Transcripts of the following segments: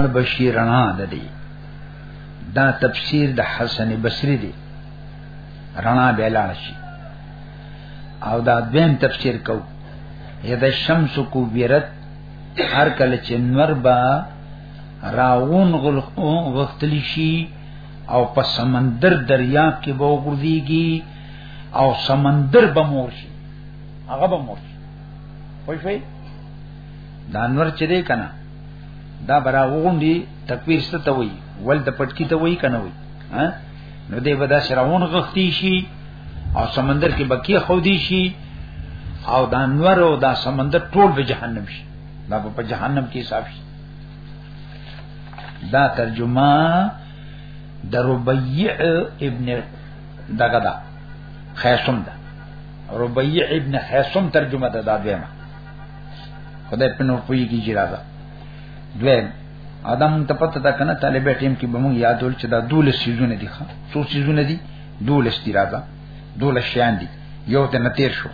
نړ بشیر رڼا ده دی دا تفسیر د حسن بصری دی رڼا به لاړ شي او دا دویم تفسیر کو یدا شمس کو ویرت هر کله چې نور با راون غل غختلی شي او په سمندر دریاب کې به وګرځيږي او سمندر به مور شي هغه به مور شي پوه شئ دا نور چې دی کنه دا برا وغونډي تکبیر ست ته وای ول د پټکی ته وای کنه وای ها نو دې بدا شراون غختی شي او سمندر کې بکیه خو دی شي او دا نور او دا سمندر ټول به جهنم شي دا په جهنم کې حساب شي دا ترجمه د ربيع ابن دغه دا خیسم دا ربيع ابن خیسم ترجمه دا دا دیمه خدای په نور پوي کې جرا ده دویم ادم ته پته ده کنه طالب ټیم کې به مونږ یادول چې دا دوله سیزونه دي ښه څو سیزونه دي دوله ستیراده دوله شیان دي یو ته نتیر شو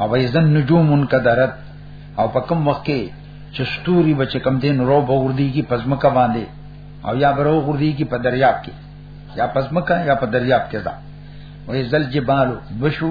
او ایزن نجوم انقدرت او په کوم وخت کې چې ستوري بچ کم دین رو بوردی کی پزمکه باندې او یا برو غردی کی په دریاب کې یا پزمکه یا په دریاب کې دا وې زل جبالو بشو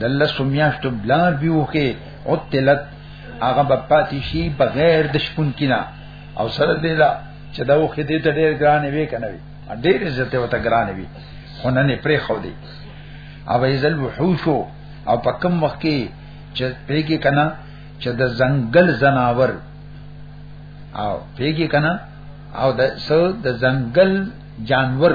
دله سمیاشت بلار بیوخه عطلت هغه په پاتې شي بغیر د شپون کینا او سره دې دا چې دا وخت دې ته ډېر ګران وي کنه وي ډېر عزت وته ګران وي خو نه نه پرې خو دې او ایزل وحوش او په کم وخت کې چې پرې کې کنه چې د زنګل زناور او پرې کې کنه او د سو د زنګل جانور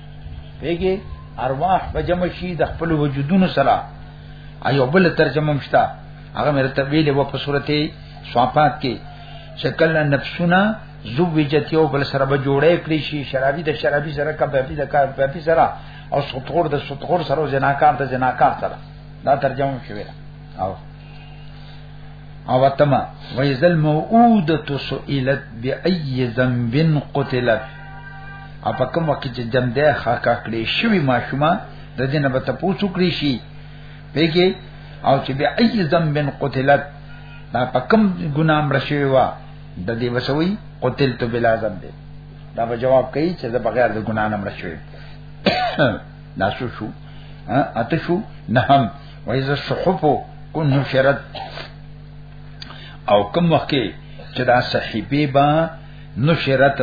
پیګي ارواح په جمع شي د خپل وجودونو سره ایو بل ترجمه مشتا هغه مې تبویل و په صورتي صفات کې شکل نفسونه زوجت یو بل سره به جوړې کړی شي شرابي د شرابي سره کبابي د کبابي سره او سطور د سطور سره زناکار د زناکار سره دا ترجمه شوی او او تما ویزل موعودت سئلت بأي ذنب قتلت او په کوم وخت چې جمع ده حقا کړی شوی ماشوما د دې نه به تاسو کړی شي پیګه او چې به ای ذنب قتلت دا په کوم ګناه مړ شوی و د دې وسوي قتلت بلا ذنب دا به جواب کوي چې د بغیر د ګناه نه مړ شوی دا شو شو اته شو نه هم وایز صحف او نشرت او کوم وخت کې چې دا صحیفه با نشرت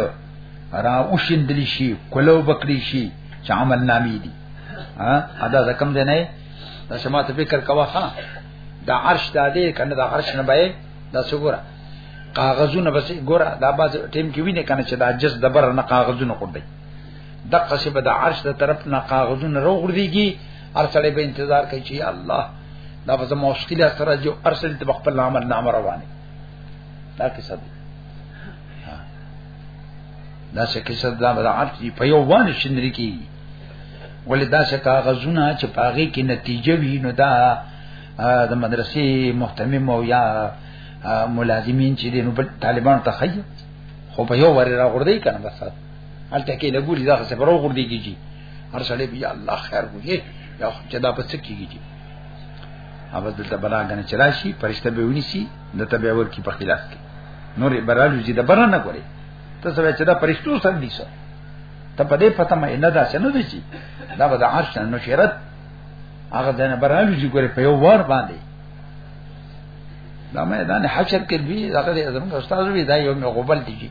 را وشندل شي کولو بکړي شي چې عمل نامې دي ها ادا زکم دی نه دا سمات فکر کوا ها دا عرش دا دی کنه دا عرش نه بای دا سګورا کاغذونه بس ګورا دا باز ټیم کې وینې کنه چې دا جز دبر نه کاغذونه کوډي دغه څه به د عرش د طرف نه کاغذونه روغړديږي هر سړی به انتظار کوي چې الله دا به زموږ مشکل سره جو ارسل ته خپل عمل نامه روانه دا کیسه ده دا څه کیسه ده دا عرض په یو وانه شندري کې ولې دا څه کاغذونه چې پاغي کې نتیجه وي نو دا د مدرسې مهتمم او یا ملازمین چې دي نو طالبان ته خي خو په یو ور را غردي کنه بس هلته کې لګولي دا څه برو غردي کیږي هر سړی بیا الله خیر وږي یا چې دا پڅ کیږي چې اوبه دلته بلا غنه چرشي پرشته به ونیسي د تبع ور کی په خلاف کې نور برالو چې د بره نه کوي ته سره چې دا پرشتو سره دي سره ته په دې پته مې نه دا څه نه دي چې دا به د عرش نه شرط هغه دنه برالو چې ګوري په یو ور باندې دا مې دا نه حشر کې دی دا د استاد وی دا یو مې غوبل دي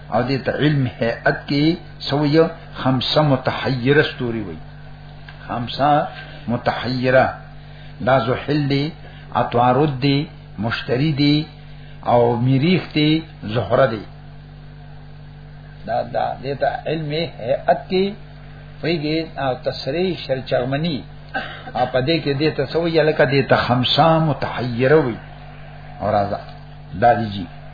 او دې ته علم هيئت کې سوی خمسه متحیره ستوري وي خمسه متحیره دا زحل دی عطارد دی مشتری دی او مریخ دی زهره دی دا دا دې ته علم هيئت کې پیږي او تسری شرچرمنی او په دې کې دې ته سوې لکه دې ته خمسه متحیره وي او راځه دا دي جی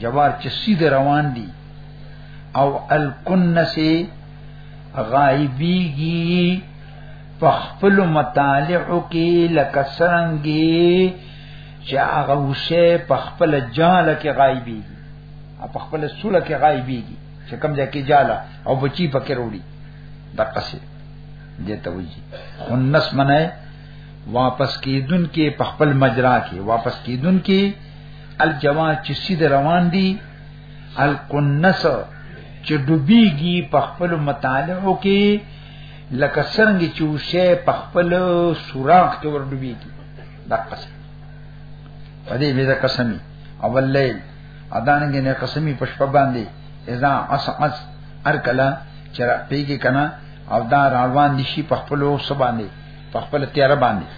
جوار چې سید روان دي او الکنس غایبیږي په خپل مطالعو کې لکه سرنګي چې هغه وشه په خپل جاله کې غایبي او په خپل سوله کې غایبي چې کم ځای کې جاله او بچی پکې وروړي د قصې دې ته وځي خنس منه واپس کیدون کې په خپل مجرا کې واپس کیدون کې الجواد چې سید روان دي القنص چې ډوبېږي په خپل مطالعو کې لکه څنګه چې وشه په خپل سوراخ کې ور ډوبېږي دا قسم په دې به دا قسمي او الليل ادانګ نه قسمي پښپ باندې اذا اسعس ارکلا چر پیږي کنا او دا روان دي شي په خپل سبانه په خپل تیار باندې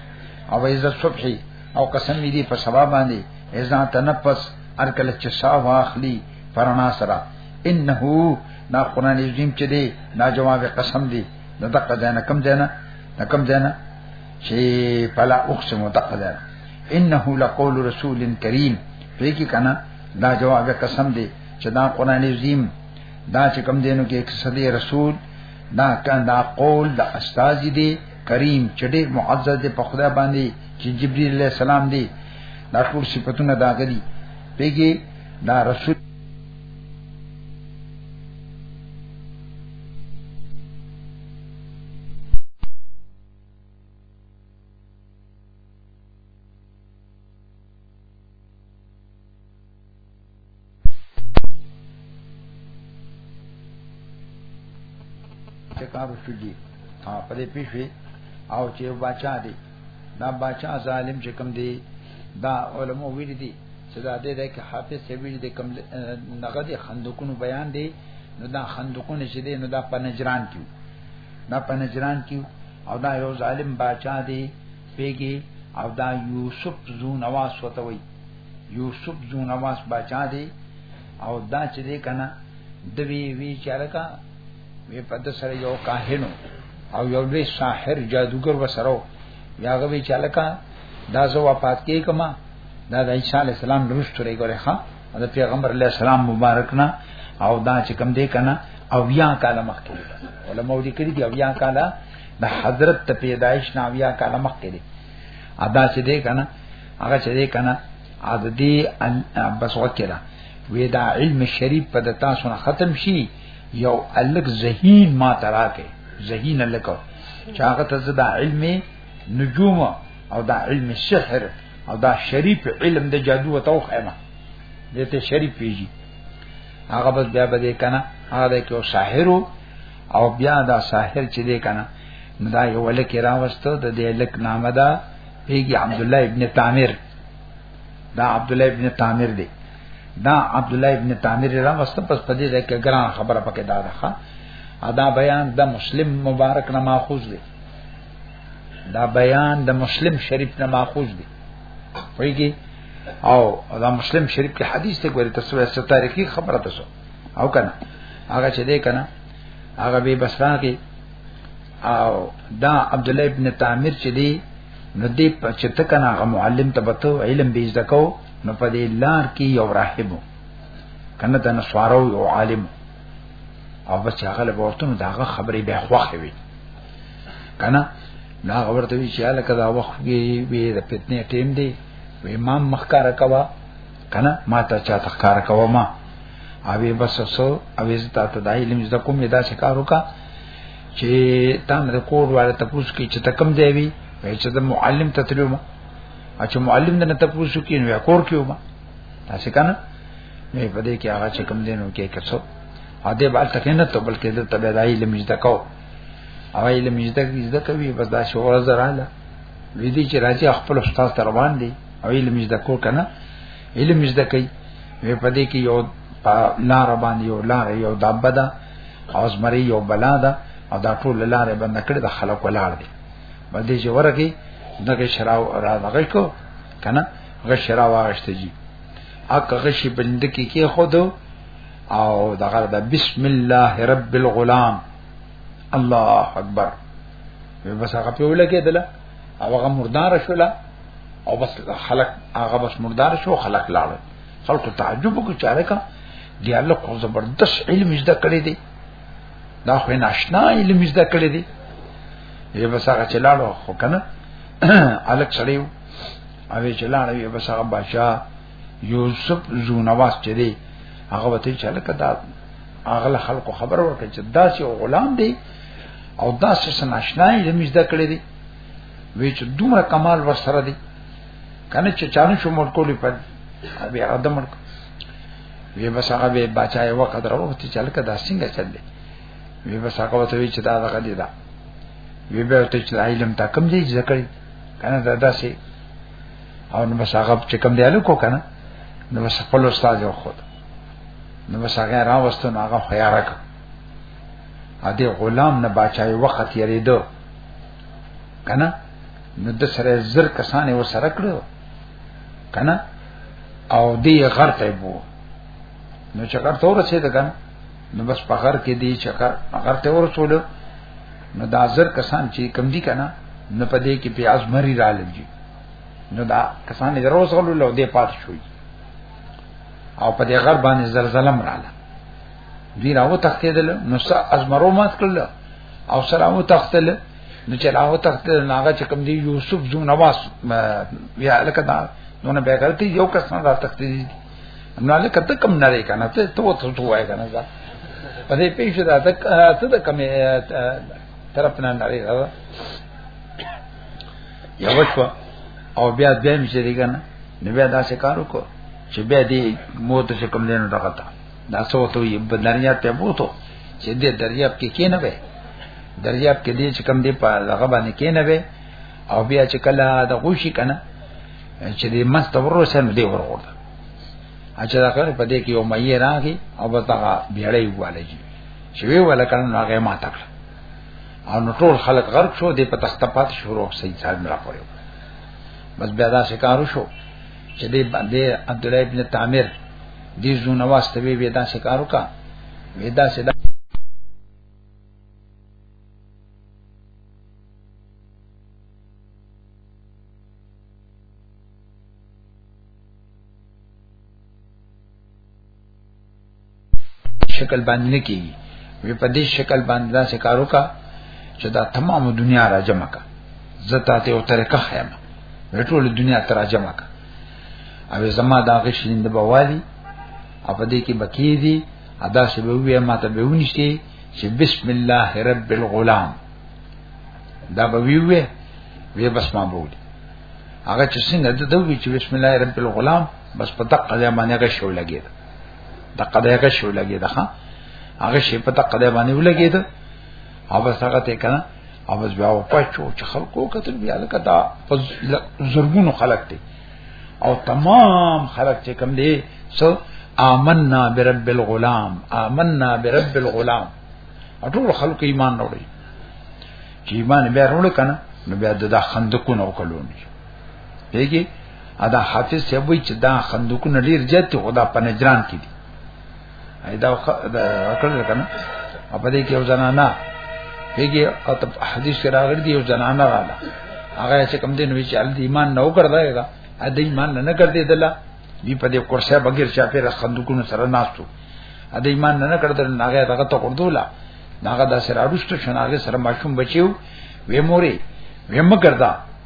او اذا صبحي او قسم دې په سبا باندې اذا تنفس ار کله چې سا واخلي پرانا سره انه نا قران عظیم چې دی نا جواب قسم دی نو دقه دینه کم دینه نه کم دینه چې فلا اقسم دقه دینه انه لقول رسول کریم پرې کې کنه دا جواب قسم دی چې دا قران عظیم دا چې کم دینو کې 100 رسول دا کان دا قول دا استاد دی کریم چې ډېر معزز دی په خدای باندې چې جبرئیل علیہ السلام دی دا ټول صفاتونه دا غلي پیګي دا رسول کار شو دي ها په دې پیښې او چې بچا دي دا بچا ظالم چې کوم دي دا علماء ویل دي چې دا دې ده کې حافظ څه ویل دي کوم نقد خندقونو بیان دي نو دا خندقونه چې دي نو دا په نجران کې دا په نجران کې او دا یو ظالم بچا دي پیګي او دا یوسف زو نواس وتوي یوسف زو نواس بچا دی او دا چې دی کنه د وی وی چارکا وی په د سره یو کاهنو او یو لوی ساحر جادوګر وسرو یاغه وی چالکا دا زو وفات کې کما دا د عیسی علی السلام درست لري ګره ها دا پیغمبر علی السلام مبارک نه او دا چې کم دی کنه او یا کاله مخکې علماء دې کړی دی او یا کاله د حضرت ته پیدایش ناویا کاله مخکې دی ادا چې دی کنه هغه چې دی کنه از دې بس وکړه وې دا علم شریف په د تاسو نه ختم شي یو الک ذهین ما تراکه ذهین الکو چې هغه ته دا علم نجوم او دا علم سحر او دا شریف علم د جادو او توخمه دته شریف پیږي هغه بس بیا به کنه هغه کې او ساحرو او بیا دا ساحر چې دی کنه نو دا یو لک راوستو د دې لک نامه دا پیګي عبد الله ابن تعمیر دا عبد الله ابن تعمیر دی دا عبد الله ابن تعمیر راوستو پس پدې ده کې ګران خبره پکې دا ده ادا بیان د مسلم مبارک نه ماخوذ دی دا بیان د مسلم شریف نه ماخوذ دی وایي او دا مسلم شریف کې حدیث ته ګوري تاسو ته تاریخي خبره تاسو او کنه هغه چې دې کنه هغه به بصره کې او دا عبد الله ابن تعمیر چې دی نو دې په چې ته کنه هغه معلم ته بتو علم به زده کو نو په دې لار کې یو راهب کنه دا نسوارو یو عالم او بس هغه له ورته نو داغه خبرې به خوخه وي کنه نا ورته وی چې الکه دا وخت کې به د فتنې ټیم دی و امام مخکاره کوا کنه ما ته چا تخکار کوه ما اوی بس سو اوی زتا ته دای علم زده کوم دا شکار وکا چې تا مې کور واره تپوس کی چې تکم دی وی چې د معلم ته تلو ما چې معلم نه تپوس کی نو کور کیو ما تاسو کنه مې په دې کې هغه چې کم دینو کې کڅو ا دې بل تکې نه ته بلکې د تبع دای علم زده کو او علم زده زده کوي بس دا شو ورځ رااله وې دي چې راځي خپل استاد تروان دي او علم زده کو کنه علم زده کوي وې په دې کې یو لار باندې یو لار یو دابه ده او زمری یو بلا ده او دا ټول لارې بند کړې د خلکو لار دي باندې چې ورګي دغه شراو را دغه کو کنه هغه شراو واغشته جی اګه غشي بند کې کې خود او دغه د بسم الله رب الغلام الله اکبر بس هغه په ولګې دله او هغه مردار شول او بس خلق هغه بس مردار شو خلق لاړ خلق تعجب کو چاره کا دی الله کو زبردست علم زده کړی دی دا خو ناشنا علم زده کړی دی یې بس هغه چلاړو خو کنه الک سړیو او یې چلاړو یې بس هغه بادشاہ یوسف زونواس چي دی هغه وته چې لکه دا اغله خلکو خبر ورکړي چې دا چې غلام دی او دا چې سناشنا یې زموږ د کړې دي وی چې دومره کمال ورسره دي کنه چې چانه شو مړ کولی په ابي ادم مړ وی بس هغه به بچای وخت راوته چې لکه دا څنګه چل دی وی بس هغه وته وی چې دا دغه دی دا وی به ته چې علم تا کم دی ذکر کنه دا داسې او نو بس هغه چې کم دی الکو کنه نو بس خپل استاد یو خود نو بس هغه راوستو نو هغه خیارک ا دې غلام نه بچای وخت یری دو کنه نو د سره زر کسانې و سره کړو کنه او دې غرته بو نو چې غرته ورسېد کنه نو بس په غر کې دې چې غرته ورسول نو دا زر کسان چې کم دي کنه نو په دې کې پیاز مری را لږي نو دا کسان دروځغلو لو دې پات شوی او په دې غر باندې زلزلہ مراله دوی راو تختیدل نو سا از مرو مات کړل او سلامو تختل نو چې راو تختل ناغه چې کوم دی یوسف زو نواز بیا لکه دا نو نه به غلطي یو کس نه را تختیدل نو لکه ته کم نه کنه ته ته وته تو وای کنه دا په دې پیښه دا ته د کمې طرف نه نه یو شو او بیا دیم چې دی کنه نو بیا دا څه کار وکړو چې بیا دې موت څخه کم دینو دغه تا دا څو ته یې بدنریا ته بوته چې دې دریاب کې کینه وې دریاب کې دې چې کم دې په هغه باندې کینه وې او بیا چې کله د غوشي کنه چې دې مست ورسه نو دې ورغورته اچھا دا کړ په دې کې یو مې راغی او بس هغه بیړې واله شي شوی ولا کنه هغه ما تکړه او نو ټول خلک غرق شو دی په تخته پات شو روح سید صاحب نه راپړو بس بیا دا شکارو شو چې دی باندې عبد الله ابن تعمیر دې زونه واسطه وی ودا شکارو کا ودا سدا شکل باندې نه کیږي وی په دې شکل باندې دا سکارو کا چې دا تمام دنیا را جمع کا زتا ته او طریقه خیم ټول دنیا تر جمع کا او زما دا غشین د بوالي او په دې کې بکی دي ادا چې به وی ما ته به ونیشي چې بسم الله رب الغلام دا به وی وی وی بس ما بولی هغه چې څنګه د دوی چې بسم الله رب الغلام بس په دقه ځای باندې هغه شو لګید د قداګه شو لګي ده هغه شی په تقدا باندې ولګي ده او بس هغه ته کنه او بس بیا و پچو چې خلکو کتل بیا لکه دا زرګونو خلک دي او تمام خلک چې کم دي سو آمنا برب الغلام آمنا برب الغلام ټول خلکو ایمان وروړي چې ایمان بیا وروړي کنه نو بیا د خندقونو کلونی دیږي ادا حافظ سی وای چې دا خندقونه ډیر جت خدا په نجران کې دي ایدا اکل کنه په دې کې یو زنانا دیږي او ته حدیث کې راغلی دی یو زنانا رااله هغه چې کم دین وی چې ال ایمان نه وکړای دا ا دې ایمان نه کړ دې دلا دی په دې کورسه بغیر چا پیره خندقونه سره ناشتو ا دې ایمان نه کړ دې ناګه دغه ته کوردولا ناګه دا سره اړوست شناګه سره ماشوم بچیو وې موري وې مګردا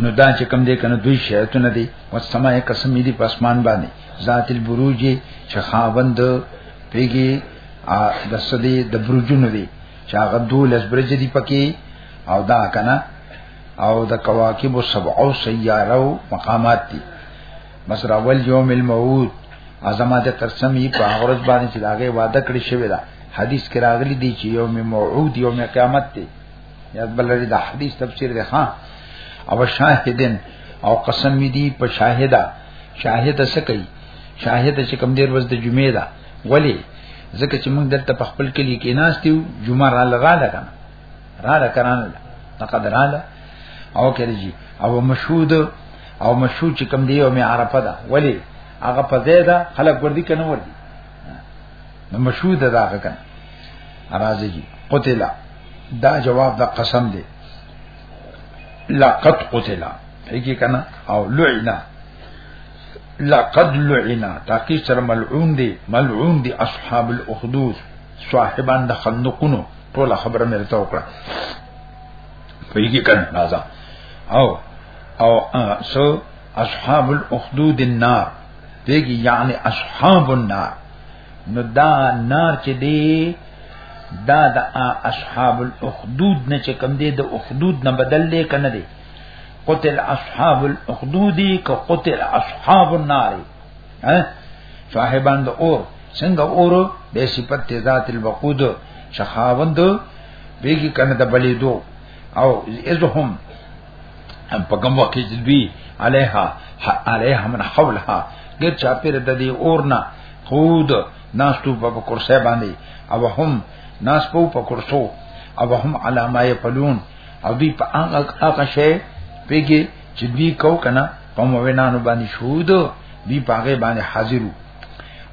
نو دا چې کم دې کنه دوی شیطان دي او سمای قسم دې په اسمان باندې ذات البروج چې خاوند پیګي ا د سدي د برجونو دي چې هغه دول اس برج دي پکې او دا کنه او د کواکب سبعو سیارو مقامات دي بس راول یوم الموت ازما د ترسمی په اورز باندې چې داغه وعده کړی شوی دا حدیث کې راغلی دی چې یوم موعود یوم قیامت دی یاد بلری دا حدیث تفسیر دی ها او شاهدن او قسم می دی په شاهدا شاهد څه کوي شاهد چې کم دیر ورځ د جمعې دا ولی ځکه چې موږ دلته په خپل کلی کې ناستیو جمعه را لغا لګا را لکران لقد را ل او کړي او مشهود او مشهود چې کم دی او می عرفه دا ولی هغه په ځای دا خلک وردی کنه وردی نو مشهود دا هغه کنه راځي قتل دا جواب د قسم دی لقد قتل هیګه کنا او لعنا لقد لعنا تاکي سره ملعون دي ملعون دي اصحاب الاخدود صاحبان د خندقونو ټول خبره مې ته وکړه پیږي کنه نازا او او سو اصحاب الاخدود النار پیږي یعنی اصحاب النار نو دا نار چې دی دا د اصحاب الاخدود نه چې کم دی د اخدود نه بدل دی کنه دی قتل اصحاب الاخدود ک قتل اصحاب النار ها صاحبان د اور څنګه اور به صفت ذات الوقود شخاوند بیگی کنه د بلیدو او ازهم په کوم وخت کې دوی علیها علیها من حولها غیر چا پیر د دې اورنا خود ناستو په کرسي باندې او هم ناس په په کرسو او هم علامه یفلون او دوی په هغه هغه شی پیګي چې دوی کو کنه په موینانو باندې شهود دوی په هغه باندې حاضرو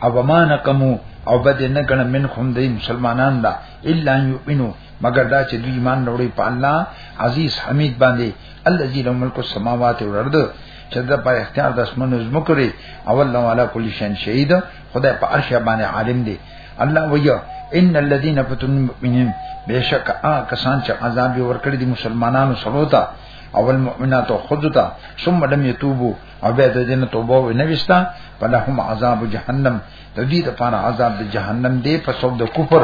او ما نقمو او بد نه کنه من خوم د مسلمانان دا الا یؤمنو مگر دا چې دوی ایمان وروړي په الله عزیز حمید باندې الذي له ملک السماوات والارض چې دا په اختیار د اسمنو زمکري او الله علی کل شین شهید خدای په عرش باندې عالم دی الله ویا ان الذين فتنوا المؤمنين بشک آ کسان چې عذاب ورکړي دي مسلمانانو سره ته او المؤمنات خذتا ثم لم يتوبوا او بیا د دین توبه و نه وستا فلهم عذاب جهنم د دې لپاره عذاب د جهنم دی په سبب د کفر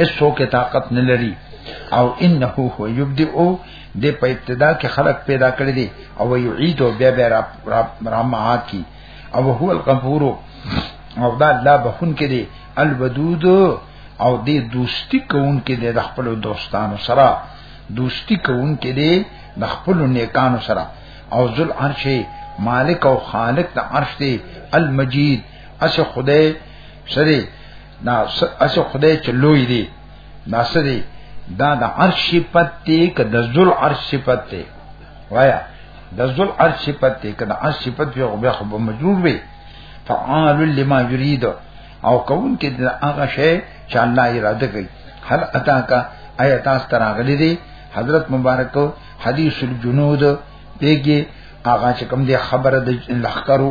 اس سو کې طاقت نه لري او انه هو یبدئ د په ابتدا کې خلق پیدا کړی دی او یعید او بیا بیا را معاد کی او هو الغفور او دا الله بخون کې دی الودود او د دوستی کون کې دی د خپل دوستانو سره دوستی کون کې دی د خپل نیکانو سره او ذل عرش مالک او خالق د عرش دی المجید اس خدای سره نا اسو خدای چې لوی دی ناسری دا د عرش صفت دی که د ذل عرش صفت دی وایا د ذل عرش صفت دی که د عرش صفت وي او بیا خو به مجرور وي فعال لما يريد او کون کې د هغه شی چې الله اراده کوي هل اتا کا آیات استراغلی دی حضرت مبارک حدیث الجنود دیږي هغه چې کوم دی خبره د لخرو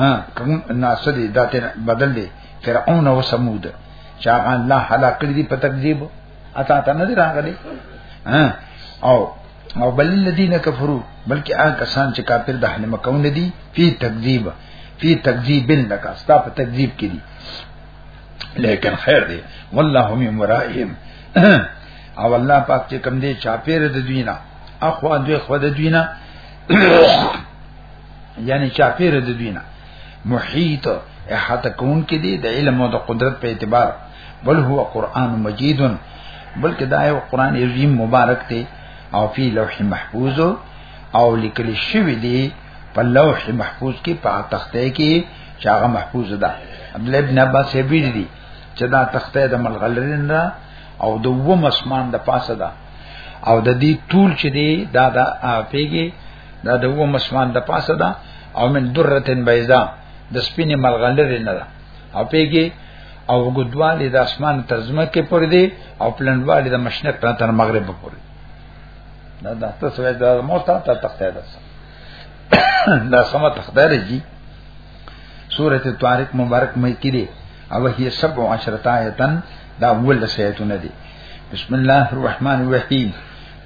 ها کوم ناسدي داتې بدل دی فرعون او سمود چې هغه الله هلاک کړی دی په تکذیب اته ته نه راغلی او او بل الذين كفروا بلکې هغه کسان چې کافر د اهل مکه نه دي په تکذیب په تکذیب لکه ستا په تکذیب کې دي لیکن خیر دی والله من ورائهم او الله پاک چې کم دی چا پیر د دوینا اخو دوی خو د دوینا یعنی چا پیر د دوینا محیط احاطه کون کې دی د علم او د قدرت په اعتبار بل هو قران مجید بلکې دا یو قران عظیم مبارک دی او فی لوح محفوظ او لیکل شوی دی په لوح محفوظ کې په تخته کې چې هغه محفوظ ده عبد الله ابن عباس یې ویل دي چې دا تخته د ملغلرین ده او د و مسمان د پاسه ده او د دې طول چې دی دا دا پیګي دا د و مسمان د پاسه ده او من درتن بيضا د سپینې ملغلرې نه ده او پیګي او ګدوالې د اسمان ترجمه کې پر دي او پلنډوالې د مشرق تر مغرب پر دي دا د تاسو وې د موتا ته تخته ده دا سم تخته لري سورته طارق مبارک مې کړي او هي 17 آیتن دا اول سیتونه دي بسم الله الرحمن الرحیم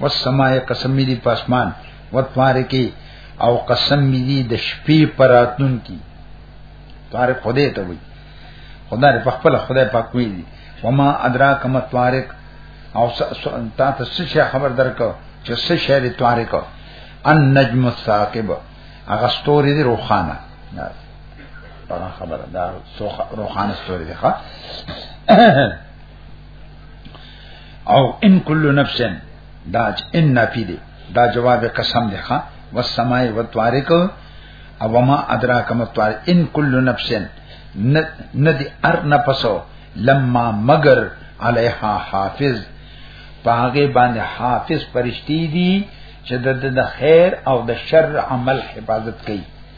والسماء قسم می دی پاسمان وطارقی او قسم می دی د شپې پراتون کی طارق خدای ته وی خدای په خپل خدای پاک وی دی وما ادراک ما طارق او تا ته څه خبر درکو چې څه شی دی طارق ان نجم الثاقب هغه ستوري دی روخانه خبره دا روخانه ستوري دی ښا او ان کل نفس دا ان نفی دی دا جواب قسم دی ښا والسماء والطارق او ما ادراک ما طارق ان کل نفس ندی ار نفسو لما مگر علیها حافظ پاغه باندې حافظ پرشتي دي چې د خیر او د شر عمل حفاظت کوي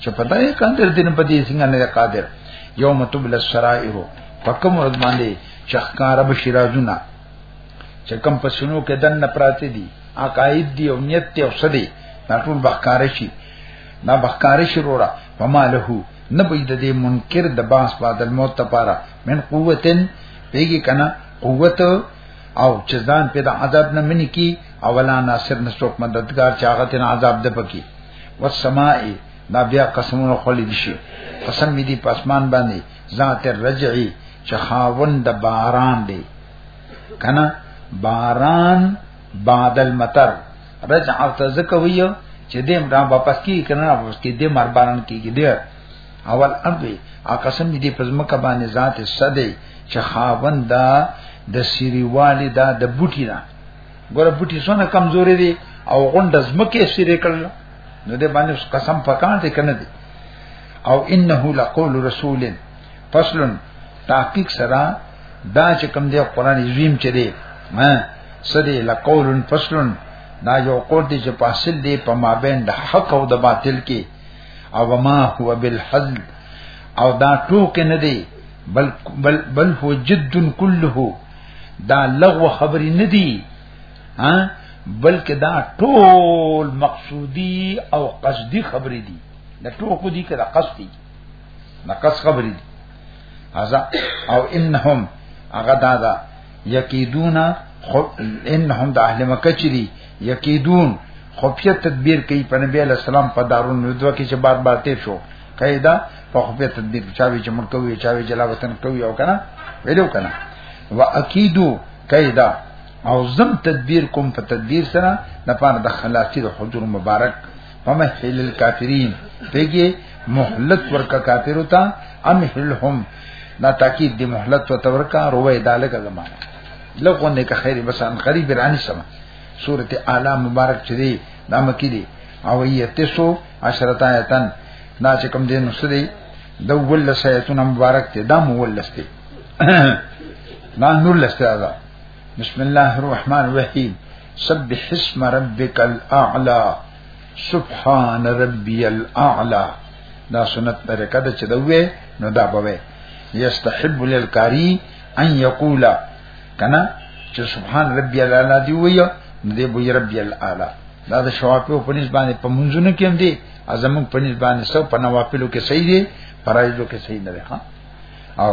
چې په دای قادر دین په دې څنګه نه قادر یوم تبل السرائر پکم ورځ باندې چخکار بشرازونه چې کم په سونو کې دن نه پراته دي عقاید دی او نیت ته او سدي دا ټول بخکار شي دا بخکار شي وروړه فما له نه بيد دې منکر د باس بعد الموت لپاره من قوتن پیږي کنه قوت او چې ځان په د عذاب نه منی کی او ولا ناصر نسوک مددگار چې هغه تن عذاب ده پکی والسماء دا بیا قسمونه خلی دي شي قسم می دي پاسمان باندې ذات الرجعی چې خاوند د باران دی کنه باران بعد المطر رجع تزکویو چې دیم را واپس کی کنه واپس کی دیم باران کیږي دی اول ارض ا قسم دې پزمکه باندې ذات صدې چې خاوند دا د سریوالي دا د بوټی نه ګوره بوټی څونه کمزوري دي او غونډه زمکه سری کړل نو دې باندې قسم پکان دې کنه دي او انه لقول رسول فصل تحقیق سره دا چې کوم دی قران عظیم چې دی ما سدی لقول فصل دا یو قول دی چې فاصل دی په مابین د حق او د باطل کې او ما هو بالحل او دا ټوک نه دی بل بل بل هو جد كله دا لغو خبرې نه دی ها بلکې دا ټول مقصودی او قصدی خبرې دي دا ټوک دي کړه قصدی نقص خبرې دي هذا او انهم هغه دا دا یقیدون خو انهم د اهل مکه چي دي یقیدون خفیه تدبیر کوي په نبی علی السلام په دارون ندوه کې چې بار بار تیر شو قاعده په خفیه تدبیر چاوي چې مړ کوي چاوي جلا وطن کوي او کنه ویلو کنه واکیدو قاعده او زم تدبیر کوم په تدبیر سره د پاره د خلاصي د حضور مبارک فمحل الكافرین پیږي مهلت ورکا کافر ہوتا امحلهم دا تاکید دی مهلت و تورکا روی دالګ زمان لغون نه که خیر بس ان قریب رانی سما سورت اعلی مبارک چي دی دا مکی دی او یې تسو عشرت آیتن دا چې کوم دین وسدي د ول سایتون مبارک ته دا مولسته دا نور لسته دا بسم الله الرحمن الرحیم سبح اسم ربک الاعلى سبحان ربي الاعلى دا سنت طریقه ده چې دا وې نو دا به وې یستحب للقاری ان یقول کنا چې سبحان ربي الاعلى دی وې نو دې به ربي الاعلى دا د شوافیو په نسبت باندې په منځونو کې هم دي اعظم په نسبت باندې سو په نوافلو کې صحیح دي فرایضو کې صحیح نه ده ها او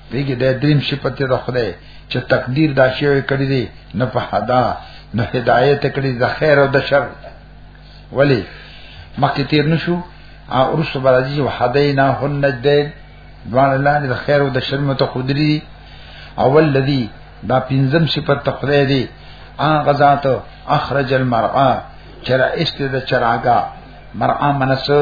دیګه د دریم صفت ته خدای چې تقدیر دا شی کړی دی نه په حدا نه هدایت کړی د خیر او د شر ولی مکه تیر نشو او رسو برازی او حدینا هن نجدین دوان الله د خیر او د شر مت خدری اول لذي دا پنځم صفت ته خدای دی ان غزات اخرج المرعا چر است د چراغا مرعا منسو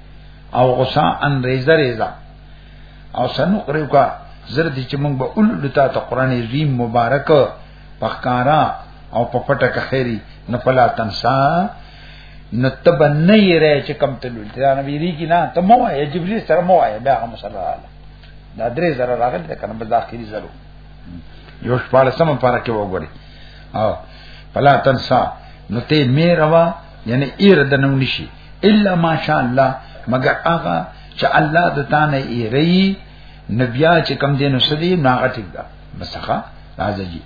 او غصا ان ریزه ریزه او سنو قریو کا زر دي چې موږ به اول لتا ته قران عظیم مبارک پخکارا او په پټه کې خیری نه فلا تنسا نتب نه یې رې چې کم ته لول دا نبی ری کی نه ته مو یا جبرئیل سره مو یا بیا هم صلی الله علیه دا درې زره راغل ته کنه بس د اخیری زرو یو شپاله سم پاره کې وګوري او فلا تنسا نو ته مې روا یعنی ایر دنو نشي الا ماشاء الله مگر هغه چې الله د تانه یې ری نبیا چې کم دینو سدي ناغه ټیک دا مسخه راځي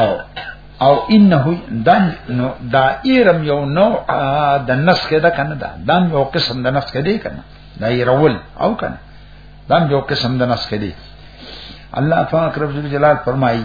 او او انه دان نو دا ایرم یو نو د نس کې دا کنه دا دان یو قسم د نس کې دی کنه دا ایرول او کنه دان یو قسم د نس کې دی الله پاک رب جلال فرمایي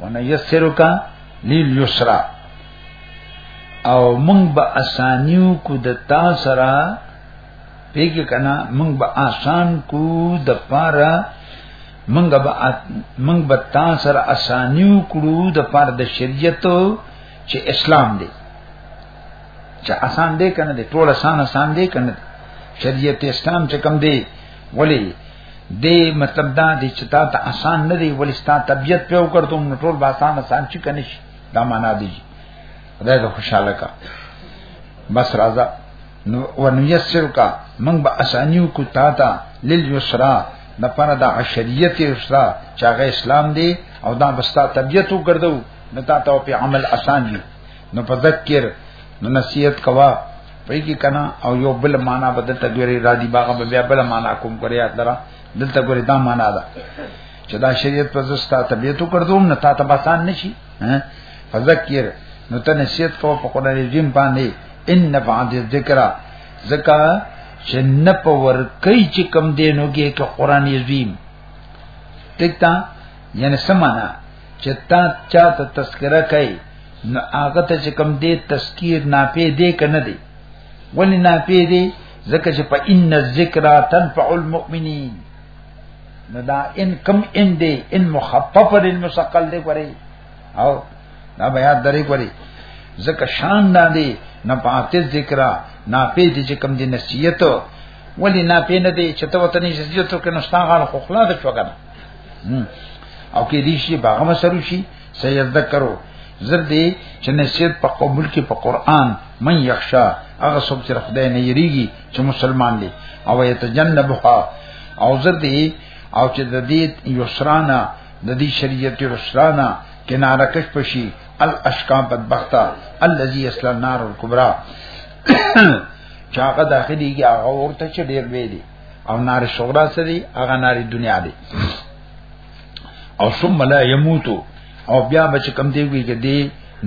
ونيسرک لليسرا او مونږ به اسانیو کو د تا سره پیګه کنا مونږ به آسان کو د پاره مونږ به مونږ به تا سره اسانیو کړو د پاره د شریعت چې اسلام دی چې آسان دی کنه دی ټول آسان آسان دی کنه شریعت اسلام چې کم دی ولی دې مطلب دا دی چې تا ته آسان نه دی ولې ستا طبيعت په وکړته نو ټول به آسان آسان چې کني شي دا معنا دی خدای دې خوشاله کا بس راځه نو ونيسر کا موږ به اسانيو کو تا ته لیل یسرا د پاره د عشریت یسرا چې هغه اسلام دی او دا بستا طبيعت وګرځو نو تا ته په عمل آسان دی نو په ذکر نو نصیحت کوا پای کې کنا او یو بل معنا به دلته ګوري را دي باغ به بیا بل معنا کوم کړی اتره دلته ګوري دا معنا ده چې دا شریعت په زستا طبيعت وکړوم نه تا ته باسان نشي فذکر نو ته نصیحت کوه په قران رجیم باندې ان نفعت الذکر زکا چې نه په ور کوي چې کم دینوږي کې قران عظیم تکتا یعنی سمانا چې تا چا ته تذکرہ کوي نو هغه ته چې کم دې تذکیر ناپې دې کنه دې ولې ناپې دې ځکه چې په ان الذکر تنفع المؤمنین نو دا ان کم ان دې ان مخفف للمثقل دې پرې او دا بیا درې پرې ځکه شان نه دې نه پاتې ذکر ناپې دې چې کم دې نصیحت ولې ناپې نه دې چې ته وته نصیحت وکړې نو ستاسو خپل د شوګنه او کې دې شي باغ مسرو شي سيذكرو زر دې چې نصیحت په قبول کې په قران من یخشا هغه څوک چې خدای نه یریږي چې مسلمان دی او یتجنبها او زر دې او چې د دې یسرانا د دې شریعت یسرانا کناره کش پشي الاشقام بدبختا الذي اصل النار الكبرى چاغه داخلي کې هغه ورته چې ډیر ویلي او نار صغرا سری هغه نار دنیا دی او ثم لا يموتو او بیا بچ کم دی وی کې دی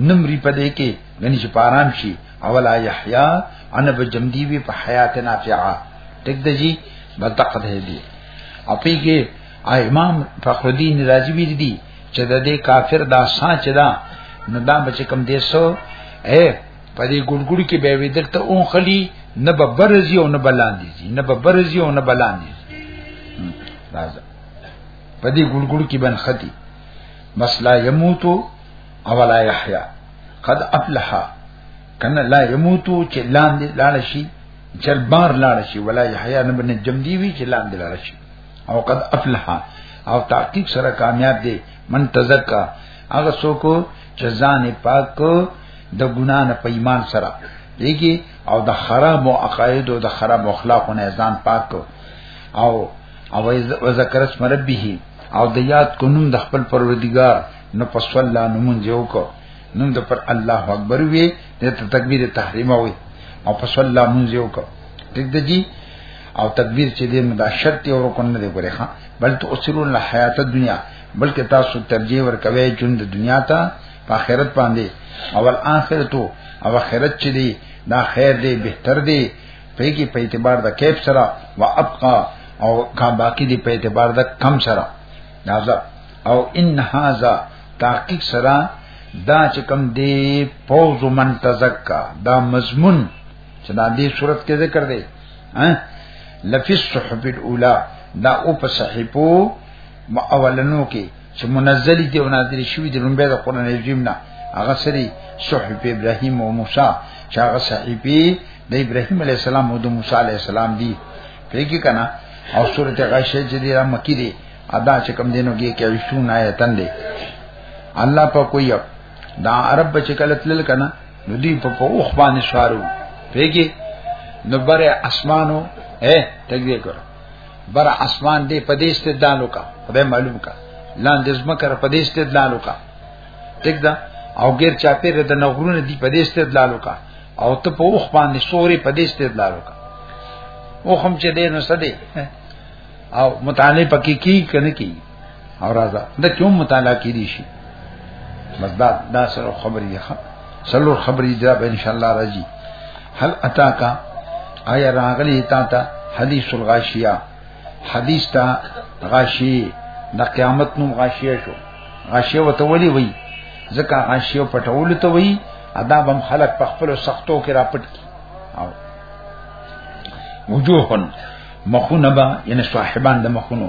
نمری پدې کې غني چې پارام شي او لا يحيى انا بجمدی وی په حیات نافعه ټیک دی جی بلتقد ہے دی اپی کې امام فخر الدین رازی وی دی چې د دې کافر دا سانچ دا نو دا بچ کم دی سو اے په دې ګړګړ کې به وي دلته اون خلی نه به برزي او نه بلاندې زی نه به برزي او نه بلاندې راځه په دې ګړګړ کې بن ختی مسلا يموت او لا يحيى قد افلح کنه لا يموت چې لاندې لاړ شي چل بار لاړ شي ولا يحيى نه بن جم دی وی چې لاندې لاړ شي او قد افلح او تحقیق سره کامیاب دی من تزکا هغه څوک چې ځان پاک د ګنا نه په ایمان سره دیږي او د حرام او عقاید او د حرام اخلاق نه ځان پاک او او ذکر اسم ربه او د یاد کو نوم د خپل پروردگار نو پس الله نوم جو کو نوم د پر الله اکبر وی د تکبیر تحریم وی او پس الله مونږ یو کو ټیک د جی او تکبیر چې دې مدا شرط او رکن نه دی ګره ها بلکې اصول الحیات دنیا بلکې تاسو ترجیح ورکوي ژوند دنیا ته په آخرت باندې او الاخرتو او آخرت چې دی دا خیر دی بهتر دی په کې په اعتبار د کیف سره او ابقا او کا باقی دی په اعتبار د کم سره دا او ان هاذا تحقیق سره دا چې کم دی فوز من تزکا دا مضمون چې دا دې صورت کې ذکر دی ها لفظ صحف الاولى دا او په صحیفو اولنو کې چې منزل دي او نازل شوی دی لومبه د قران عظیم نه هغه سری صحف ابراهیم او موسی چې هغه صحیفه د ابراهیم علی السلام او د موسی علی السلام دی پیږي کنه او سورته غشه چې دی را مکی دی ادا چې کم دینو کې کې وشون آیتن دی الله په کوی دا عرب چې کله تل کنه نو دی په اوخ باندې سوارو پیږي نو بره اسمانو اے تګ دې کړو بر اسمان دې په دې استدلال وکا خدای معلوم کا لاندې زمکه په دې استدلال وکا ټیک ده او غیر چا پیر د نغرونه دی په دې استدلال وکا او ته په وخ باندې سوري په دې استدلال وکا او هم چې دې نو سدي او متانه پکې کی کنه کی او راځه د کوم مطالعه کې دي شي بس دا دا سره خبرې ده سلور خبرې دا به ان شاء الله راځي هل اتاکا آیا راغلی تا ته حدیث الغاشیه حدیث تا غاشی د قیامت نوم غاشیه شو غاشیه وته ولي وای ځکه غاشیه پټول ته وای ادا بم خلق په خپل سختو کې راپټ کی او وجوهن مخونه با یعنی صاحبان د مخونو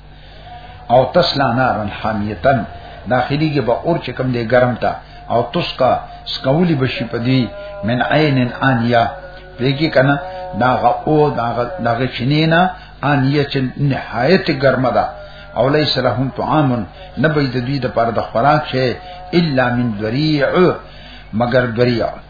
او تسلا نارن حامیتن داخلي کې به اور چې کم دی ګرم تا او تسکا سکولی بشي پدی من عین انیا پیګی کنا دا او دا دا چنینا انیا چې نهایت ګرمه ده او لیس لهم طعام نبی د دوی د پاره د خوراک شي الا من ذریع مگر ذریع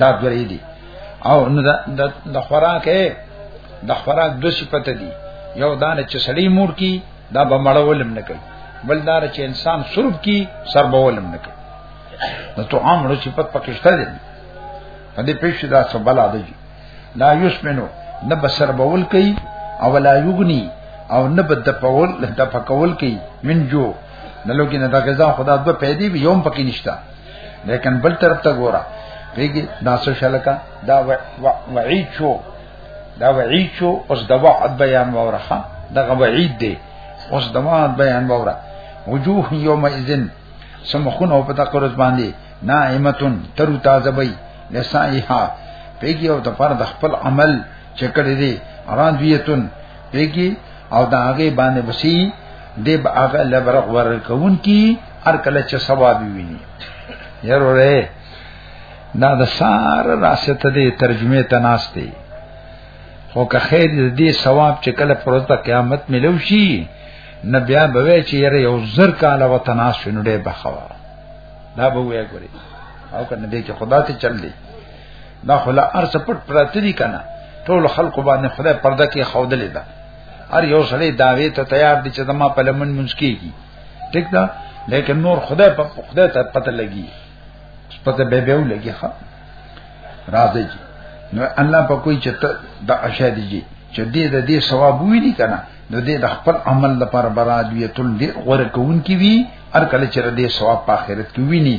دا درې دي او نه د خوراک د خوراک د صفته دي یو دانه چې سړی مور کی دا به مړولم نه کوي بل دار چې انسان سرب کی سر به ولم نه کوي نو تو عام له صفت پکشته دي په دې پېښ دا څه بلا دی لا یسمنو نه بسر بول کوي او لا یغنی او نه بد پول د پکول کوي من جو نلوګي نه دا غزا خدا د پیدي یوم پکې نشتا لیکن بل طرف ته ګورا بیگی ناسو شلکا دا وعید شو دا وعید شو اوس د وعد بیان وورخه دا وعید دی اوس د وعد بیان ووره وجوه یوم اذن سمخون او پتا قرز باندې نائمتن ترو تازه بی لسائها پیگی او د پر د خپل عمل چکړې دی راندویتن پیگی او دا هغه باندې بسی دی هغه لبرغ ور کون کی هر کله چې ثواب ویني یروره دا د سار راسته دې ترجمه تناسته خو که خیر دې ثواب چې کله پروت قیامت ملو شي نبي به چې یره یو زر کاله و تناسه نو دې بخوا دا به وې ګوري او کنه دې چې خدا ته چل دی دا خلا ارس پټ پراته دي کنه ټول خلکو باندې خدای پرده کې خودلې ده هر یو سړی داوی ته تیار دي چې زما په لمن منځ کېږي ٹھیک ده لیکن نور خدای په خدای ته پته لګي پته به به لګي ها راځي نو الله په کوئی چې د اشیاء دي چې دې د دې ثواب وی دي کنه نو دې د خپل عمل لپاره براد وی تل دې غره کوون کی وی هر کله چې دې ثواب په آخرت کې ویني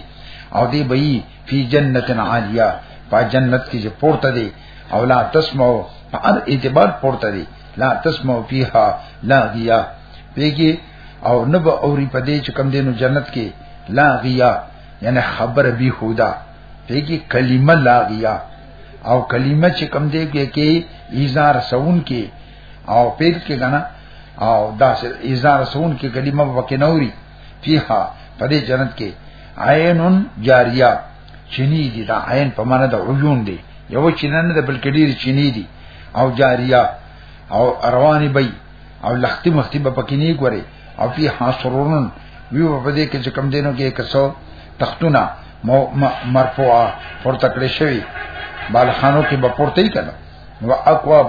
او دې به فی جنت عالیه په جنت کې چې پورته دي او لا تسمعو په هر اعتبار پورته دي لا تسمعو فیها لاغیه پیږي او نه به اوري په دې چې کم دینو جنت کې لاغیا یعنی خبر به هودا دې کې کلمه لاغیا او کلمه چې کم دې کې کې ایزار سون کې او پیل کې کنه او دا ایزار سون کې کلمه وکې نوري فیها په دې جنت کې عینن جاریه چینی دي دا عین په معنی د عیون دي یو چینه نه د بلکې ډیر چینی دي او جاریه او رواني بي او لختی مختی به پکې نه ګوري او فی حاصرون وی په دې کې چې کم دینو کې کسو تختونه مرفوعه پر تکړه شوی بالخانو کې به پورته یې کړه و اقواب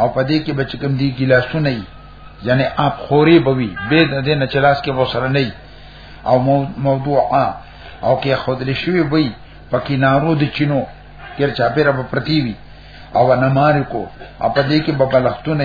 او په دې کې بچ کم دی ګلاسونه یې یعنی اپ خوري بوي به د دې نه چلاس کې وسره نه او موضوعا او کې خود لشي وي پکې نارو د چینو تیر چاپیره په پرتی وي او نمار کو اپ دې کې ببلختونه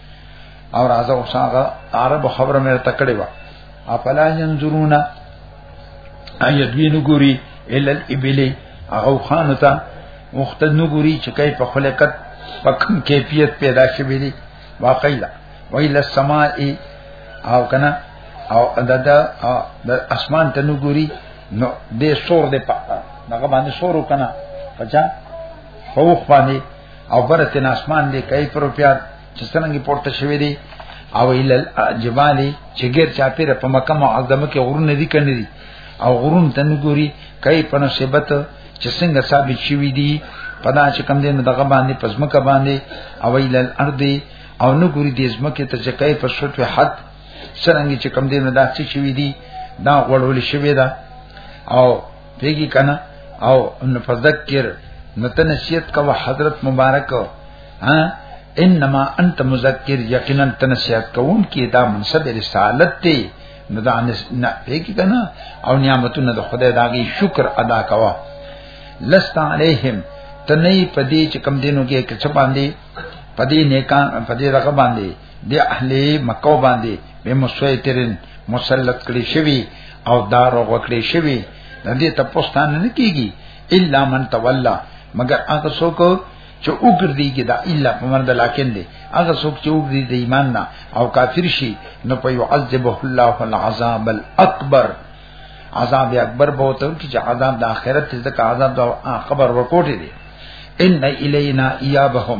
او راځه او څنګه عرب خبره مې تکړه و افلا ينظرون ايدوین ګوري ال الابل او خانتا مخته نګوري چې کای په خلقت په کوم کیفیت پیدا شوی دی واقعي لا ویل السماء او کنه او ددا د اسمان ته نګوري نو دې سور دې پخته هغه باندې سور وکنه پچا فوق باندې او برت ناسمان دی کای پر پیار چې څنګه پورته شوی دی او ال جبالی چې ګر چا پیر په مکه معظمه کې غرونه دي کنه دي او غرون تن ګوري کای په نسبت چې څنګه ثابت شوی دی پدا چې کم دین دغه باندې پزمکه باندې او ال الارض او نو ګوري دې زمکه ته چې کای په شوت حد څنګه چې کم دین داسې شوی دی دا غړول شوی دا او پیږي کنه او ان فذکر نتنسیت کا حضرت مبارک ها انما انت مذکر یقینا تنسیت کوون کی دا منصب رسالت ته نو دا نه پیږي کنه او نعمتونه د خدای داغي شکر ادا کوا لست علیہم تنئی پدی چې کم دینو کې کچ باندې پدی نیکان پدی رغ باندې د اهل مکه باندې به مسویترین مسلط کړي شوی او دار او وکړي شوی د دې تپوستان نه کیږي الا من تولا مگر هغه څوک چې وګرځيږي دا الا په مرده لکن دي هغه څوک چې وګرځي د ایمان نه او کافر شي نو په يعذبه الله العذاب الاکبر عذاب اکبر به وته چې عذاب د آخرت ځکه عذاب د قبر ورکوټي دي ان الینا ایابهم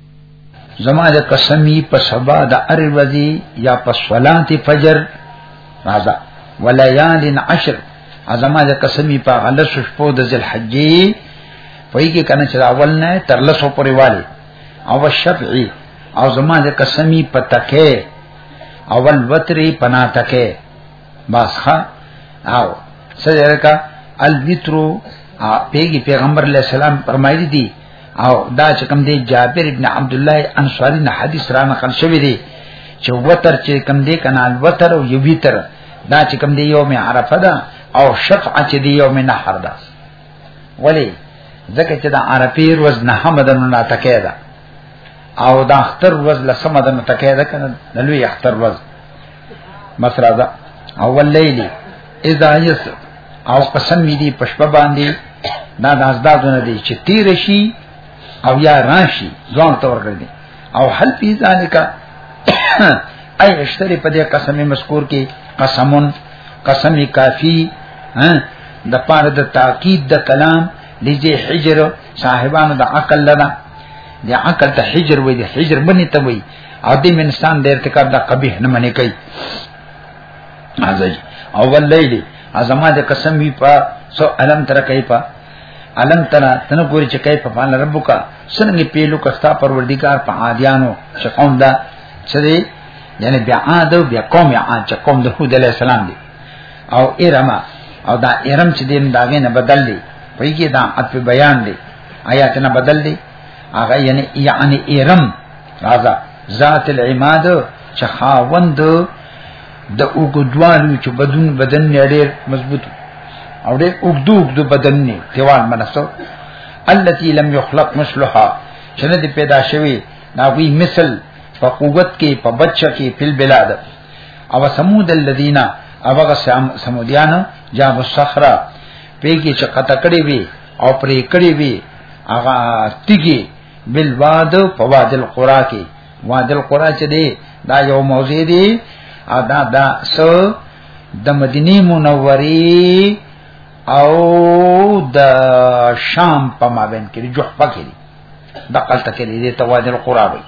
زما د قسمی په سبا د ار ورځې یا په صلات فجر راځه وليال عشر زما د قسمی په غلس شپو د ذل حجې پوی کې کنه چې اول نه تر لسو پورې والي او شفعي او زما د قسمی په تکه اول وتري پنا تکه بس ها او سره کا الویترو پیغی پیغمبر علیہ السلام فرمایلی دی او دا چې کوم دی جابر ابن عبد الله انصاری نه حدیث را نقل شوی دی چې وتر چې کوم دی کنال وتر او یویتر دا چې کوم دی یوم عرفه ده او شفع چې دی یوم نحر ده ولی ځکه چې دا عرفه روز نه حمدن نه تکې ده او دا اختر روز لسمدن تکې ده کنه لوی اختر روز بس راځه او وليل اذا يس او قسم می دی پشپ باندې دا د ازدادونه دی چې تیر شي او یا راشي ځان تور کړی او حل فی ذالک ای اشتری په دې قسم مذکور کې قسمون قسم کافی ها د پاره د تاکید د کلام لږه حجر صاحبانو د عقل لدا د عقل ته حجر وې د حجر باندې ته وې عادی انسان د ارتکاب د قبیح نه منې کوي ازي او وللیل ازما د قسم وی په سو علم تر کوي په علم تر تنه پوری چې کوي په فان ربک سننګ پیلو کستا پروردگار په عادیانو چې قوم دا چې یعنی بیا عاد او بیا قوم عاد چې قوم د هود علی السلام دی او ارم او دا ارم چې دین داغه نه بدل دی پیږي دا اپ بیان دی آیات نه بدل دی هغه یعنی یعنی ایرم راځه ذات العماد چې خاوند د اوګدوالو چې بدن بدن ډېر مضبوط او ډېر اوګدو اوګدو بدن نه دیوال منسو التي لم يخلق مثلها چې نه پیدا شوی ناوی مثل په قوت کې په بچا کې په بلاد او سمود الذين او هغه سمودیان جاب الصخره په کې چې قطع کړی وي او پرې کړی وی هغه تیګي بل واد په واد القرا کې واد القرا چې دی دا یو موضوع دی ادا دا سو د مدینه منورې او د شام په مابین کې جوحفه کې دی د قلت کې دی ته واد القرا وی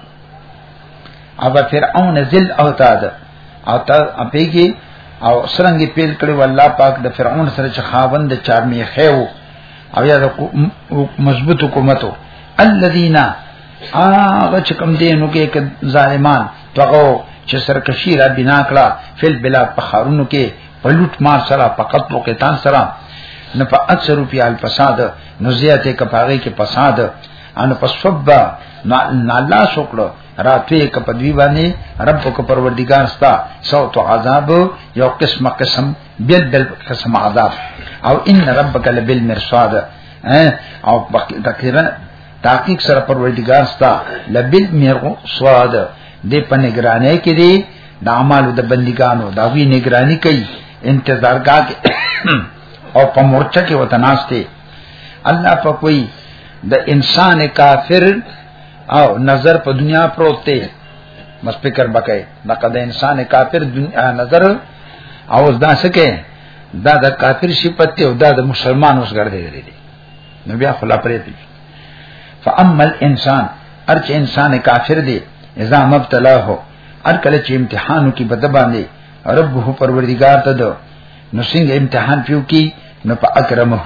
او فرعون ذل اوتاد او تا اپیږي او سرنګ پیل کړي والله پاک د فرعون سره چې خاوند چار میخه وو او یا د مضبوط حکومتو الذين هغه چې کوم دینو کې ظالمان تغو چې سرکشی را بنا کړه فل بلا پخارونو کې پلوټ مار سره فقط وو کې تان سره نه په اکثر روپیا الفساد نو زیاته کپاغه کې فساد ان په صبا نه الله شکر راتوی که په دوی باندې رب کو پروردگار ستا صوت عذاب یو قسم قسم بل بل قسم عذاب او ان ربک لبل مرصاد او تقریبا تحقیق سره پروردگار ستا لبل مرصاد دې په نگرانه کې دي د اعمالو د بندګانو دا وی نگرانی کوي انتظار کا کې او په مورچه کې وتناسته الله په کوئی د انسان کافر او نظر په دنیا پروت دی مس فکر بکای دا کده انسان کافر دنیا نظر او دا سکه دا د کافر صفت ته او دا د مسلمان اوس ګرځیدل دي نو بیا خلا پرې دی فاما الانسان ارچ انسان کافر دی اذا مبتلاه هر کله چې امتحانو کې بد باندې ربه پروردگار ته دو نو څنګه امتحان پیو کی نو په اکرمه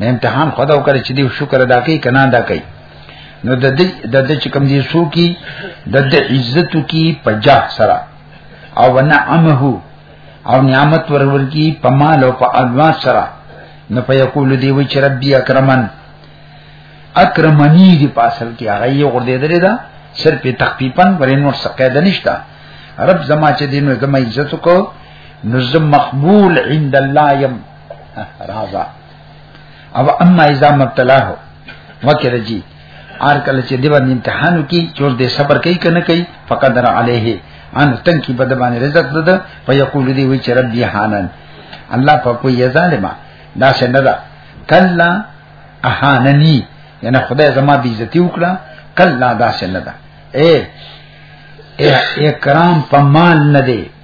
نه امتحان خدا وکړ چې دی شکر ادا کوي کنه ادا کوي نو د دې د دې چې کوم دي سو کی د دې عزت کی پجا سره او نعمه او نعمت ورور کی پمال او په ادوان سره نو په یقول دی وی چې ربي اکرمن اکرمنی دی پاسل کی هغه یې غور دې درې دا صرف تخفیفن ورین ور سقیدنشتا رب زما چې دینو زما عزت کو نزم مقبول عند الله يم رازا او اما اذا مبتلاه وکړه جی ار کله چې دی باندې امتحان وکي چور دې صبر کوي کنه کوي فقدر عليه ان تن کی بد باندې رزق دد په یقول دی وی چې رب یهانن الله په کوی ظالما دا څنګه ده کلا اهاننی یعنی خدای زما بی عزتی وکړه کلا دا څنګه ده اے اکرام په مال نه دی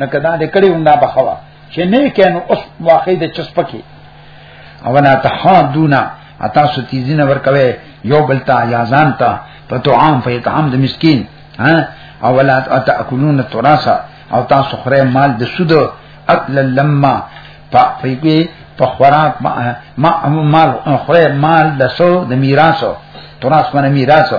نه کدا دې کړي وندا بخوا چې نه کینو اوس واقع د چسپکی او نه تحادونا اتا ستیزین ور کوي یو بلتا یا ځان ته په طعام په طعام د مسکین ها او ولا تاکلون تراسا او تاسو خره مال د سود اکل لما فیګي په خوراک ما مال خره مال د سو د میراثو تراس باندې میراثو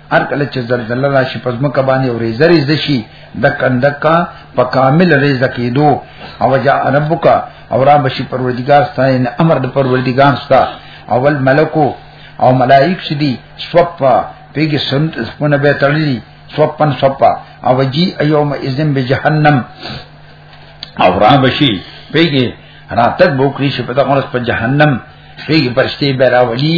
هر کله چې زلزلہ راشي پس مکه باندې او ریزه ریزه شي د کندکا په کامل ریزه کېدو او جا ربک او را بشي پروردگار ستای نه امر د پروردگار ستا اول ملکو او ملائک شدي شپه پیګه سنت سپونه به تړلي سوپن سوپا او جی ایوم اذن بجهنم او را بشي پیګه راتک بوکری شپه د غرس په جهنم پیګه پرشتي به راولي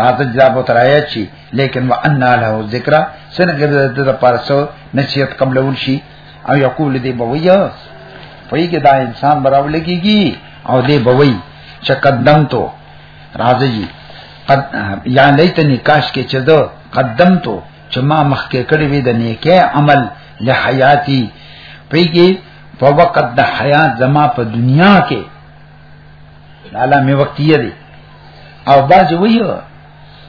راته جواب وترایا چی لیکن وان له ذکر څنګه د د پارسو نصیحت قبلول شي او یقول دی بویا پوی کې دا انسان براول کیږي او دی بوی چې قدم تو راځي قد یا لیتنی کاش کې چې دو قدم تو چې ما مخ کې کړی وی د نیکه عمل له حیاتی پوی کې په وخت د حیات زما په دنیا کې لالا می وقتیه دی او باز ویو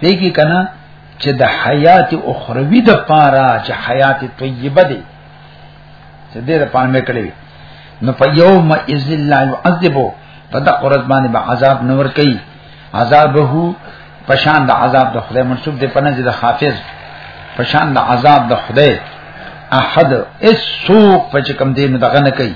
دیږي کنه چې د حیات اخروی د پاره چې حیات طیبه دی چې دې د پاره مې کړی نو په یوم اذ لا يعذبو په د قرز باندې به عذاب نور کوي عذابه پشان د عذاب د خدای منسوب دی پنه چې د حافظ پشان د عذاب د خدای احد اس سوق په کوم دین دغه نه کوي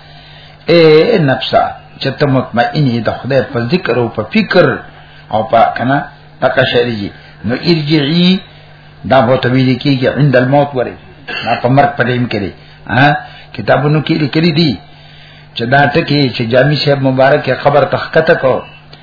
اے نفسا چې ته مطمئن یې د خدای په ذکر او په فکر او په کنه تکا شریږي نو ارجعي دا به ته ویل کېږي عند الموت وره دا په مرګ په ټیم کې ها کتابونو کې لیکلي دي چې دا ټکی چې جامع صاحب مبارک خبر تخکته کو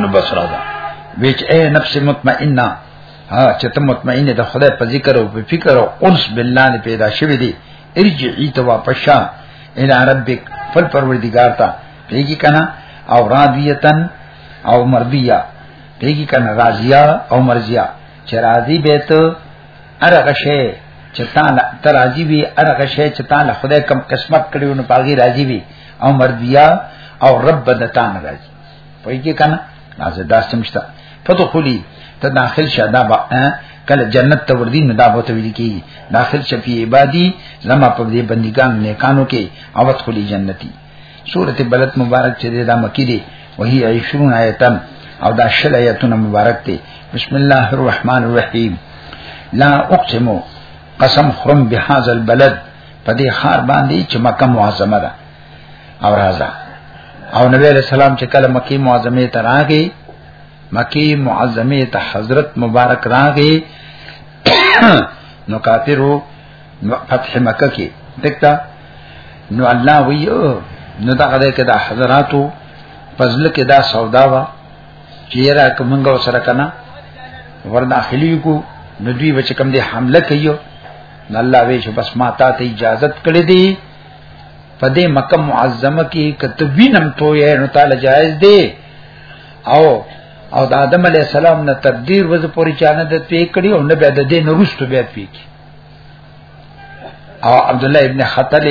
نو بس راځه ویچ اے نفس مطمئنه ها چې ته مطمئنه د خدای په ذکر او په فکر او انس بالله نه پیدا شوې دي ارجعی ته واپس شه الی ربک فل پروردگار ته پیږي کنه او راضیتن او مرضیه پیږي کنه راضیه او مرضیه چې راضی به ته ارغه شی چې تعالی ته راضی وي ارغه شی چې تعالی خدای کم قسمت کړیو نو پاګی راضی وي او مرضیه او رب بدتان راضی پېږي کنه نازه داس چمشتا فدخلی ته داخل شه دا با کله جنت ته وردی نه دا بوته ویل کی داخل شه په عبادی زما په دې بندګان نیکانو کې او تخلی جنتی سورته بلد مبارک چې دا مکی دی وهي 20 آیتن او دا شل آیتونه مبارک دی بسم الله الرحمن الرحیم لا اقسم قسم خرم بهذا البلد په دې خار باندې چې مکه معظمه ده او راځه او نبی علیہ السلام چې کله مکی معظمه ته راغی مکی معظمه ته حضرت مبارک راغی نو کافرو فتح مکه کې دکتا نو الله ویو نو دا غره کې دا حضراتو پزله کې دا سودا وا چیرې کومنګ سره کنا ورداخلی کو نو دوی بچ کم دې حمله کوي نو الله وی چې بس ما ته اجازه کړې دي په دې مکه معظمه کې کتبینم توې نو تعالی جایز دی او او د آدم علی السلام نه تقدیر وز پوری چانه د پی کړی او نه به د دین روستو به پی کی او عبد الله ابن خطل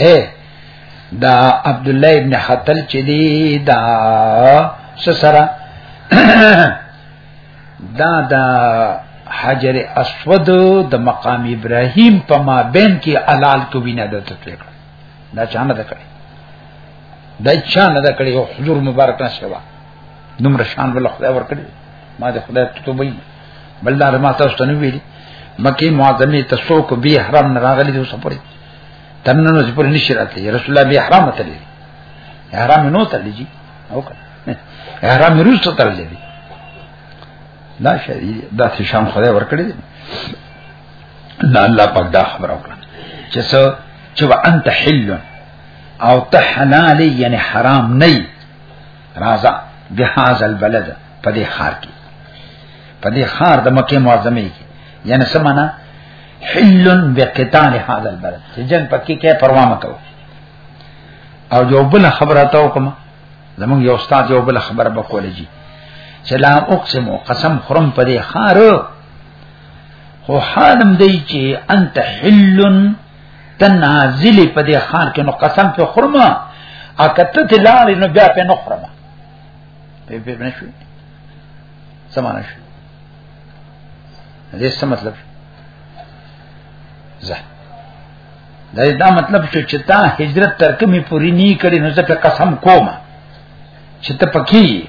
اے دا عبد الله ابن خطل چې دی دا سسرا دا دا حجر اسود د مقام ابراهیم په ما بین کې علال کو وینا د تطبیق دا چانه ده کړی دا چانه ده کړی او حضور مبارک نه شوا نمر شان بل خدای ور کړی ما د خدای ته وی بل دا ما تاسو ته ویلی مکی معظمه تاسو کو به حرام نه راغلی اوس پرې تنن اوس پرې نشی راته رسول الله به حرام ته لري حرام نو ته لږي او احرام روسته تر دې دا شری دا چې شام خدای ورکړي نه الله پاک دا خبر او چې څو چې وانت حل او تحلال یعنی حرام نه رازا بهاز البلد په دې خار کې په دې خار د مکه معظمه کې یعنی سمانا حل بقتال هذا البلد چې جن پکې کې پروا مکو او یو بل خبره تا وکم زمونږ یو استاد یو بل خبره به کولې جی سلام اقسم قسم خرم پدې خار خو حالم دی چې انت حلن تنازل پدې خار کې نو قسم په خرمه اکته تلال نو بیا په نو خرمه په په نه شو سمانه شو دې څه مطلب زه دا دا مطلب شو چې تا هجرت تر کومې پوری نه کړی نو زه په قسم کوم چې ته پکې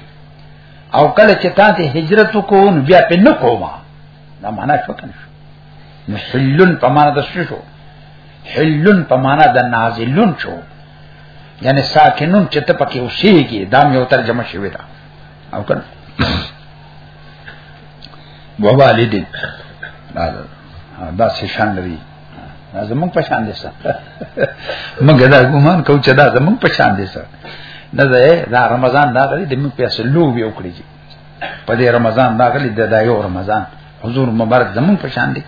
او کله چې تا ته هجرت وکړو بیا په نه کوم دا معنا شو کنه نو حلن په معنا د شو حلن په معنا د نازلون شو یعنی ساکنون چې ته پکې اوسېږي دا مې یو ترجمه شوی دا او کنه ووالدین دا دا څه شان لري زمونږ په شان دي سره موږ دا ګومان کوو چې دا زمونږ په شان دي سره نه ده دا رمضان دا غلي د موږ په اصل لوبي وکړي چې په دې رمضان دا غلي د دایو رمضان حضور مبارک زمونږ په شان دي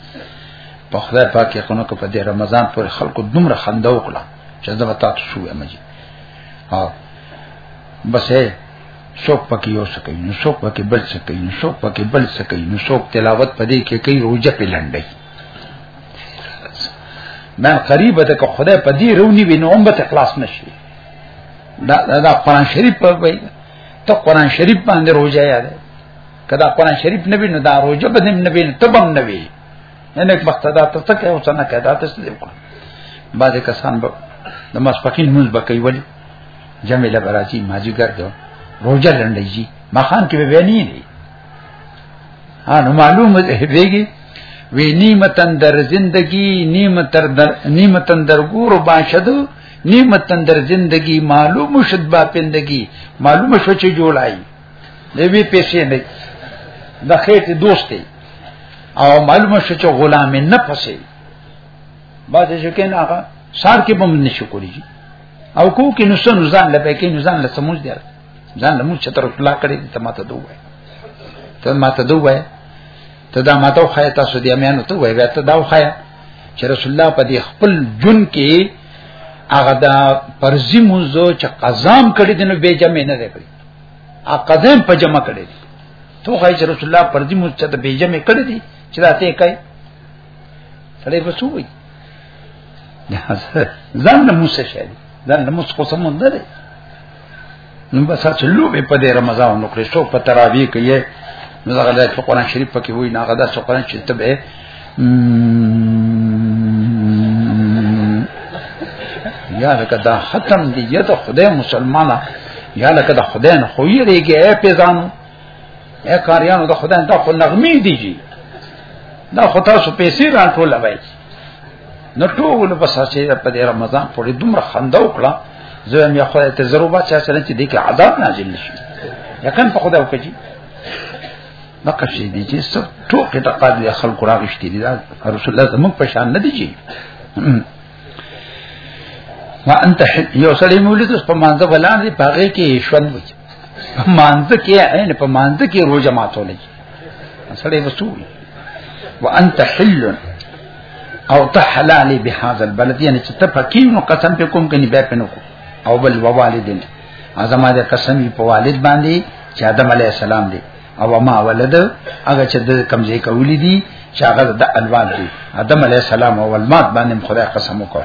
په خدای پاک یې خونو کې په دې رمضان پر خلکو دومره خنده وکړه چې زما تاسو شو یم جی ها بس هي څوک پکې یو څه کوي نو څوک پکې بل څه کوي نو څوک پکې بل څه کوي نو څوک تلاوت پدې کې کوي روزه په لنډي من قریب ته که خدای په دې رونی وینو هم به اخلاص نشي دا دا قرآن شریف په وای ته قرآن شریف باندې روزه یاد کدا قرآن شریف نه وینو دا روزه به نه وینو ته بم نه وی ان یک وخت دا ته څه او څه نه کدا ته څه دی کو بعد کسان به د مسپکین موږ به کوي ولی جمع لبراتی ماجی ګرځو روزه لنډی جی مخان کې به نه نه هانو معلومه ده بیگی وی نیمتن در زندگی نیمتر در نیمتن در گور باشدو نیمتن در زندگی معلوم شد با پندگی معلوم شو چې جوړای دی وی پیسې نه د خېټه دوست دی او معلوم شو چې غلام نه پسې بعد چې کین هغه سار کې بم نشو کولی او کو کې نو سن ځان لپاره کې نو ځان لپاره سمون دی ځان موږ چې تر خپل کړي ته ماته دوه ته ماته دوه ته دا ماته خو تاسو دې امیانو ته وای بیا ته دا خو چې رسول الله په دې خپل جون کې هغه دا فرضي موزو چې قزام کړی دي نو به جمع نه دی کړی ا قزام په جمع کړی دي تو خای چې رسول الله فرضي موزو ته به جمع کړی دي چې دا ته کوي سړی وسوي ځان نه موسی شه ځان نه موسی خو سمون نه دی نو بس چې لوبه په دې رمضان نو کړې څو په تراوی کې یې نو دا غلای چې قرآن شریف پکې وای نه غدا څو قرآن چې ته به یا لکه دا ختم دی یا ته خدای مسلمانه یا لکه دا خدای نه خو یې ریګه اے پیزانو اے کاریانو دا خدای دا خو نغمې دیږي دا خو تاسو پیسې راټولوي نو ټول په سچې په دې رمضان پورې دومره خندا وکړه زه هم یو خدای ته ضرور بچا چې دې دې کې عذاب نازل شي یکن په خدای وکړي مکه شي دي چې څو ټوکې د قاضي خلق راغشتي دي رسول الله زموږ په شان نه دي چې ما انت یو سړی مولید په مانځه بلان دي پاګه کې شوند وکړي مانځ کې عین په مانځ کې روزه ماتول شي سړی وسول وانت حل او تحلال بهذا البلد یعنی چې ته فقیر نو قسم په کوم کني به پنو او بل ووالدین اعظم دې قسم په والد باندې چې آدم علی السلام دی او ما ولد هغه چې د کمزې کولی دی چې هغه د الوان دی آدم علی السلام او المات باندې خدای قسم وکړ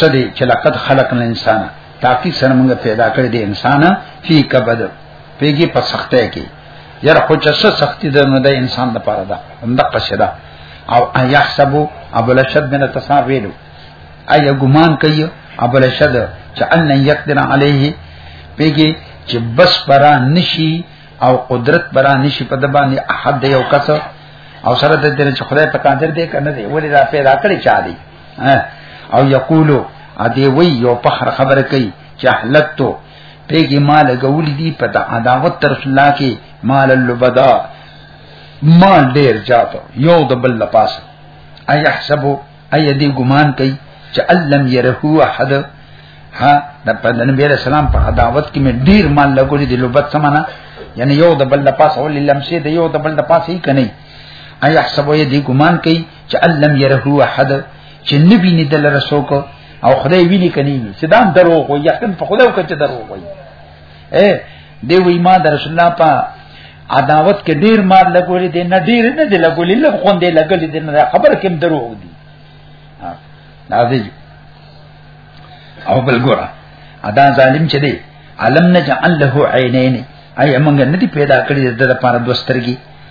سدي چې لقد خلقنا الانسان تاکي سره موږ پیدا کړی دی انسان فی کبد پیږي په سخته کې یار خو چې څه سختی ده نو د انسان لپاره ده همدا قصدا او یحسب ابو لشد من التصاویر ای ګمان کوي ابو لشد چې ان یقدر علیه پیږي چې بس پرا نشي او قدرت برا نشي په دبانې احد یو کس او سره د دې چې خدای په قادر دی کنه دی ولې دا پیدا کړی چا دی او یقولو ا دی وی یو پخر خبره کوي چې احلتو پیګی مال غول دی په عداوت تر رسول الله کې مال اللبدا مال ډیر جاتو یو د بل لپاس اي حسبو اي دې ګمان کوي چې علم يره احد ها د نبی رسول سلام په عداوت کې مې ډیر مال لګولې د لوبت سمانه یعنی یو د بل لپاس ولې لمسه د یو د بل لپاس هی کني ایا حسابو یې دی ګمان کوي چې علم يره احد چې نبی نه دل رسوک او خدای ویلی کني چې دا درو خو یقین په خدای وکړي درو وایي اے دی وی ما در رسول الله په عداوت کې ډیر مار لګولې دي نه ډیر نه دی لګولې لږ خوندې لګلې دي نه خبر کوم درو دي دا دی او بل ګورا ادا ظالم چې دی علم نه جعل له عینین اي موږ نه دی پیدا کړی د لپاره دوسترګي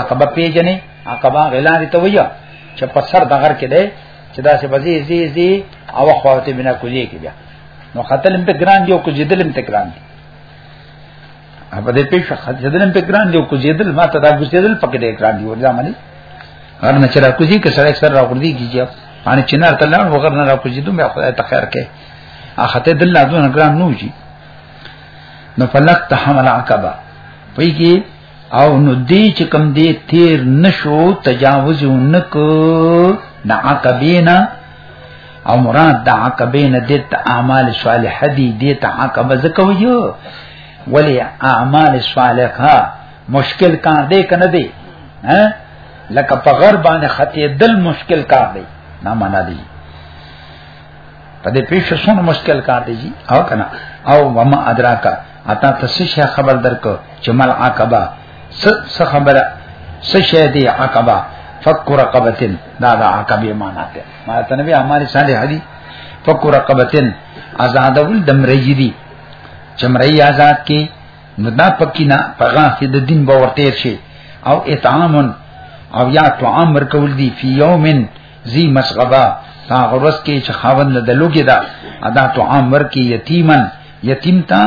عقبه پیجنې عقبه غلان ته ویا چې په سر دغر کې ده چې دا څه بزي زی زی او خواته بنا کولی کې بیا نو قتل په ګران دی او کو جدل په ګران دی په دې پیښه خد جدل په ګران دی او کو جدل ما ته دا ګسیدل پکې دې ګران دی وردا مانی هر نه چر کوزي کې سره سره راغړدي کیږي ان چنار تلان وغیر نه راکوزي دوه خدای ته خیر کې اخته دل نه دون ګران نو جی نو فلک تحمل عقبه پیږي او نو دی چې کم دی تیر نشو تجاوز نکو د عقبینا او مراد د عقبینا د اعمال صالحه دی د عقبه زکو یو ولی اعمال صالحه مشکل کار دی کنه دی ها لکه په غر باندې خطې دل مشکل کار دی نه معنا دی په دې پیښه سونه مشکل کار دی جی او کنه او وما ادراکا اتا تاسو شه خبر درک چې مل عقبه څه خبره څه شه دی عقبه فک رقبتن دا دا عقبه معنا ته ما ته نبی امر صالح حدیث فک رقبتن آزادول دمرې دي چمرې آزاد کی نو دا پکینا پغا چې د دین باور تیر شي او اطعام او یا طعام ورکول دي فی یومن زی مسغبا تا غرس کې چې خاوند د لوګي دا ادا تو عام ورکی یتیمن یتیم تا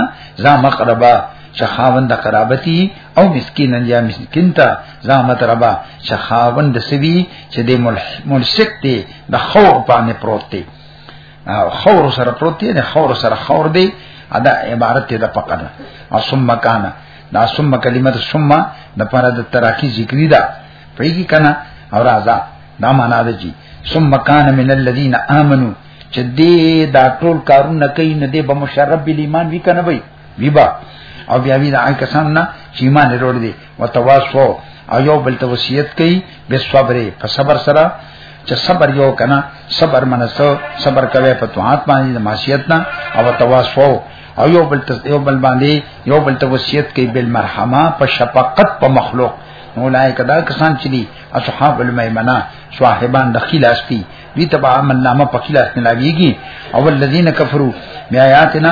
زا مقربا چې خاوند قرابتی او مسکین یا مسکین تا زا مقربا چې خاوند سوي چې د ملشک دی د خور باندې پروت دی او خور سره پروت دی نه خور سره خور دی ادا عبارت دی د پقد او ثم کان دا ثم کلمه ثم د پر د تراکی ذکری دا پیږي کنه او راځه دا معنا ده چې ثم کان من الذين امنوا چې دې دا ټول کارونه کوي نه دې به مشرب بل ایمان وی کنه وی ویبا او بیا وی دا کسان نه چې ایمان لرور دي وتواصو او یو بل ته وصیت کوي به صبر په صبر سره چې صبر یو کنه صبر منسو صبر کوي په توحات باندې د معصیت نه او تواصو او یو بل ته یو بل باندې یو بل ته وصیت کوي بل مرحمه په شفقت په مخلوق اولائک دا کسان چې دي اصحاب المیمنه صاحبان د خلاص دي دوی ته به عمل نامه په خلاص نه لاګيږي او الذين كفروا بیااتنا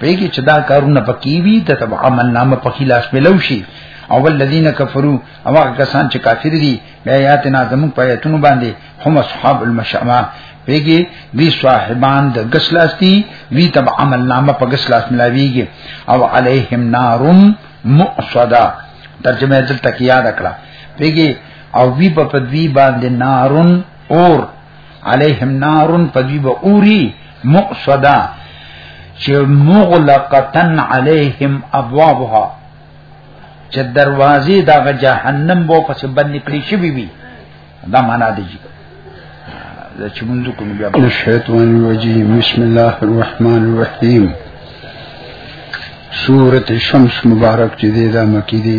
پیږي چې دا کارونه پکې وي ته تبع عمل نامه په خلاص ملو شي او الذين كفروا او هغه کسان چې کافر دي بیااتنا زموږ په ایتونو باندې هم اصحاب المشأمه پیږي وی صاحبان د غسلاس دي وی تبع عمل نامه په غسلاس ملاويږي او عليهم نارم مؤصدا ترجمه دلته کې یاد کړه پیږي او وی په پدوی باندې نارون اور علیهم نارون پدوی به اوري مقصدا چې مغلقتن علیهم ابوابها چې دروازې دا جهنم وو پس باندې کړی شي بي دا معنا دی دا چې موږ کوم بیا شیطان الرجیم بسم الله الرحمن الرحیم سورۃ الشمس مبارک چې دا مکی دی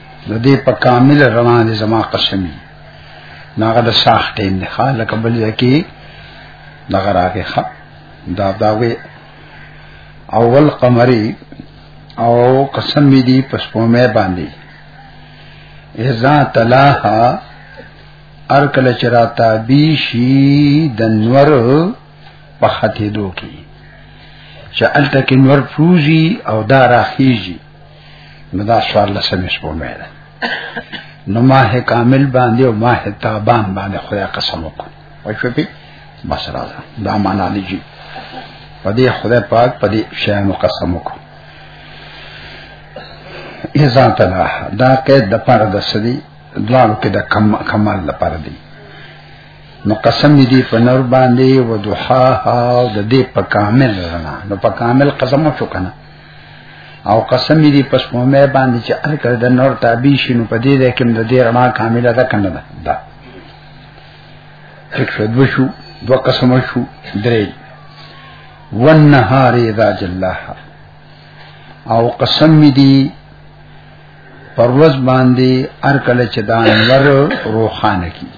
نو دې په کامل رڼا دې زما قسمی ناغه د ساخ ټیم نه خا لکه بل یکی دغه راکه خا دا دا وی اول قمری او قسم می دی پسپومه باندې اذا تلاها ار کله چراتا بیشی دنور په خته دوکي چې الته کې نور فروزي او دا راخیږي نو دا سوال له سمې سپومې ده نو ماه کامل باندې او ماه تابان باندې خدای قسم وکړ وای شو پی بس راځه دا معنا لږی په دې خدای پاک په دې شیانو قسم وکړ اذا تلا دا قید د پر د سدي دلالو کې د کم کمال لپاره دی نو قسم دې په نور باندې ودوحاها د دې په کامل رڼا نو په کامل قسم وکړه او قسم دې پس په مې باندې چې ار کړ د نور تابع شینو په دې ده کې د دې رڼا کامله ده کنه ده دا یک شو دو شو دو قسم شو درې والنهار اذا جلاها او قسم دې پروز باندې ار کله چې دا انور روخانه کی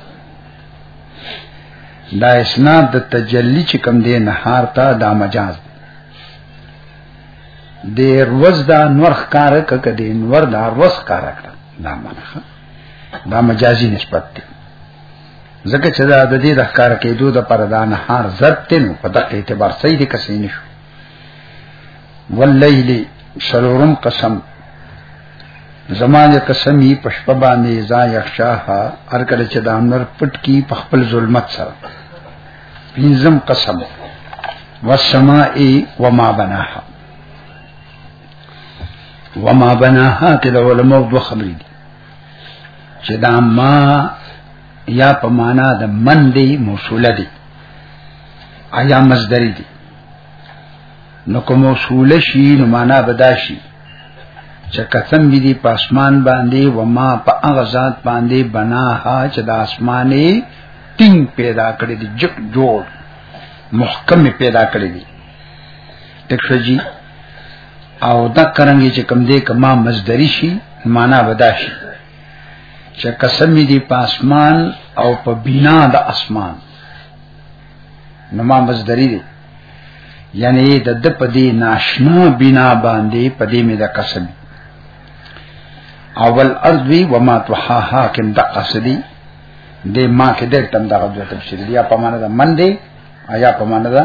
دا اسناد د تجلی چې کم دی نهار ته دا مجاز د روز دا نور ښکار کړه د نور دا روز ښکار کړه دا معنی دا مجازي نسبت دی ځکه چې دا د دې د ښکار کېدو د پر دا نه هر ضرب ته نو په دقیق اعتبار صحیح دي کسې نشو واللیل شلورم قسم زمانه قسمی پشپ باندې ځا یخشاها هر کله چې دا نور پټ کی په خپل ظلمت سره پنځم قسم والسماء وما بناها وما بناها کې د علماء دوه خبرې دي چې دا ما یا په معنا د من دی موصوله دی ایا مصدر دی نو کوم موصول شي نو معنا بداشي چې قسم دې په اسمان باندې و ما په هغه ذات باندې بنا ها چې د اسمانې ټینګ پیدا کړی دی جک جوړ محکم پیدا کړی دی تکشجی او دا کرنګي چې کم دې کما مزدری شي معنا بداشي چې قسم دې په اسمان او په بنا د اسمان نو ما مزدری دی یعنی د د پدی ناشنا بنا باندې پدی می دا قسم اول ارض وی وما توها حاکم د قصدی د ما کې د تم دا غوډه تفسیر دی په معنا دا من دی آیا په معنا دا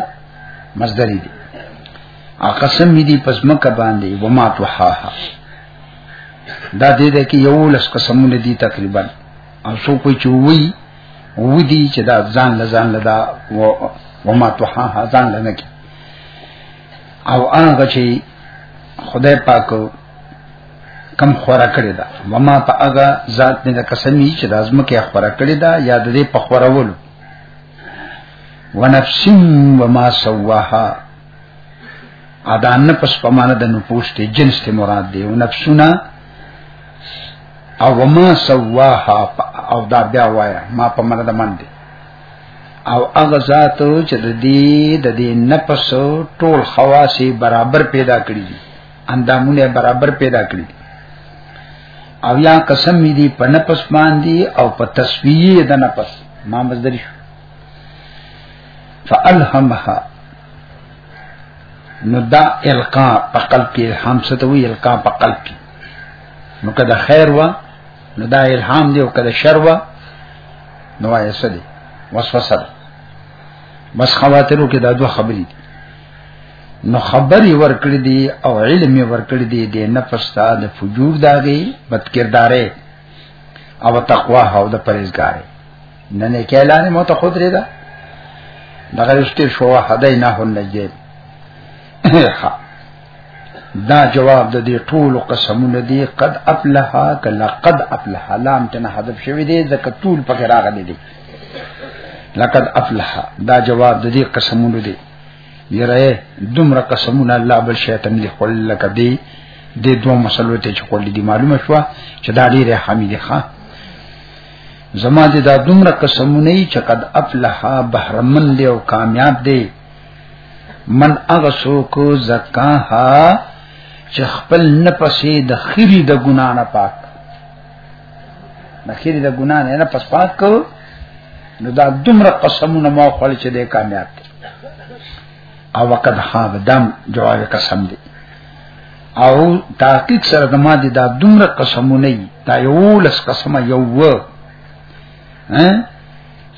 مصدر دی ا قسم می دی پس مکه باندې وما توها دا دې ده کې یو لس قسمونه دي تقریبا او سو په چوي و دي چې دا ځان له ځان له دا و ما توها ځان له نه کی او هغه چې خدای پاک کم خورا کړی دا و ما په هغه ذات نه قسمی چې د ازمکه خورا کړی دا یا د دې په خورولو ونفس وما سواها ادا نفس په معنا د نفوس ته جنس ته مراد دی او نفسونه او ما سواها او دا بیا وایا ما په مر د باندې او هغه ذات چې د دې د دې نفس ټول خواصي برابر پیدا کړی دي اندامونه برابر پیدا کړی دي او یا قسم می دی په نفس باندې او په تسویه د نفس ما مصدر شو فالهمها نو دا القا په قلب کې همسه ته وی القا په قلب کې نو کله خیر وا نو دا الهام دی او کله شر وا نو وایې سړي وسوسه ده بس خواترو کې دا دوه خبرې دي نو خبرې ورکړې دي او علم ورکړې دي د نفس ته د فجور داږي بد کردارې او تقوا او د پرهیزګارې نه نه کېلانه مو ته خود ریدا دغه رښتې شو هداي نه هون نجیب دا جواب د دې ټول قسمونه دي قد افلحا کلا قد افلحا لام تنه حذف شوی دی ځکه ټول پکې راغلي دي لقد افلحا دا جواب د دې قسمونه دي یره دومره قسمونه الله بل شیطان دې خل لک دی د دوه مسلو ته چې خل دي معلومه شو چې دا ډیره حمیده ښه زما دې دا دومره قسمونه چې قد افلحا بهرمن دی او کامیاب دی من هغه څوک زکاها چې خپل نفسې د خيري د ګنا نه پاک د خيري د ګنا نه نه پس پاک کو نو دا دومره قسمونه ما خپل چې د کامیاب دي او وقد حاب دم جواب قسم دي او تحقیق سره د ما دي دا دومره قسمونه دي دا یو لس قسمه یو و ها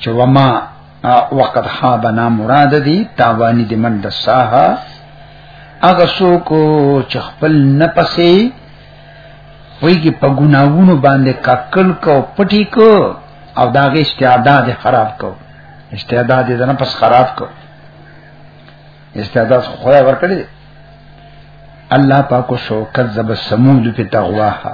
چې وما وقد خاب نا مراد دی تاوانی دی من دساها اغه سوکو چې خپل نفسې ویږي په ګناوونو باندې ککل کو پټی کو او داغه استعداد خراب کو استعداد دې نه پس خراب کو استعداد خدای ورکړي الله پاکو شو کذب سمود په تغواها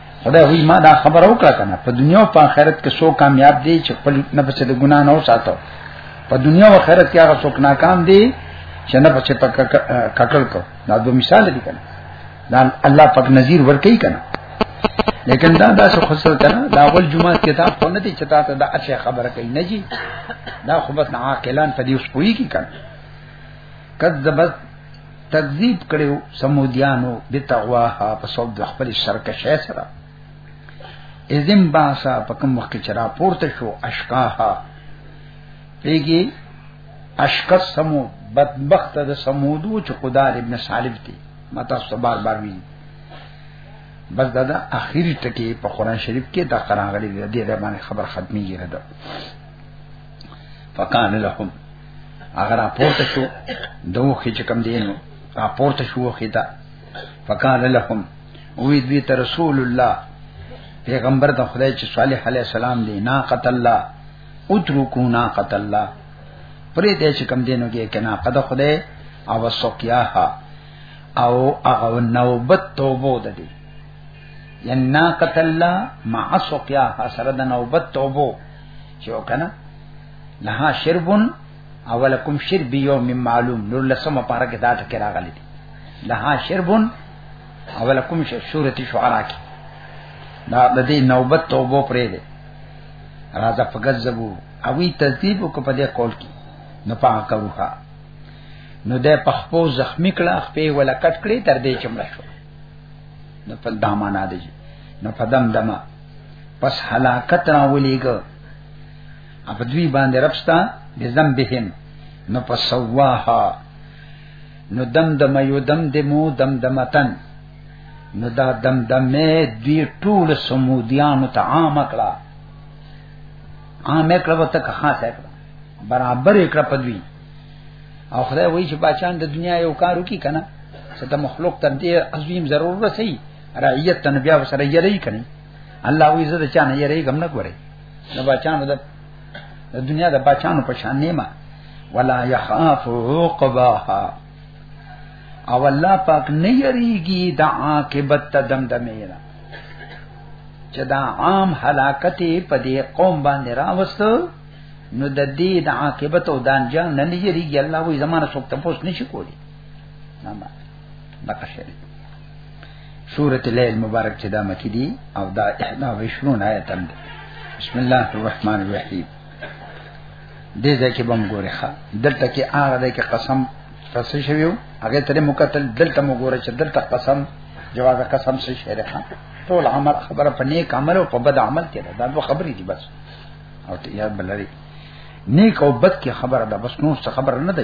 خدای وی ما دا خبر او کړه کنه په دنیا او په آخرت کې څو کامیاب دي چې خپل نفس د ګنا نه وساتو په دنیا او آخرت کې هغه څوک ناکام دي چې نه پچې په ککل کو دا دوه مثال دي کنه دا الله پاک نذیر ور کوي کنه لیکن دا دا څه خسر کنه دا اول جمعه کتاب خو نه دي چې تاسو دا اچھا خبره کوي نه جی دا خو بس عاقلان په دې اوس پوي کی کنه کذبت تکذیب کړو سمودیانو بتغواها په سبب د خپل سرکشه سره اذن باسا په کوم وخت چې را پورته شو اشقاها پیږي اشق سمو بدبخت د سمودو چې خدای ابن صالح دی متا سبار بار وی بس دا, دا اخیری ټکی په قران شریف کې دا قران غلي دی د دې باندې خبر ختمي کیږي فقال لهم هغه راپورته شو دوه خې چې کم دینو راپورته شو خېدا فقال لهم وی دوی ته رسول الله پیغمبر د خدای چې صالح علی السلام دی نا قتل الله اترکو نا قتل الله پرې دې چې کم دینو کې کنا قد خدای او سقیاها او هغه نوبت توبو ده دي ینا قتل الله مع سقیاها سره د نوبت توبو چې وکنه لها شربن اولکم شرب یوم معلوم نور لسمه پارا کې دا ټکی راغلی دی لها شربن اولکم سورۃ شعراء کې دا د دې نوبت توبو پرې دی راځه فغذبو اوی تذیب کو په دې قول کې نه پاه کوه نو ده پخپو زخمی کړه خپې ولا کټ کړې تر دې چمړه شو نو په دامانا دی نو په دم دما پس حلاکت را ولېګ په دوی باندې ربستا بذنبهم نو پسواها نو دم دم یو دم دمو دم دمتن نو دا دم دمه دی ټول سمودیانو ته عام کړه عام کړه وته که خاص کړه برابر کړه پدوی او خدای وایي چې بچان د دنیا یو کارو کی کنه ست مخلوق ته دې عظیم ضرورت سي رعیت تن بیا وسره یری کني الله وی زده چانه یری غم نه کوي د بچانو د دنیا د بچانو په شان نیمه ولا یخاف عقباها او الله پاک نه یریږي د عاقبت ته دمدمه نه چې دا عام هلاکت په دې قوم باندې راوست نو د دې د عاقبت او دانجام نه نه یریږي الله وې زمانه څوک تاسو نشي کولی نه ما بقشه سورة الليل مبارک چې دا مکی دی او دا احنا وشرون آیت هم دی بسم الله الرحمن الرحیم دې ځکه بم ګورې ښا دلته کې هغه دې کې قسم تاسو شویو هغه ترې مقتل دلته مو ګورې چې دلته قسم جواز قسم څه شعر ښا ټول عمل خبره په نیک عمل او په بد عمل کې دا دوه خبرې دي بس او ته یاد بلری نیک او بد کې خبره ده بس نور څه خبره نه ده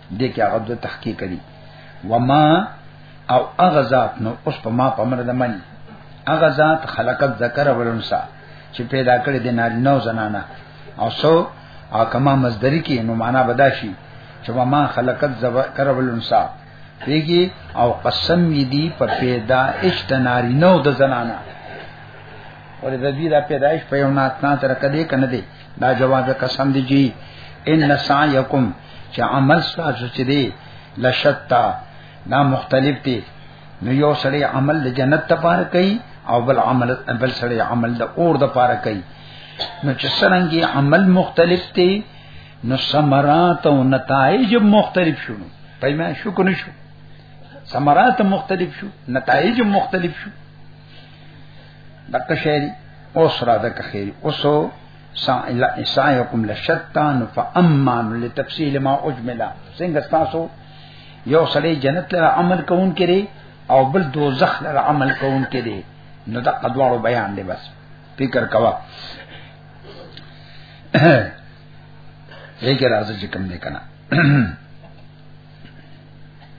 دې کې هغه د تحقیق کړي وما او هغه ذات نو اوس په ما په مرده مني هغه ذات خلقت ذکر ولنسا چې پیدا کړی د نارینه او زنانه او سو او کما مصدری کې نو معنا بداشي چې وما خلقت ذکر ولنسا دیږي او قسم دې په پیدا اشتناری نو د زنانه ولې د دې د پیدایش په یو ناتنا تر کده کنه دی دا جواب قسم دی جی ان سعیکم چې عمل تاسو چې دی لشتا دا مختلف دي نو یو سړی عمل د جنت ته پاره کوي او بل عمل بل سړی عمل د اور د پاره کوي نو چې څنګه عمل مختلف دي نو ثمرات او نتایج مختلف شونه پېما شو کو نشو ثمرات مختلف شو نتایج مختلف شو دغه شی اوس را دغه خیر اوسو سعیکم لشتا نو فامان لتفصیل ما اجملا څنګه تاسو یو سړی جنت لپاره عمل کوون کړي او بل دوزخ لپاره عمل کوون کړي نو دا ادوارو بیان دی بس فکر کوا یې کې راځي چې کوم نه کنا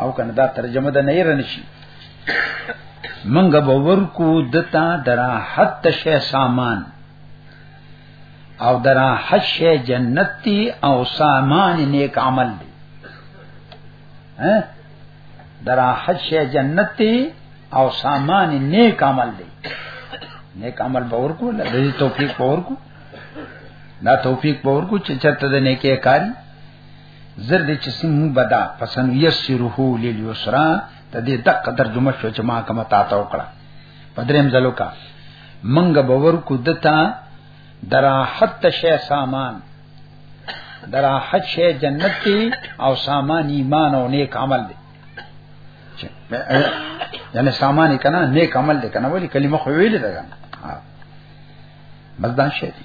او کنه دا ترجمه د نه رنشي منګه باور کو دتا درا حت شه سامان او درا حت شه جنتی او سامان نیک عمل دی ها درا حت شه جنتی او سامان نیک عمل دی نیک عمل باور کو لږی توفیق باور کو دا توفیق باور کو چې چرته د نیکه کاری زر دې چې سمو بدا پسن یسره للیسرا ته دې دقه ترجمه شو چې ما کما تا تا وکړه پدریم زلو کا منګ باور کو دتا دراحت شی سامان دراحت شی جنت تی او سامان ایمان او نیک عمل دی یعنی سامان کنا نیک عمل دی کنا ولی کلمه خو ویل ده کنا بس دا شی دی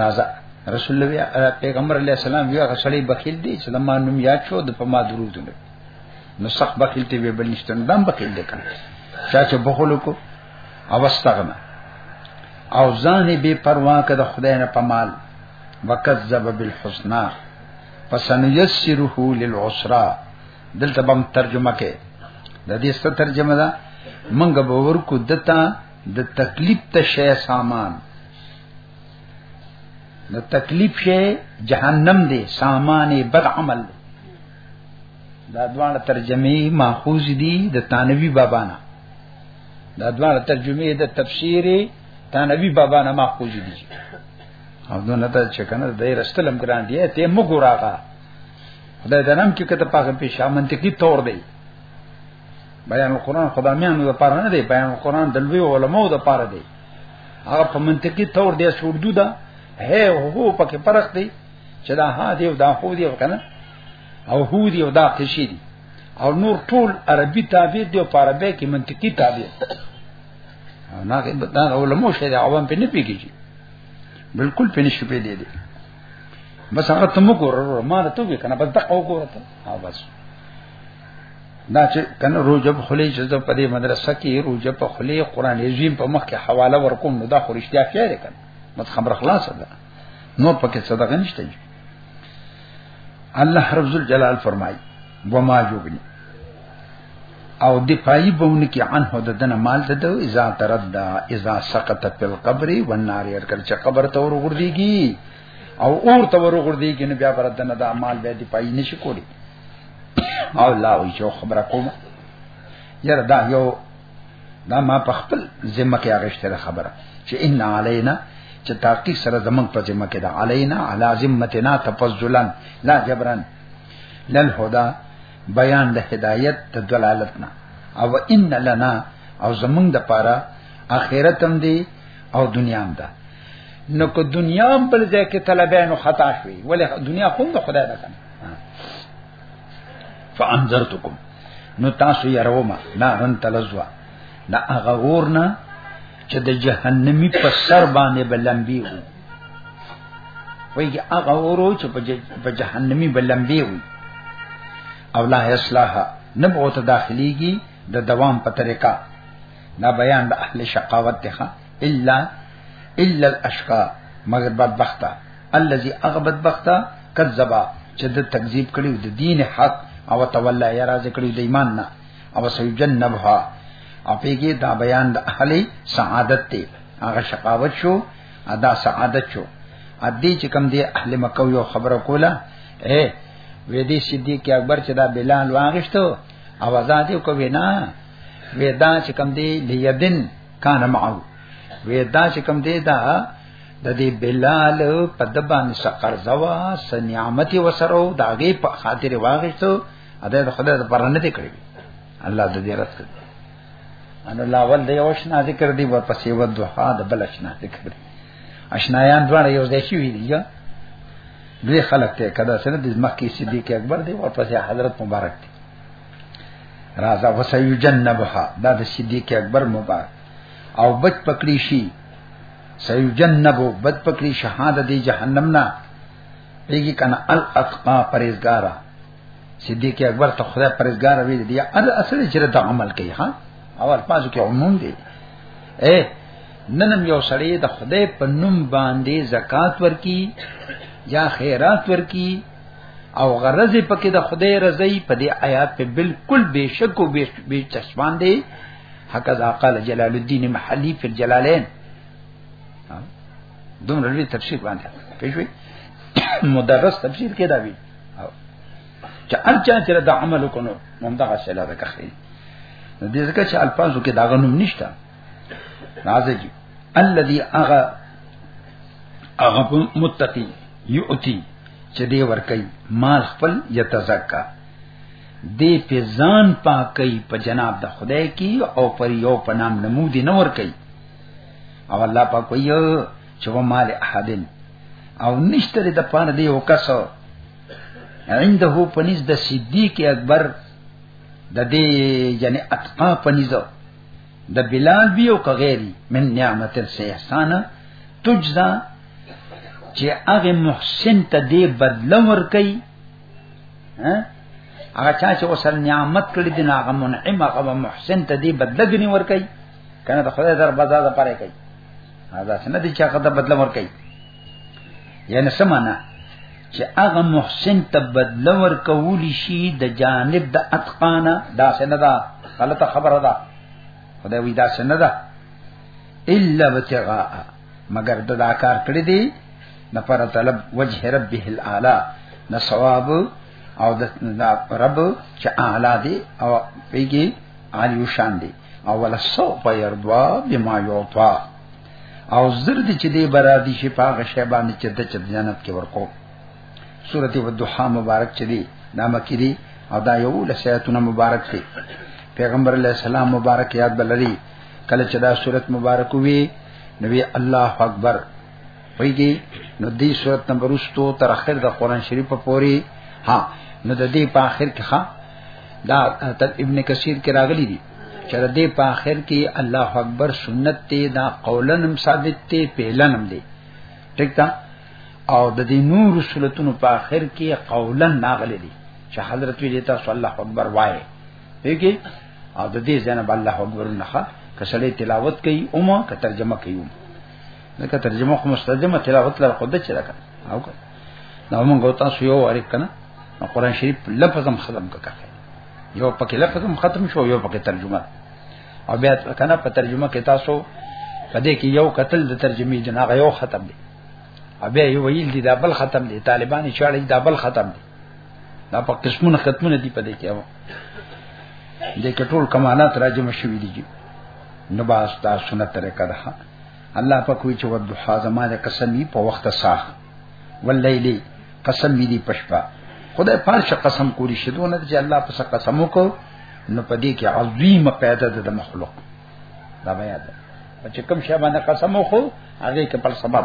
راځه رسول الله پیغمبر علی السلام یو غسړی بخیل دی چې لمه نوم یاد شو د پما درود نه نو سخت بخیل ته ویل نشته دم بخیل دی کنه چا چې بخلو کو اوستغنا او ځان به پروا کړه خدای نه پمال وکذب بالحسنا فسنيسره للعسرا دلته بم ترجمه کې د دې ست ترجمه ده منګه باور کو دتا د تکلیف ته شی سامان نو تکلیف شي جهنم دی سامان بد عمل دی دا دوانه ترجمه ماخوذ دي د تانوي بابا نه دا دوانه ترجمه د تفسیر تانوي بابا نه ماخوذ دي او دونه ته چې کنه د رستلم ګران دی ته مګوراغه خدای دنم کې کته پاګه په شامنتکی تور دی بیان القرآن خدا میانو د پاره نه دی بیان القرآن د لوی علماو د پاره دی هغه په منطقي تور دی شوردو ده هه هو پکې فرق دی چې دا ها دی او دا هو دی کنه او هو دی او دا قشی دی او نور ټول عربي تعبیر دی او په عربی کې منطقي تعبیر نه دا علماو شه عوام په نه پیږي بالکل په نشي پیږي بس هغه تم ګور ما ته وی کنه بس دغه وګوره ته او بس دا چې کنه روزه په خلی چې په دې مدرسه کې روزه په خلی قران عظیم په مخ کې حواله ورکوم نو دا خو رښتیا خیر کنه مت خبر خلاص ده نور پکې صدقه نشته الله رب ذل جلال فرمایي وما یغنی او دفاعی بون کی عنه د دنه مال د دو اذا ترد اذا سقط فی القبر والنار هر کله چې قبر ته ورغړدیږي او اور ته ورغړدیږي نو بیا بر دنه د مال به دفاعی نشي کولی او الله وی جو خبره کوم یره دا یو دا ما په خپل ذمہ کې اغشتره خبره چې ان علینا چې تحقیق سره زمنګ په ذمہ کې دا علینا علی ذمتنا تفضلا لا جبران لن هدا بیان د هدایت د دلالت نه او ان لنا او زمونږ د پاره اخرت هم دی او دنیا هم ده نو که دنیا هم بل ځای کې طلبانو خطا شوي ولې دنیا هم د خدای ده کنه فانذرتکم نو تاسو یې روما نارن تلزوا دا هغه ورنه چې د جهنمی په سر باندې بلمبي وو وی هغه ورو چې په جهنمی بلمبي وي او لا اصلاح نه به ته داخليږي د دوام په طریقه دا بیان د اهل شقاوت ته الا الا الاشقا مگر بدبخته الذي اغبت بخته کذبا چې د تکذیب کړي د دین حق او تولا یا راز کړي د ایمان نه او سيجنبها او پیګه دا بیان د اهل سعادت ته هغه شقاوت شو ادا سعادت شو ا دې چې کم دی اهل مکه یو خبره کوله اے وې دې صدیق اکبر چې دا بلال واغشتو او آزاد کو وینا ودا چې کم دی لیدن کان معو ودا چې کم دی دا د دې بلال په دبان سقر زوا سنیامت وسرو داګه په خاطر واغشتو اده خدای د پرنه دې کړی الله دې رات کړي ان الله ول دی او شنا ذکر دی ورپسې و دوه د بل شنا ذکر دی اشنایان دواړه یو ځای شي ویل یا دوی خلق ته کدا سره د مکه صدیق اکبر دی ورپسې حضرت مبارک دی رازا وسیجنبها دا د صدیق اکبر مبارک او بچ پکړی شي سیجنبو بد پکړی شهادت دی جهنم نه پیږي کنه الاتقا پرېزګارا صدیق اکبر ته خدای پرزګار ویل دی ار اصل چې د عمل کوي ها اول پاسو کې عموم دی اے ننم یو سړی د خدای په نوم باندې زکات ورکی یا خیرات ورکی او غرض پکې د خدای رضای په دې آیات په بالکل بشک او بے چشمان دی حق ذا قال جلال الدین محلی فی الجلالین دوم رلی تفسیر باندې پېښوي مدرس تفسیر کې دا وی چې ارچا چې دا عمل وکړو مونږ دا شلا ده کخې دې ځکه چې الفاظو کې دا غنوم نشته راځي الذي اغا اغا متقي يؤتي چې دې ور کوي مال خپل يتزکا دې په ځان پاکي په جناب د خدای کې او پر یو په نام نمودي نور کوي او الله پاک ویو چې و مال احدن او نشته د پاره دی او کسو عنده پنځ د صدیق اکبر د دې یعنی اتقا پنځ د بلال بی او کغیری من نعمت السحسان تجزا چې هغه محسن ته دې بدل ور کوي ها هغه چا چې وسل نعمت کړی دی هغه منعم هغه محسن ته دې بدل غني ور کوي کنه د خدای در بازار لپاره کوي دا څنګه دي چې هغه ته بدل ورکړي یعنی سمانا چې هغه محسن ته بدل ورکول شي د جانب د اتقانا دا څنګه دا غلطه خبره ده خدای وی دا څنګه ده الا بتغاء مگر د دا کار کړی دی نه پر طلب وجه ربه الاعلى نه ثواب او د رب چې اعلی دی او پیږي عالی شان دی او ولا سو په يرضا بما يوطا او زر دي چې دې برا دي شي پاغه شی باندې چې د جنت کې ورکو سورته ودوحا مبارک چې دي نامه کې دي او دا یو لسیاتونه مبارک دي پیغمبر علی السلام مبارک یاد بلري کله چې دا سورته مبارک وي نبی الله اکبر ویږي نو دې صورت نمبر وستو تر اخر د قران شریف په پوری ها نو د دې په اخر کې ها دا تر ابن کثیر کې راغلي دي چې د دې په اخر کې الله اکبر سنت ته دا قولنم ثابت ته پیلنم دي ٹھیک ده او د دې نور سنتونو په اخر کې قولن ناغلي دي چې حضرت وی دیتا صلی الله اکبر وای دیږي او د دې جناب الله اکبر نه کسړې تلاوت کوي اومه که ترجمه کوي لکه ترجمه خو مستجمه تلاوت لر خود چې راکا او که دا موږ او تاسو یو واری کنه قرآن شریف لفظ هم ختم کړه یو پکې لفظ هم ختم شو یو پکې ترجمه او بیا کنه په ترجمه کې تاسو پدې کې یو قتل د ترجمه جنا یو ختم دی بیا یو ویل دي دا بل ختم دي طالبان چاړي دا بل ختم دي دا په قسمونه ختمونه دی په دې کې او د کټول کمالات راځم شوې دي نو با ستا سنت طریقه ده الله په کوی چې ود حازما د قسمی په وخت صاح واللیل قسم دی پشپا خدای پارشه قسم کولی شدونه چې الله پس قسم وکړو نو په دې کې عظیمه پیدا ده د مخلوق دا بیا ده چې کوم شی باندې قسم وکړو هغه کې پر سبب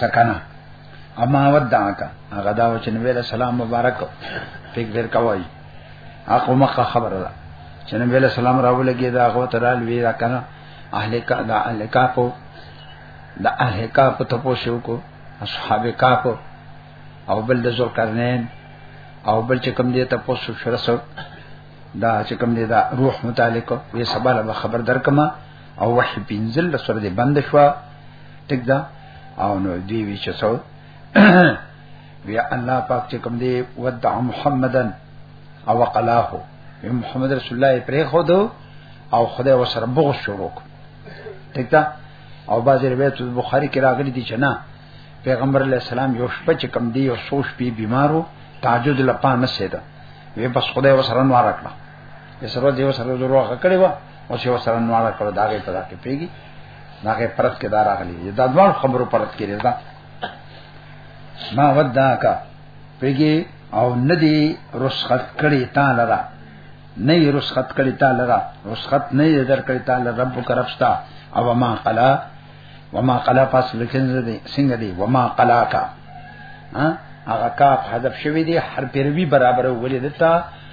سکنا اما ودعک هغه دا چې نبی له سلام مبارک پیګ در کوي هغه مخه خبره ده چې نبی له سلام راولګي دا هغه ترال وی دا کنه اهل کا دا اهل کا کو دا اهل کا په تپو شو کو اصحاب کا کو او بل د زور کرنین او بل چې کم دی تپو شو شرسو دا چې کم دی دا روح متعلق وی سبا له خبر درکما او وحی پنځل سره دې بند شو ټیک دا او نو دی وی چې څو بیا الله پاک چې کوم دی ودع محمدن او قلاه محمد رسول الله پرې خو دو او خدای وسره بغض شروع ټیک دا او باز روایت بخاری کې راغلي دي چې نه پیغمبر علی السلام یو شپه چې کم دی او سوش پی بیمارو تعجد لپاره نه سیدا وی بس خدای وسره نوار کړه یې سره دی وسره دروغه کړی و او چې وسره نواله کړو دا غي ته راکې پیږي ناګه پرد کې دار اغلی دا دوه خبرو پرد کې رضا ما ودا کا پیږي او ندی رسخت کړي تا لرا نه رسخت کړي تا لرا رسخت نه در کړي تا لرا رب کرپستا او ما قلا وما قلا پاس لکن دې څنګه دې وما قلا کا ها هغه کاف حذف شوی دی حرف روی برابر ولې دتا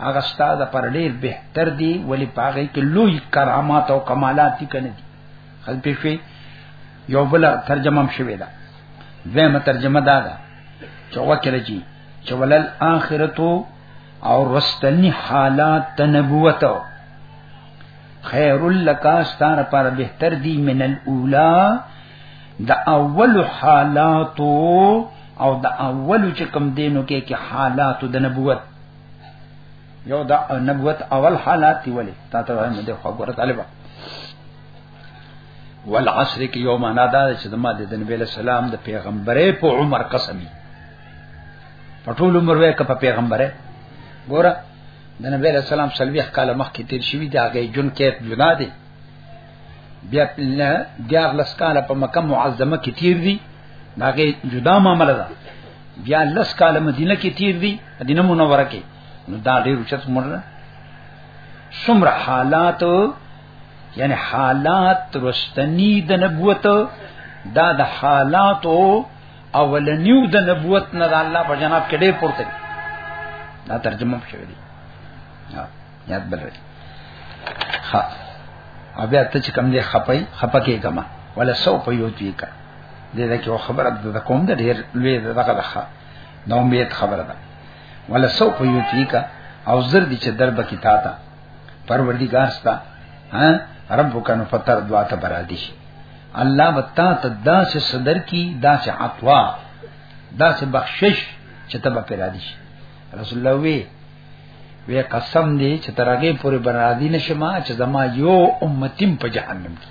هغه ستاده پر ډیر بهتر دی ولی پاغه کې لوی کرامات او کمالات دي کنه دي خل پیښوي یو بل ترجمه هم شوی دا دویمه ترجمه دا ده چې وکړه چې چې ولل اخرتو او رستنی حالات تنبوت خیر لک ستاره پر بهتر دی من الاولا د اول حالاتو او د اول چې کم دینو کې کې حالاتو د نبوت یو دا نبوت اول حالات دی ولی تا ته وایم د خبره طالبہ والعصر کې یو معنا دا چې د ما د نبی له سلام د پیغمبرې په عمر قسمی په ټول عمر وې کپ پیغمبره ګوره د نبی له سلام سلويخ کاله مخکې تیر شوی دی هغه جون کې جنا دی بیا بیا لس کاله په مکه معظمه کې تیر دی داګه جدا معاملې ده بیا لس کال مدینه کې تیر دی مدینه منوره کې نو دا ډیر اوچت عمر ده سمره حالات یعنی حالات رستنی د نبوت دا د حالاتو اولنیو د نبوت نه د الله په جناب کې ډېر پورته دا ترجمه شوې دي یاد بل راځي ها بیا ته چې کم دې خپای خپکه کما ولا سو په یو چی کا دې دا کې خبره ده د کوم ده ډېر لوی ده دغه ده نو امید خبره ده ولا سو په یو تیکا او زر دي چې درب کی تا تا پروردگار ستا ها رب کنو فتر دعا ته برا دي شي الله وتا ته دا چې صدر کی دا چې عطوا دا چې بخشش چې تبا پیدا دي شي رسول الله وی وی قسم دی چې ترغه پورې برادي نشما چې زما یو امتیم په جهنم کې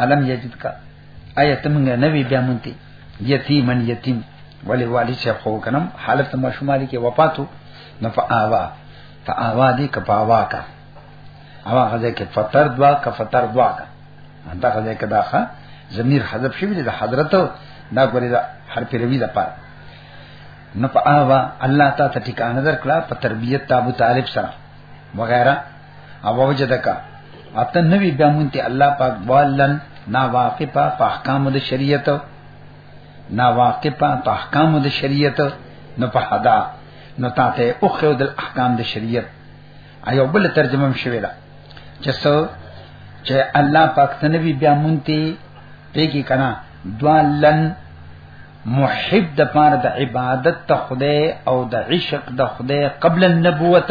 علم یجد کا آیت منګه نبی بیا مونتی یتیمن یتیم ولی والی چې خو کنم حالت مشمالی کې وفاتو نه فآوا فآوا دی کپاوا کا اوا غزه کې فطر دوا کا فطر دوا کا دا غزه کې داخه ضمیر حذف شوی دی د حضرت دا ګوري دا حرف روی ده پاره نه پاوا الله تعالی ټیکانه درکړه په تربیت تابو طالب سره وغیرہ او وجدکا اته نوی بیا مونږ ته الله پاک والن نا واقفه په احکام د شریعت نا واقفه په احکام د شریعت نه په حدا نو تا ته او خو د احکام د شریعت ایو بل ترجمه هم شوی دا چې سو چې الله پاک ته نبی بیا مونږ ته پیګی کنا دوالن محب د پاره د عبادت ته خدای او د عشق د خدای قبل النبوت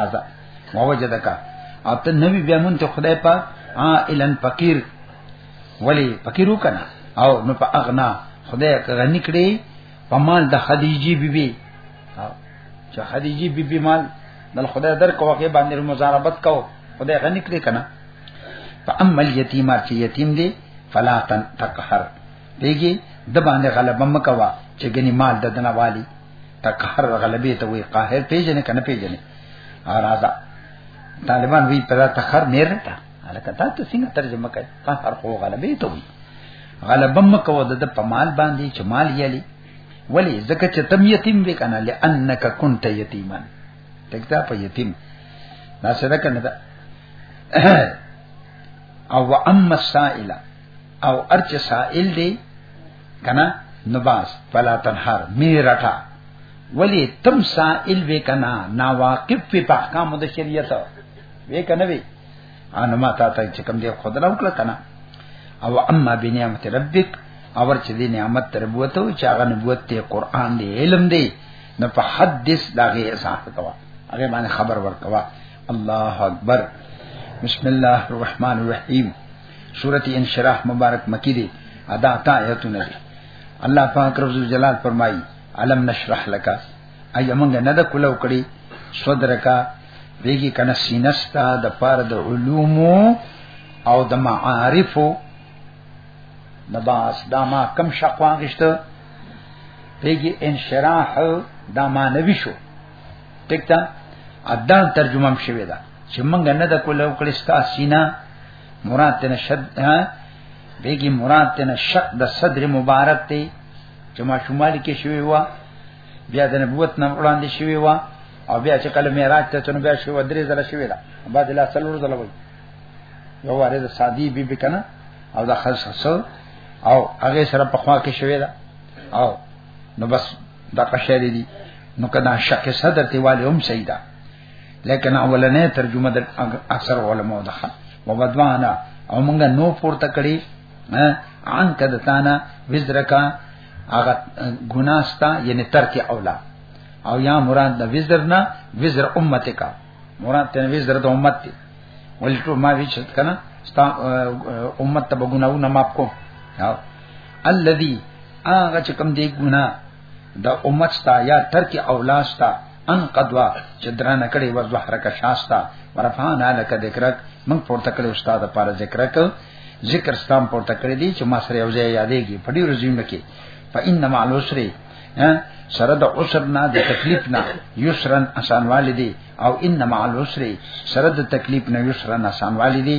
هذا ووجدک اته نبی بیا مونږ ته خدای پاک عائلن فقیر ولی فقیر وکنا او نو په اغنا خدای غنی کړی په مال د خدیجی بیبي چې خدیجی بیبي مال د خدای در کو هغه باندې مزاربت کو خدای غنی کړی کنا په عمل یتیم چې یتیم دی فلا تن تقهر دیږي د باندې غلبه مکوا چې ګنی مال د دنه والی تقهر غلبې ته وي قاهر پیژنې کنه پیژنې راځه طالبان وی پر تقهر نه رتا الکه تا ته څنګه ترجمه کوي قاهر خو غلبې ته وي غلبه مکو د په مال باندې چې مال یلی ولی زکه چې تم یتیم وی کنه لانک کنت یتیمن تکتا په یتیم دا سره کنه دا او اما السائل او ارچ سائل دی کنا نباس فلا تنهر میرټا ولی تم سائل وی کنا نا واقف فی احکام د شریعت وی کنا وی ان ما تا ته چې کوم دی خود راو کړ کنا او اما بنعمت ربک اور چې دی نعمت تر بوته چې هغه نبوت ته قران دی علم دی نو په حدث دغه احساس کوا هغه باندې خبر ورکوا الله اکبر بسم الله الرحمن الرحیم سورت انشراح مبارک مکی دی ادا تا آیتونه دی الله پاک رب جلال فرمایي علم نشرح لك اي موږ نه د کولو کړي صدرکا دیږي کنه سینستا د پاره د علوم او د معارف نباس دا ما کم شقوا غشت دیږي انشراح دا ما نوي شو ټیک ده ادا ترجمه هم شوی دا چې موږ نه د کولو کړي ستا سینا مراد تینا شد بیگی مراد تینا شق د صدر مبارک تی چې ما شمال کې شوی و بیا د نبوت نم وړاندې شوی و او بیا چې کله معراج ته تنو بیا شوی درې ځله شوی دا بعد لا څلور ځله وای یو واره د سادی بی بی کنه او د خصص او هغه سره په خوا کې شوی دا او نو بس دا قشری دي نو کدا شک صدر تی والی هم سیدا لیکن اولنې ترجمه د اکثر علماء ده وبدوانا او موږ نو پورته کړی ان کدتانا وزرکا هغه ګناستا یعنی ترک اولا او یا مراد د وزر نه وزر امته کا مراد ته وزر د امت دی ولټو ما وی چت کنه ستا امت ته بګناو نه ماپ کو الذي هغه چې کوم دی ګنا د امت ستا یا ترک اولاد ستا ان قدوا چې درانه کړي و زهره کا شاستا ورفعنا لك ذکرک من پورته کړي استاد لپاره ذکرک ذکر ستام پورته کړی دی چې ما سره یو ځای یادېږي په دې ورځینو کې فإن مع العسر سره د عسر نه د تکلیف نه یسرن آسان والدی او ان مع العسر سره د تکلیف نه یسرن آسان والدی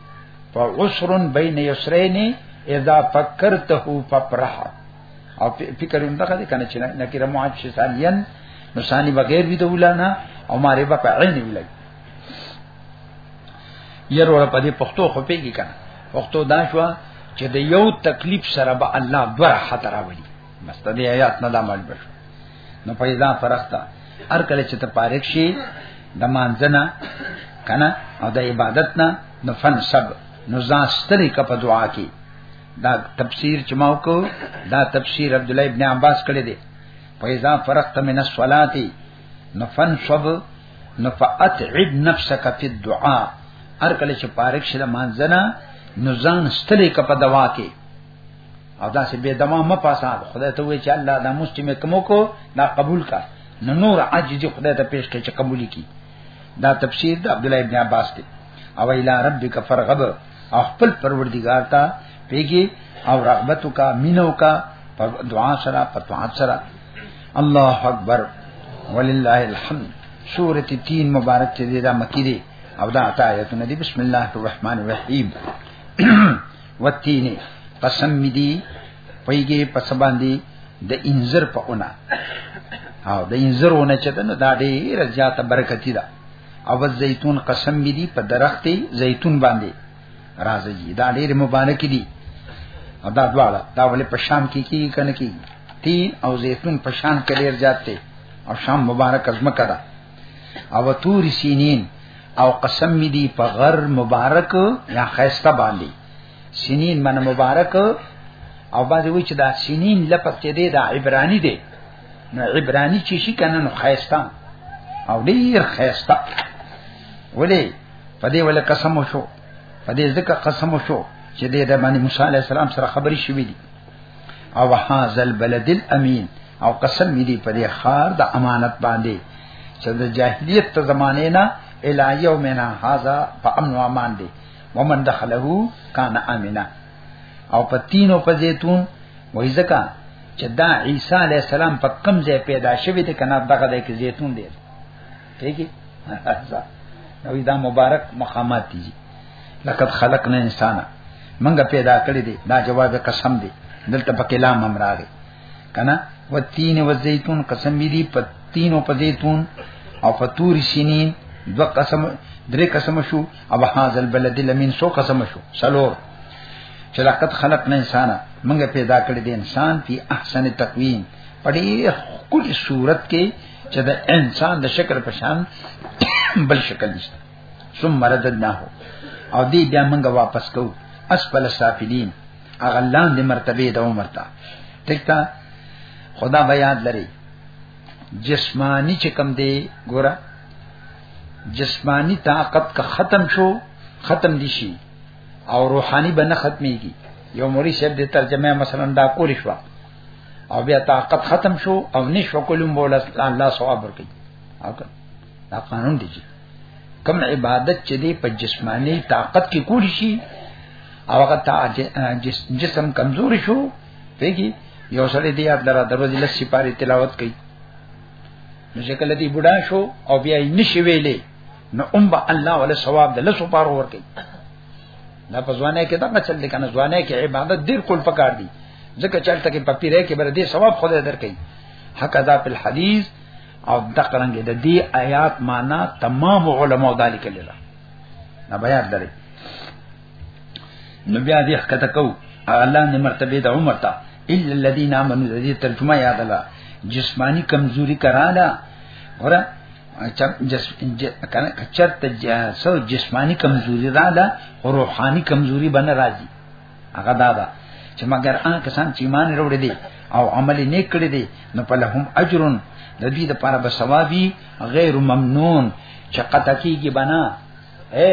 فعسر بین یسرین اذا فکرته ففرح او فکر هم دغه کنه چې نه کړه معاد شي ثانیا نو ثانی بغیر وی ته ولانا او ماره په عین ویلای ير ور په دې پښتو خو پیږي کنه پښتو دا شو چې د یو تکلیف سره به الله دوه حتراولي مستدی آیات نه دا معلومه نو پیدا فرختا هر کله چې ته پارک شي د مانځنه کنه او د عبادت نه نو فن سب نو ځان ستري کا په دعا کې دا تفسیر چې ما وکړو دا تفسیر عبد الله ابن عباس کړی دی پیدا فرخت من الصلاه نو فن سب نو فاتعب نفسك في الدعاء هر کله چې پارک شې د مانځنه نو ځان ستري کا په دعا کې او دا چې به دما م پاسا خدای ته وی چې الله دا مست می کوم کو دا قبول کا نو نور عجز خدای ته پیش کړي چې قبول کی دا تفسیر د عبد الله ابن عباس دی او الی ربک فرغب او خپل پروردگار ته پیګي او رغبت کا مینو کا په دعا سره په طاعت سره الله اکبر ولله الحمد سورة 3 مبارک چې دا مکی دی او دا آیتونه دی بسم الله الرحمن الرحیم وتینه قسم می دی پیګه پس باندې د انذر په اونه او د انذر اونه چې دنه دا ډیره زیاته برکتی ده او زیتون قسم می دی په درخت زیتون باندې راځي دا ډیره مبارک دي او دا دواړه دا ولې په شام کې کی کنه کی تین او زیتون په شام کې ډیر زیات دي او شام مبارک ازمکه ده او تور سینین او قسم می دی په غر مبارک یا خیسته باندې سینین من مبارک او باندې وی چې دا سینین لپس چې دی دا عبرانی دی نو عبرانی چې شي کنه نو خیسته او ډیر خیسته ولی په دې ول قسم وشو په دې ځکه قسم وشو چې دې د باندې موسی علی السلام سره خبرې شوې دي او هاذا البلد الامین او قسم می دی په دې خار د امانت باندې چې د جاهلیت ته زمانه نه الی یومنا هاذا په امن او امان دی ومن دخله کان امنا او په تینو په زیتون وای زکا چې دا عیسی علی السلام په کم ځای پیدا شوی دی کنه دغه د زیتون دی دیږي نو دا مبارک مقامات دي لقد خلقنا انسان منګه پیدا کړی دی دا جواب قسم دی دلته په کلام هم راغی کنه وتین وزیتون قسم دی په تین او په زیتون او په تور سینین دو قسم درې قسم شو او هاذل بلد لمن سو قسم شو سلور چې لقد خلقنا انسان منګه پیدا کړی دی انسان په احسن تقویم په دې کلی صورت کې چې د انسان د شکل په شان بل شکل نشته ثم رددناه او دې بیا موږ واپس کو اسفل سافلین هغه لاندې مرتبه د عمر ته ټیکتا خدا بیا لري جسمانی چې کم دی ګوره جسمانی طاقت کا ختم شو ختم دي شي او روحاني بنه ختميږي یو موري شپ د ترجمه مثلا دا کولی شو او بیا طاقت ختم شو او نشو کولم بوله الله ثواب ورکړي او دا قانون دی چې کم عبادت چې دی په جسمانی طاقت کې کولی شي او هغه جسم کمزور شو پیږي یو سړی دی یاد لره دروځي لسی پاره تلاوت کوي نو چې کله دی بډا شو او بیا یې نشي ویلې نو ام با الله ولا ثواب د لسو پاره ورکړي دا په ځوانه کې دا چل دي کنه ځوانه کې عبادت ډیر کول پکار دي ځکه چلته کې پپیره کې بر دې ثواب خدای درکې حق ادا په حدیث او دقرنګ د دې آیات معنا تمام علما ذالک لله نه بیا درې نو بیا دې حقته کو الله نه مرتبه د عمر ته الا الذين امنوا دې ترجمه یاد الله جسمانی کمزوری کراله ګوره چر جس کنه کچر ته سو جسمانی کمزوري را ده روحاني کمزوري بنه راځي هغه دا ده چې مګر ان کسان چې ایمان وروړي دي او عمل نیک کړی دي نو په لهم اجرن د دې لپاره به ثوابي غیر ممنون چې قطع کیږي بنا اے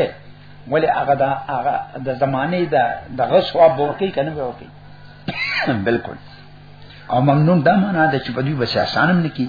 ولی هغه دا هغه د زمانه دا د غصوا بورکی کنه به وکی بالکل او ممنون دا معنا ده چې په دې بس آسانم نکی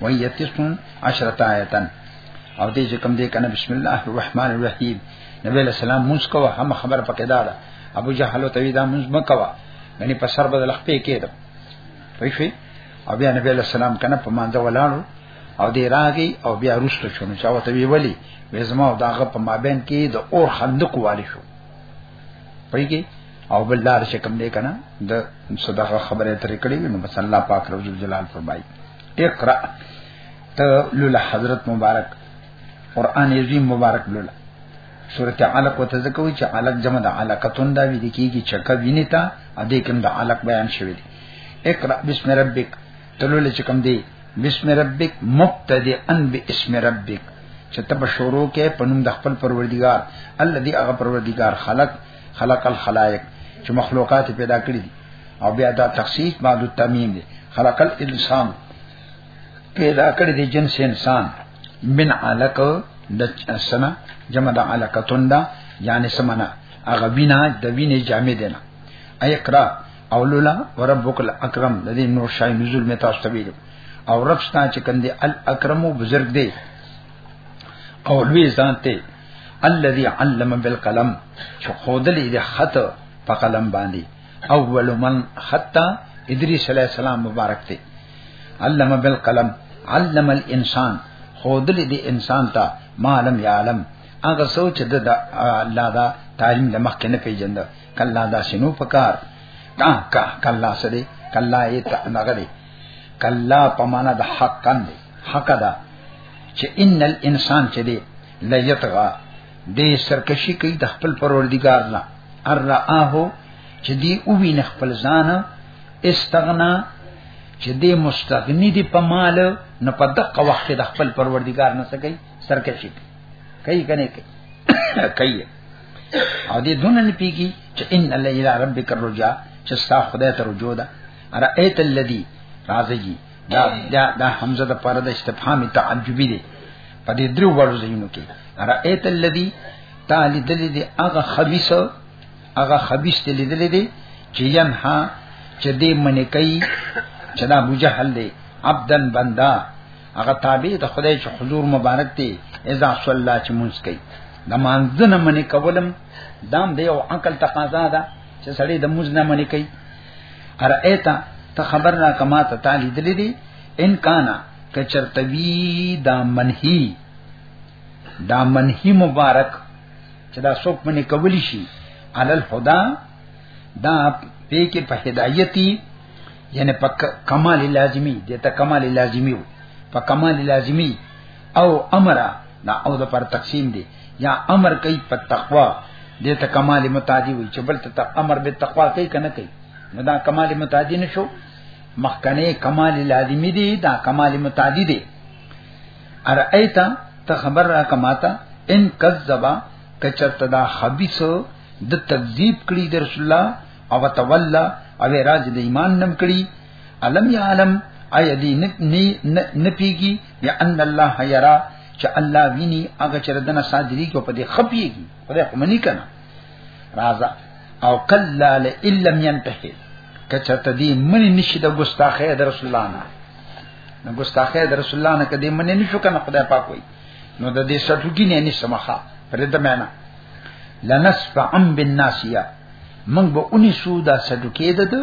وهي تسع عشرة آية او دې چې کوم دې کنه بسم الله الرحمن الرحیم نبی له سلام موږ کوه هم خبر پکې دا ده ابو جهل ته وی دا موږ مکوا یعنی په سر بدل خپې کېدم پېښې او بیا نبی له سلام کنه په مانځه ولاړو او دې راغی او بیا روشته شونه چا وته وی ولی وې زما او داغه په مابین کې د اور خندق والی شو پېږي او بل لار چې کوم دې کنه د صدقه خبره ترې کړې نو بس الله پاک رب جلال فرمایي اقرا ته لولا حضرت مبارک قران عظیم مبارک لولا سورته علق وته ځکوي چې علق جمع د علقتون دا وی دکیږي چکه ویني تا ا دې کوم د علق بیان شوی دی اقرا بسم ربک تلول چې کوم دی بسم ربک مبتدئا باسم ربک چې تب شروع کې پنوم د خپل پروردگار الذي هغه پروردگار خلق خلق الخلائق چې مخلوقات پیدا کړی دي او بیا دا تخصیص بعد التمیم دی خلق الانسان پیدا کړی دی جنس انسان من علق د سنا جمع د علقتون دا یعنی سمنا هغه وینا د وینې جامع دی نه اقرا او لولا وربک الاکرم د دې نور شای نزول می تاسو ته ویلو او رب شتا چې کندې الاکرم بزرگ دی او لوی ځان ته الذي علم بالقلم چې خودلې د خط په قلم باندې اول من خط ادریس علی السلام مبارک ته علم بالقلم علم الانسان خودلې د انسان ته ما لم يعلم هغه سوچ د الله دا تعلیم د مخ کې نه پیژند کله دا شنو پکار کا کا کله سره کله یې ته نه غلي کله په معنا د حق کاندي حق دا چې ان الانسان چې دی لیتغا دې سرکشي کوي د خپل پروردګار نه ار راه چې دی او وین خپل ځان استغنا چې دی مستغنی دی په مال نه په دغه وخت د خپل پروردګار نه سګي سرکشي کوي کنه کوي کوي او دې دونه نه پیږي چې ان الله الی ربک الرجا چې ستا خدای ته رجوع ده ارایت الذی راځي دا دا دا حمزه د پاره د استفهام تعجبی دی په دې درو وړو زینو کې رایت الذی تعالی دل دې هغه خبيث هغه خبيث دې لیدل دې چې ینها چې دې منې کوي چې دا ابو جهل دې عبدن بندا هغه تابع د خدای چې حضور مبارک دی اذا صلی الله چې مونږ کوي د مانځنه منې کولم دام دې او عقل تقاضا ده چې سړی د مونږ نه منې کوي ارایتا ته خبر را کما ته تعالی دلی دی ان کانا کچرتوی دا منهی دا منهی مبارک چې دا څوک منی کولی شي علل هدا دا په کې په هدایتي یعنی په کمال لازمی دته کمال لازمی په کمال لازمی او امر دا او د پر تقسیم دی یا امر کوي په تقوا دې ته کمال متعدی وي چې بل ته امر به تقوا کوي کنه کوي نو دا کمال متعدی نشو مخکنه کمال لازمی دی دا کمال متعدی دی ارایتا ته خبر را کماتا ان کذبا کچرتا دا خبيث د تکذیب کړي د رسول الله او تولا او راز د ایمان نم کړي علم یعلم ای دی نی نپیږي بان الله یرا چې الله ویني هغه چې دنه صادری کو په دې خپيږي خدای خو منی کنه رازا او کلا لئلم ينتهي کچته دې منی نشي د ګستاخه د رسول الله نه نو ګستاخه د رسول الله نه کدي منی نشو کنه خدای پاک وي نو د دې سټوګی نه ني سمخه پرې د معنا لنسفعن بالناسیه من به اونې سودا سټوکې ده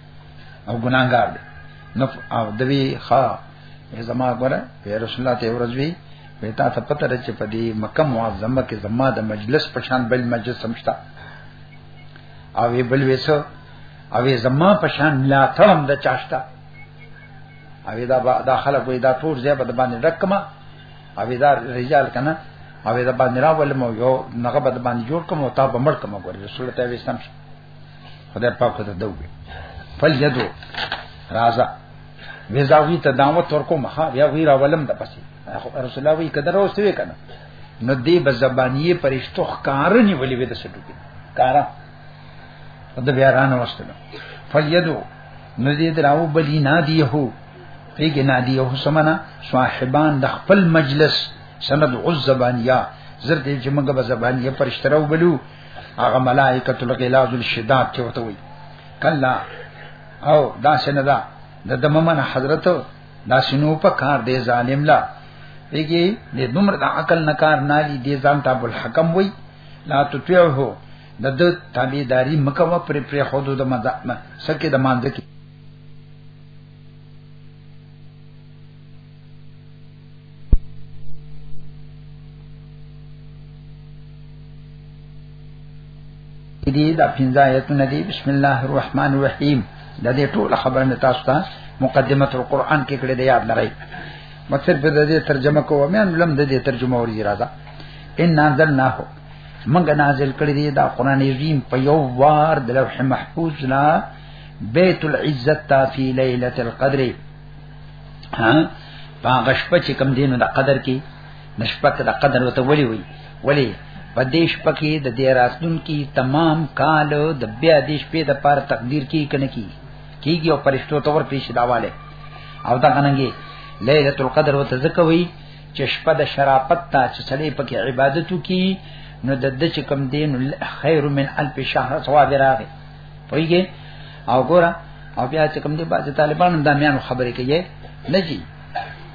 او ګناګار دی نو او دوی ښا زما غره په رسول الله ته ورځ وی وتا ته پته ده چې په دې مکه معظمه کې زما د مجلس په شان بل مجلس سمشتا او وی بل وسو او زما په شان لا تړم د چاشتا او دا با دا خلک وی دا ټول ځای بد باندې رقم او دا رجال کنه او دا باندې راول مو یو نغه بد باندې جوړ کوم او تا بمړ کوم ګور رسول ته وستم شو خدای پاک ته دوی فل یدو رازا ویزاوی ته دعوت ورکو مخا بیا وی راولم د پسی رسول الله وی کدر اوسې وی کنه نو دی به زبانیه پرشتو خکارنی ولې وې د سټو کې کارا د بیا رانه واستل فل یدو نو دې دراو بلی نادی هو پیګ نادی هو سمنا صاحبان د خپل مجلس سند عز زبانیه زر دې چې موږ به زبانیه پرشتراو بلو هغه ملائکۃ الغلاظ الشداد چې وته وي کلا او دا څنګه دا د دممن حضرت دا شنو په کار دی ظالم لا دیږي د نمر د عقل نه کار نه دی دی ځان ته بل حکم وای لا تطيعه د د تابعداري مکوه پر پر خودو د مزه سکه د مانځ کې دي دا پنځه آیتونه دي بسم الله الرحمن الرحیم د دې ټول خبره مې تاسو ته مقدمه القرآن کې کړې ده یاد لرئ مقصد په دې ترجمه کوو مې ان لم دې ترجمه ورې راځه ان انزلناه موږ نازل کړی دی دا قران عظیم په یو وار د لوح محفوظ نه بیت العزت فی ليله القدر ها هغه شپه چې کم دینو د قدر کې نشپک د قدر وته ولي وي ولي په دې شپه کې د دې راتلون کې تمام کال د بیا دې شپې د پار تقدیر کې کنه کی کیږي او پرشتو تور پیش داواله او دا غننګي ليله القدر وته زکوي چې شپه د شرافت ته چې سړی پکې عبادت وکي نو د دې چې کم دین خیر من الف شهر ثواب راغی پویږي او ګورا او بیا چې کوم دي باز طالبان د میانو خبرې کوي نه جی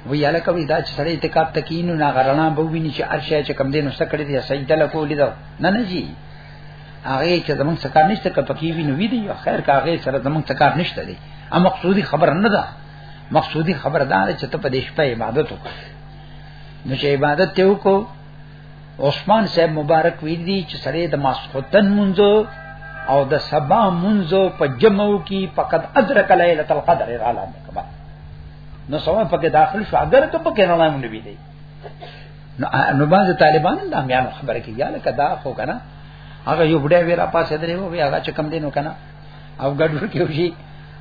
وی یاله کوي دا چې سړی اعتکاف تکینو نه غرنا به ویني چې ارشه چې کم دینو سکړې دي سجده له کولې دا نه نه جی هغه چې زمونږ څخه نشته کپ کې وینو وی دی خیر کا هغه سره زمونږ څخه نشته دی ا مقصودی خبر نه ده مقصودی خبردار چې ته په دې شپه عبادت وکړې نو چې عبادت ته وکړو عثمان صاحب مبارک ویل دي چې سړی د ماسختن منځو او د سبا منځو په جمعو کې فقط ادرک ليله القدر اعلی کما نو سوال پکې داخل شو اگر ته پکې نه لایم نبی دی نو نو باندې طالبان دا میان خبره کوي یاله کدا خو کنه هغه یو بډای ویرا پاسه درې وو بیا هغه چکم دینو کنه او ګډور کې وشي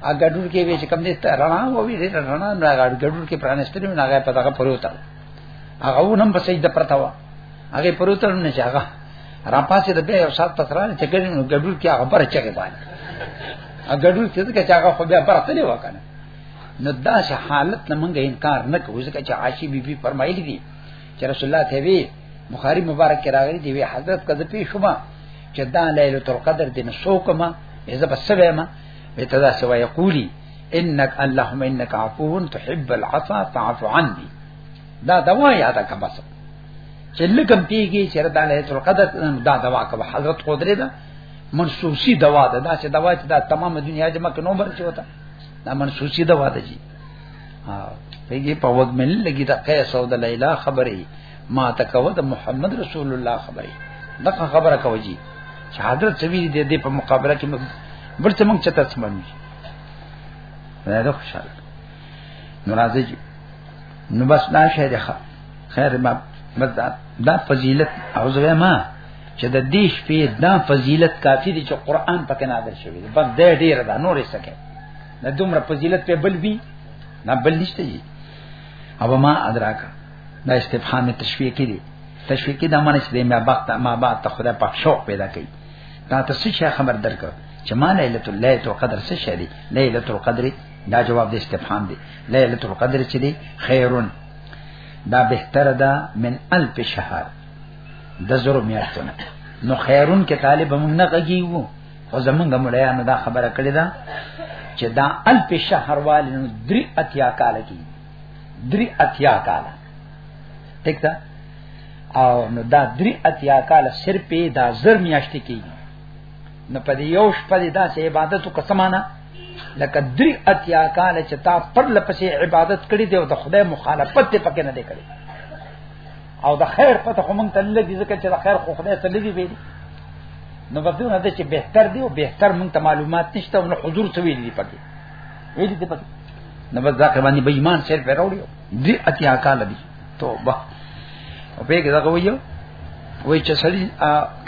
ا ګډور کې وی چکم دې رڼا وو وی رڼا نه ګډور کې پرانستري نه هغه پتاګه پروتل هغه ونم په سجده پرتا و هغه پروتل نه چاغه را پاسې د بیا یو سات پسران چې ګډ نو ګډول کې هغه بره چغه باندې هغه ګډول چې څنګه چاغه خو بیا پرته نه وکنه نو دا چې حالت نه مونږه انکار نه کوو ځکه چې عاشی بی بی فرمایلی دي چې رسول الله ته وی بخاری مبارک کې راغلی دی وی حضرت کده پیښ شوما چې دا ليله القدر دین سو کما زه بس وېما به تدا سوا یقولی انك اللهم انك عفو تحب العفو فاعف عني دا دوا یاد کا بس چې لګم پیږي چې ردا له تر قدر دا دوا کا حضرت قدرت دا منسوسی دوا ده دا چې دوا چې دا تمام دنیا جمع کنو بر چې وتا دا منسوسی دوا ده جی ها پیږي په وګ مل لګي دا قیس او د لیلا خبرې ما تکو د محمد رسول الله خبرې دا خبره کوي چې حضرت سوي دې په مقابله کې بل څه مونږ چته سمونږ راځه خوشاله نو راځي نو بس دا شی ده خیر ما بس دا, دا فضیلت او زه ما چې د دې شپې دا فضیلت کافی دی چې قران پکې نازل شوی دی بس دې ډیر دا نورې سکے نه دومره فضیلت په بل وی نه بل نشته جی او ما ادراکا دا استفهام تشویق کړي تشویق دا معنی چې ما بعد ما بعد ته خدای په شوق پیدا کړي دا ته څه خبر درکړه چې ما ليله ليله القدر څه شي دي ليله القدر دا جواب د استفهام دی ليله القدر چې دی خيرون دا بهتر ده من الف شهر د زرو میاشتونه نو خیرون کې طالب موږ نه غږیو او زمونږ مړیانو دا خبره کړې ده چې دا الف شهر والی نو درې اتیا کال کې درې اتیا کال ټیک ده او نو دا درې اتیا کال صرف دا زر میاشتې کې نه پدې یو شپه دې داسې عبادت وکسمانه لکه درې اتیا کال چې تا پر لپسې عبادت کړې دی او د خدای مخالفت ته پکې نه دی کړې او د خیر پته خو مونږ ته لګي ځکه چې د خیر خو خدای ته لګي ویلي نو په دې نه چې بهتر دی او بهتر مونږ ته معلومات نشته او حضور څه ویلي دی پکې ویلي دی پکې نو بس ځکه باندې بېمان سیر پیراوړي دې اتیا کال دی توبه او په کې دا کوي وای چې سړی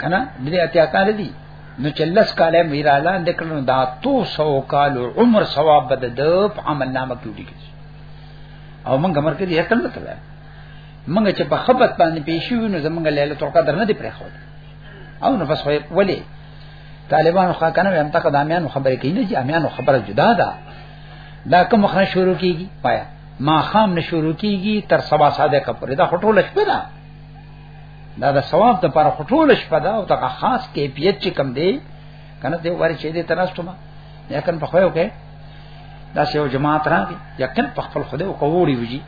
کنه دې اتیا کال دی نو چې لس کال میرا اعلان دکړو دا تو سو کال عمر ثواب بد د عمل نامه کې ډیږي او موږ امر کې یې تل تل موږ چې په خبرت باندې پیښو نو زمونږ لیله ترکا درنه دی پرې خو او نو بس ولی طالبانو خا کنه هم تک د امیانو خبرې کوي نه چې امیانو خبره جدا ده دا کوم خنه شروع کیږي پایا ما خام نه شروع کیږي تر سبا صادق پورې دا خټول شپه ده دا د ثواب د پر خټول شپه ده او دا خاص کیفیت چې کم دی کنه دی وری چې دې تناستم یقین په خویو کې دا یو جماعت راغی یقین په خپل خوده او کووړي وږي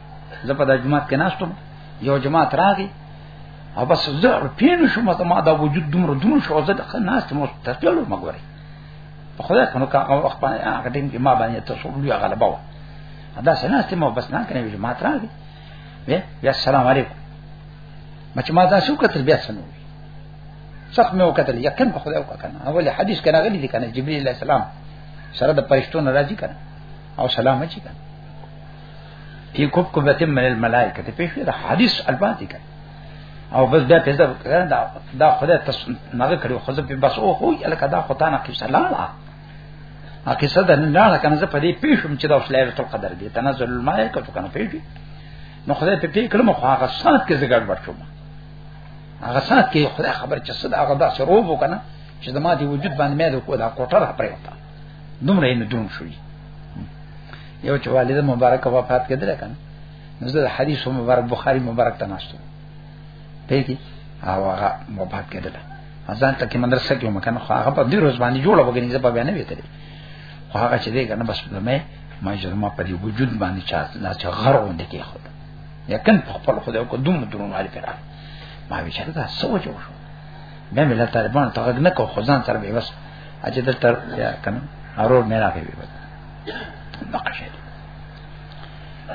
زه په د جماعت کې ناستم یو جماعت راغی او بس زه پینو شو مته ما دا وجود دومره دونو شو زه د ناس ته مو تسلو مګوري په خدای کنو کا او خپل هغه ټیم کې ما باندې تاسو لوی غلبه و دا څنګه ستې مو بس نه کړې چې ما تر دې بیا السلام علیکم مچ ما دا شو کتل بیا سنو صح مې وکتل یقین په خدای وکړه اول حدیث کنه غلي دي کنه جبرئیل علیہ السلام سره د پرشتو ناراضي کنه او سلام اچي کنه تی کوب کوبته من الملائکه ته پیښه دا حدیث الباتی کنه او بس بیا پیدا دا دا خدای تاسو نه کړو خو په بس او خو الکدا خدای نه کې سلام اقصه د نه نه کنه زه په دې پیښم چې دا اوس لایله القدر دی تنزل الملائکه کنه پیږي نو خدای په دې کلمه خو هغه سات کې زګړ ورچوم هغه سات کې خدای خبر چې صدا هغه دا سروب وکنه چې د ما دی وجود باندې مې د کو دا کوټه را پرې وتا دومره یې دروم شوې یو چې والد مبارک وفات کړه کنه نو زه حدیث مبارک بخاری مبارک تناستم پیږي او هغه مباد کېدل ځان ته کې مدرسه کې مکان خو هغه په دې روز باندې جوړه وګنې زه په بیان نه ویتلې خو هغه چې دې کنه بس مې ما جرمه په دې وجود باندې چا لا چا غر غوندې کې خو یقین په خپل خدای کو دوم درون علي پر ما وی چې دا سو جوړ شو مې مل طالبان ته غږ نه کو خو ځان سره به بس اجه دلته یا کنه ارور مې راغی به نقشه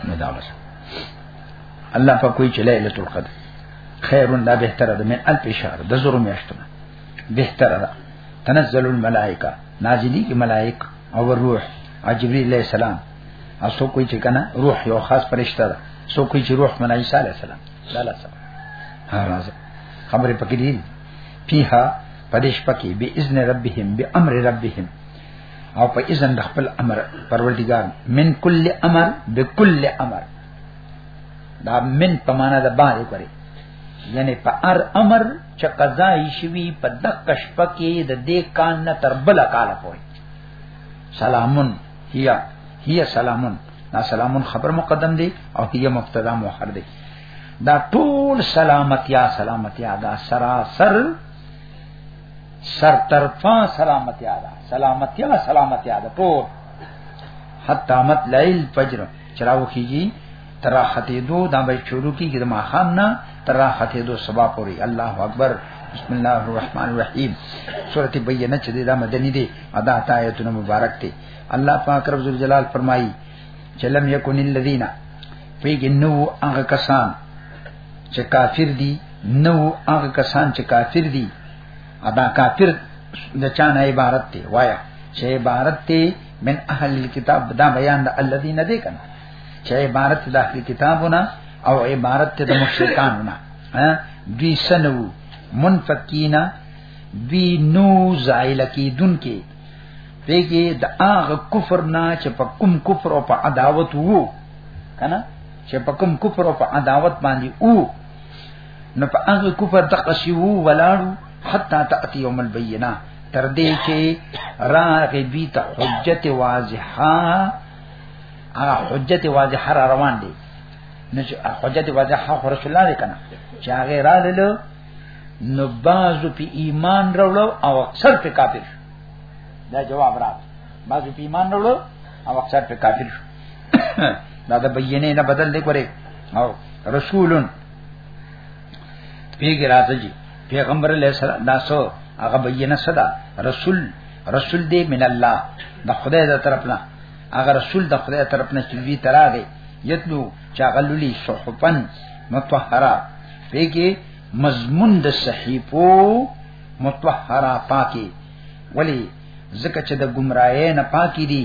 نو دا وسه الله په کوئی چې ليله القدر خير لا بهتره ده من الف شهر د زرو میاشتونه بهتره ده تنزل الملائکه نازلی کی ملائک او روح او جبريل عليه السلام او سو کوئی چې کنه روح یو خاص فرشتہ ده سو کوئی چې روح من عيسى عليه السلام لا لا سلام ها راځه خبره پکې دي فيها پدیش پکې به اذن ربهم به امر ربهم او په اذن د خپل امر پروردگار من کل امر بكل امر دا من په معنا د باندې کوي یعنی په ار امر چې قضا یې شوی په دقه شپه کې د دې کان نه تر بل کال پورې سلامون هيا هيا سلامون دا سلامون خبر مقدم دی او هيا مبتدا مؤخر دی دا ټول سلامتیا سلامتیا دا سراسر سر طرفا سلامتی ادا سلامتی ادا سلامتی ادا ټول حتا مت لیل فجر چراو کیږي ترا ختی دو دا به شروع کیږي د ماخام نه ترا ختی دو سبا پوری الله اکبر بسم الله الرحمن الرحیم سورۃ بینه چې دا مدنی دی ادا تا آیتونه مبارک دی الله پاک رب ذل جلال فرمایي چلم یکون الذین پیګنو هغه کسان چې کافر دي نو هغه کسان چې کافر دي ادا کافر د چانه عبارت دی وایا چې عبارت دی من اهل الكتاب دا بیان د الذين دې کنه چې عبارت د اهل کتابونه او عبارت د مشرکانونه ها دوی سنو منفقینا دوی نو زائل کی دن کې پیګه د هغه کفر نه چې په کوم کفر او په عداوت وو کنه چې په کوم کفر او په عداوت باندې او نو په هغه کفر تقشی وو ولاړو حتا تاتی یوم البینه تر دې چې راغې بي ته حجت واضحه هغه حجت واضحه را روان دي نو چې حجت واضحه خو رسول الله کنه چې هغه را للو نو بازو په ایمان راوړو او اکثر په کافر دا جواب راځي بازو په ایمان راوړو او اکثر په کافر شو دا د بینه نه بدل دی کوي او رسولن پیګ راځي پیغمبر علیہ السلام دا سو هغه بینه صدا رسول رسول دی من الله د خدای د طرف نه هغه رسول د خدای طرف نه چې وی تراغه یتلو چا غللی صحفن مطهرا پیګه مضمون د صحیفو مطهرا پاکي ولی زکه چې د گمراهی نه پاکي دي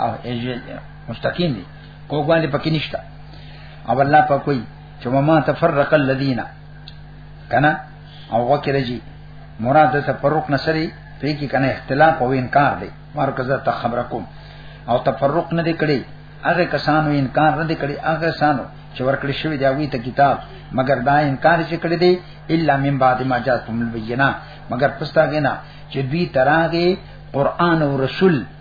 او مستقیم دي کو باندې پکې نشته او الله په کوئی چې ما تفرق الذين کنا او وکړه جی مراد ته تفرق نسری په کې کنه اختلاف او انکار دی مرکزه ته خبر کوم او تفرق نه دی کړی هغه کسانو انکار نه دی کړی هغه کسانو چې ورکړی شوی دی وی ته کتاب مگر دا انکار چې کړی دی الا من بعد ما جاءتهم البينات مگر پستا غنا چې دوی تراغه قران او رسول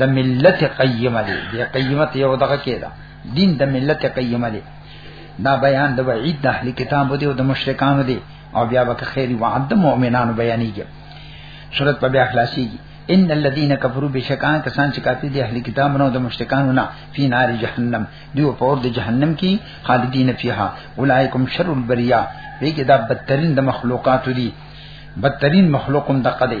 د ملت قیمه دی د قیمت یو دغه کېده دین د ملت قیمه دی دا بیان د وعید د اهل کتاب دی او د مشرکانو دی او بیا به خیر وعد د مؤمنانو بیانېږي صورت په بیا خلاصيږي ان الذين كفروا بشکان کسان چې کافر دي اهل کتاب نو د مشرکانو نه فی نار جهنم دیو په اور د جهنم کې خالدین فیها اولایکم شر البریا دې کې دا بدترین د مخلوقات دي بدترین مخلوقم دقه دي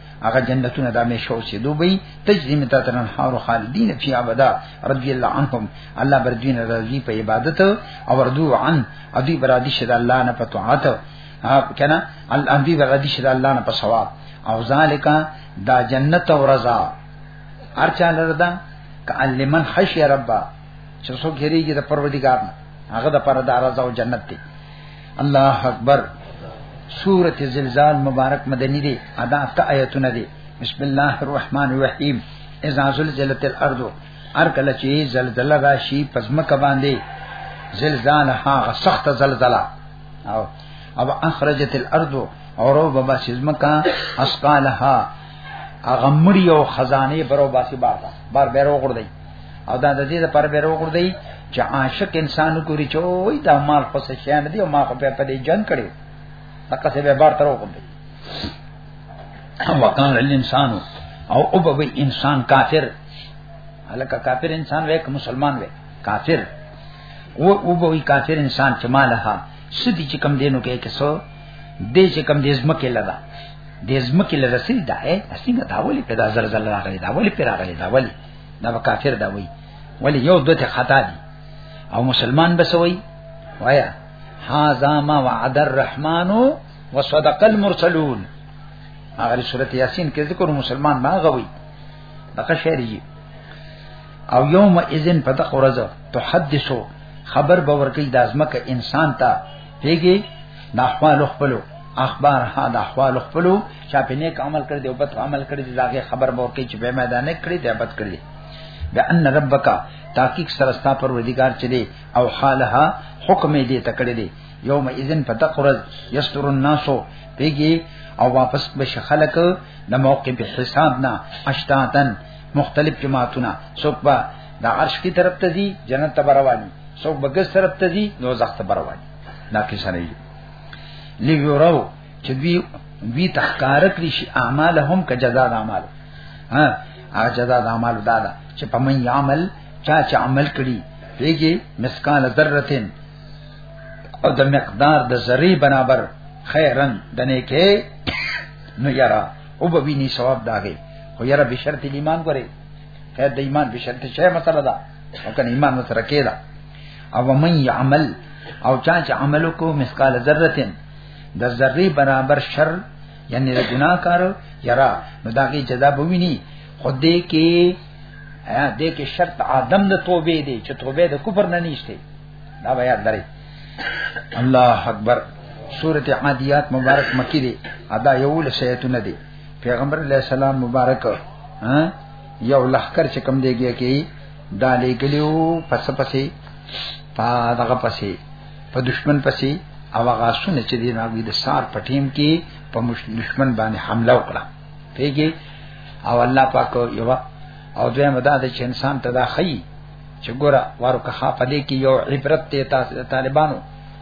هغه جنتونه د همیشه اوسې دوی تجربه متا ترن هارو خالدین فی ابدا رضی الله عنهم الله بردین رضی په عبادت او وردو عن ادي برادی شد الله نه په طاعت کنه ال اندی برادی شد الله نه په ثواب او ذالک دا جنت او رضا ارچا لردا کلمن خشی ربا چې څوک هریږي د پروردګار نه هغه د پردار رضا او جنت دی الله اکبر سورۃ زلزال مبارک مدنی دی ادا افتا آیتونه دی بسم الله الرحمن الرحیم اذا زلزلت الارض ار کله چې زلزلہ راشي پزمکه باندې زلزال هغه سخت زلزلہ او او اخرجت الارض اورو بابا سزمکا اسقالها اغمری او خزانه برو باسی بار بار بیرو غردی او دا د دې لپاره به وګورئ چې عاشق انسان ګوري چې وای دا مال خو څه شان دی او ما خو په دې جنگ کړو هغه څه به بار تر وګورئ وکال الانسان او او به انسان کافر الکه کافر انسان وای که مسلمان وای کافر او او به کافر انسان چې مالها سدي چې کم دینو کې کسو دې چې کم دې زمکه لدا دې زمکه لدا سیدا اے اسینه داولی پیدا زلزلہ راغلی داولی پیرا غلی داولی دا به کافر دا وای ولی یو دوته خطا دي او مسلمان به سوی وایا هاذا ما وعد الرحمن وصدق المرسلون هغه سورته یاسین کې ذکر مسلمان ما غوي دغه شعر یې او یوم اذن په دغه ورځ تحدثو خبر به ورکی د ازمکه انسان ته پیږي د احوال خپلو اخبار ها د احوال خپلو چا په نیک عمل کړی دی او بد عمل کړی دی داغه خبر به ورکړي چې به میدان کړی دی بد کړی دی بأن ربک تحقیق سرستا پر ودیګار چلی او حالها حکم دې تکړه دی یوم اذن فتقرز یستر الناس پیږي او واپس بشه خلق د موقع په حساب نه اشتاتن مختلف جماعتونه څوک به د عرش کی طرف ته دي جنت ته رواني څوک به ګس طرف ته دي دوزخ ته رواني دا کیسه نه لګورو چې دوی وی تخکار کړی شي اعمالهم ک جزاء اعمال ها هغه جزاء اعمال دا ده چې په من عمل چا چې عمل کړی پیږي مسکان ذرتين او د مقدار د ذری برابر خیرن دنه کې نو یرا او به ویني ثواب داږي خو یرا به شرط ایمان غره خیر د ایمان به شرط شی مسله ده او کنه ایمان سره کېدا او من یعمل او چا چې عمل کو مسقال ذره د ذره برابر شر یعنی د ګناه کار یرا نو دا کی جزا به ویني خود دې کې ا دې کې شرط عدم د توبې دی چې توبې د کفر نه نشته دا بیا درې الله اکبر سورت عادیات مبارک مکی دی ادا یو له شیتونه دی پیغمبر علیہ السلام مبارک ها یو لخر چې کم دیږي کې دا لګلیو پس پسې پا دغه پسې په دشمن پسې او هغه سونه چې دی نو د سار په ټیم کې په دشمن باندې حمله وکړه پیږي او الله پاک یو او دوی مدا د انسان ته دا خی چې ګوره وارو که خا پدې کې یو عبرت ته تاسو طالبانو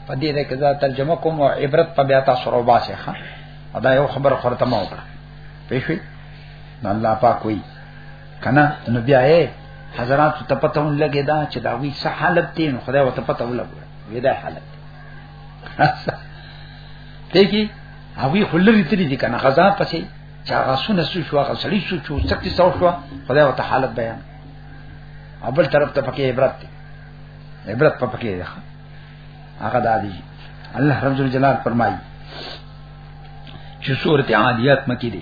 پدې ده کې دا ترجمه کوم او عبرت په بیا تاسو رو باسه ښا دا یو خبر خورته ما وکړه پېښې الله پاک وی کنه نو بیا یې حضرات ته پته ون لګی دا چې دا وی څه حالت دی نو خدای وته پته ولګو وی دا حالت ته کی هغه خلری تری دي کنه غزا پسې چا غاسونه سو شو هغه سړی سو شو سکتی سو شو خدای وته حالت بیان اول طرف ته پکې عبرت دی عبرت په پکې ده هغه دادی الله رب جلال فرمایي چې سورته عادیات مکی دي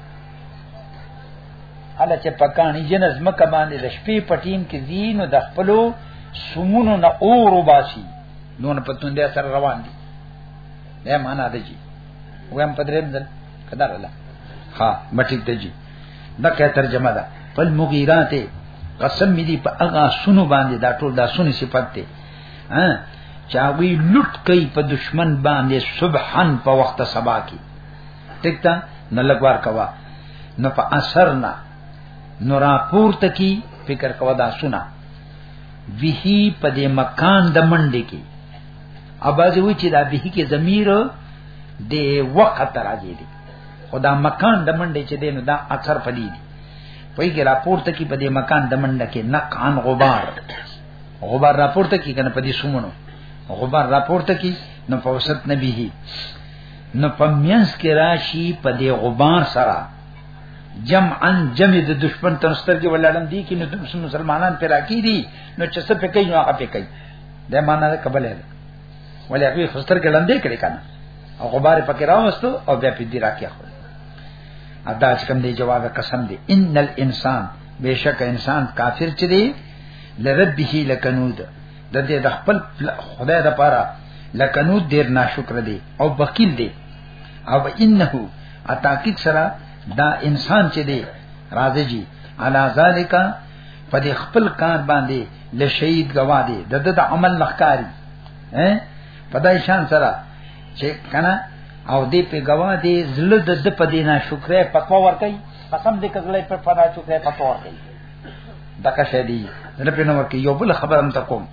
هله چې پکانی جنس مکه باندې د شپې پټیم کې دین او د خپلو سمونو نه اور وباسي نو نه پتون دې سره روان دي دا معنا ده چې ویم پدریم دل کدار الله ها مټی ته جی دا کې ترجمه ده پل مغیرات قسم می دی په هغه سونو باندې دا ټول دا سونی صفت ده ها چاوی لټ کوي په دشمن باندې سبحان په وخت سبا کې ټیک تا نه لګوار کوا نه په اثر نه نو را پورته کی فکر کوا دا سنا به په دې مکان د منډې کې اباځي و چې دا به کې ضمیر د وخت راځي دي خدا مکان د منډې چې دینو دا اثر پدې دي په کې را پورته کی په دې مکان د منډه کې نقان غبار غبار را پورته کی کنه په دې سومنو غبار را پورته کی نو فوسط نبی نو په مینس کې راشي په دې غبار سره جمعا جمع د دشمن تر سترګې ولاړم دي کې نو مسلمانان پر راکی دي نو چې څه پکې نو هغه پکې دا معنا ده قبل ده ولې هغه خستر کې لاندې کړی کنه او غبار پکې راوستو او بیا په دې راکی خو ادا چې کوم دی جواب قسم دی ان الانسان بشک انسان کافر چي دی لربه لکنود د دې د خپل خدای د پاره لکنو ډیر ناشکر دی او بخیل دی او انه اتاکید سره دا انسان چې دی راځي جی علا ذالک په دې خپل کار باندې له شهید گوا دی د د عمل لخکاری ها په دای شان سره چې کنه او دې په گوا دی زړه د د پدینا شکرې پتو ور کوي قسم دې کزلې په فنا شکرې پتو ور کوي دغه شې دی نه پینو ورکه یو بل خبرم تکوم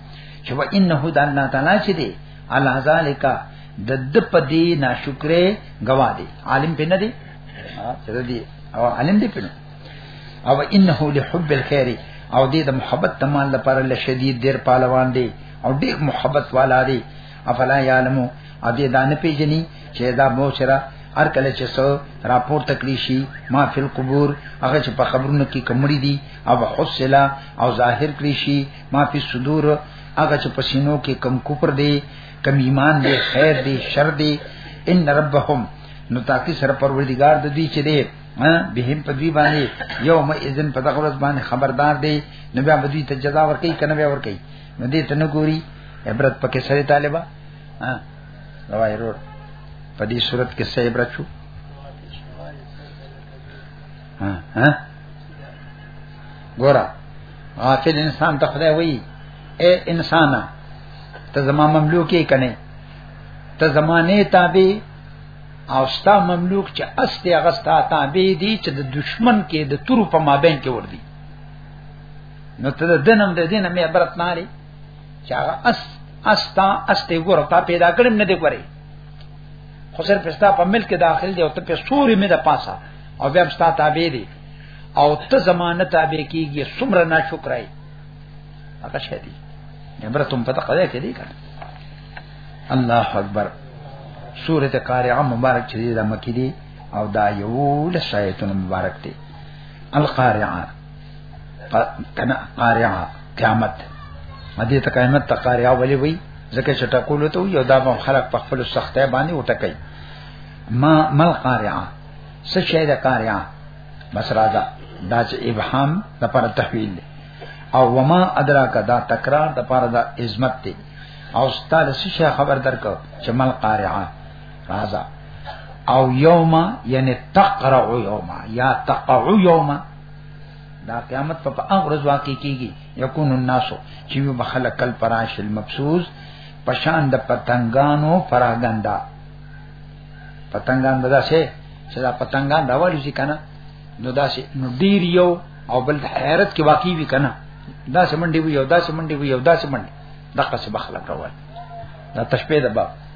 چې و انه د الله تعالی چې دی الله ذالک د د پدی ناشکرې گوا دی عالم پینې دی چې دی او عالم دی پینې او انه لحب الخير او دې د محبت تمال لپاره لشدید ډیر پالوان دی او ډیر محبت والا دی افلا یعلمو ا دې دانه پیجنی چې دا موچرا هر کله چې سو راپور تکلی شي ما فی القبور هغه چې په خبرونو کې کمړی دي او حسلا او ظاهر کړی شي ما فی صدور هغه چې په سینو کې کم کوپر دی کم ایمان دی خیر دی شر دی ان ربهم نو تاکي سره پروردگار د دې چې دی بهم په دوی باندې یوم اذن په دغه ورځ باندې خبردار دی نو بیا به دوی ته جزا ورکړي کنه بیا ورکړي نو دې ته نه ګوري عبرت پکې سره طالبہ ها لوای رور په دې صورت کې څه عبرت شو ها ها ګورا غافل انسان ته خدای وایي اے انسان ته زما مملوک یې کنه ته زمانه تابع او ستا مملوک چې استه غستا تابع دي چې د دشمن کې د تورو په مابین کې ور دي نو ته د دنم د دینه مې عبرت نه لري چا اس استا استه ګور تا پیدا کړم نه دی ګوري خو سر پستا په ملک داخل دی او ته په سوري مې د پاسا او بیا پستا تابع دی او ته زمانه تابع کیږي سمره نه شکرای هغه شه دی نمرتم پتا قضا کې دی کړه الله اکبر سورۃ قارعه مبارک چې دا مکی دی او دا یو لسایتون مبارک دی القارعه کنا قارعه قیامت مدې ته قیامت ته قارعه ولې وای ځکه چې ټکول ته یو دا به خلق په خپل سختۍ باندې وټکای ما مل قارعه څه شی ده قارعه بس راځه دا چې ابهام د پر تحویل دی او وما ادراک دا تکرار د پر د عظمت دی او ستاره څه خبر درکو چې مل قارعه راځه او یوم یعنی تقرع یوم یا تقع یوم دا قیامت په هغه ورځ واقع کیږي یکون الناس چې یو بخلق کل پراش المبسوس پشان د پتنګانو پراګندا پتنګان بدا سه چې دا پتنګان راوړي شي کنه نو دا سه نو ډیر یو او بل حیرت کې واقع وي کنه دا سمندې وي او دا سمندې وي او دا سمندې دغه څه بخلق راوړي دا تشبیه ده باب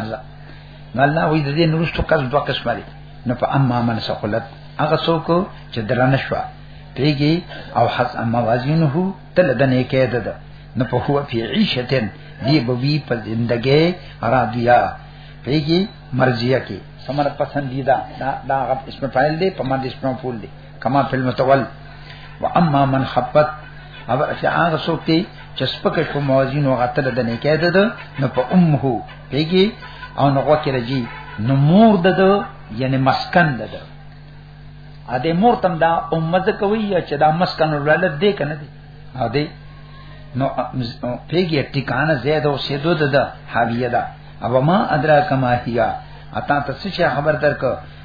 الله نو الله وی د دې نورستو کس دوه قسمه دي نو په اما من سقلت هغه څوک چې درنه شو پیږي او حس اما وازینه تل د نه کېد ده نو په هو فی عیشتن دی به وی په زندګۍ را دیا پیږي مرضیه کې سمر پسندیدہ دا دا غب اسم فاعل دی په مد اسم مفعول دی کما فی المتول واما من خفت او چې هغه څوک دی چې سپکه په موازین او غتل د نه کېده ده نو په امه پیږي او نو وکړي راځي نو مور ده ده یعنی مسکن ده ده ا دې مور تم دا امه ده کوي چې دا مسکن ولادت دی کنه دی ا دې نو پیږي ټیکانه زید او سیدو ده ده حاویه ده او ما ادرا کما هيا اتا ته څه خبر درک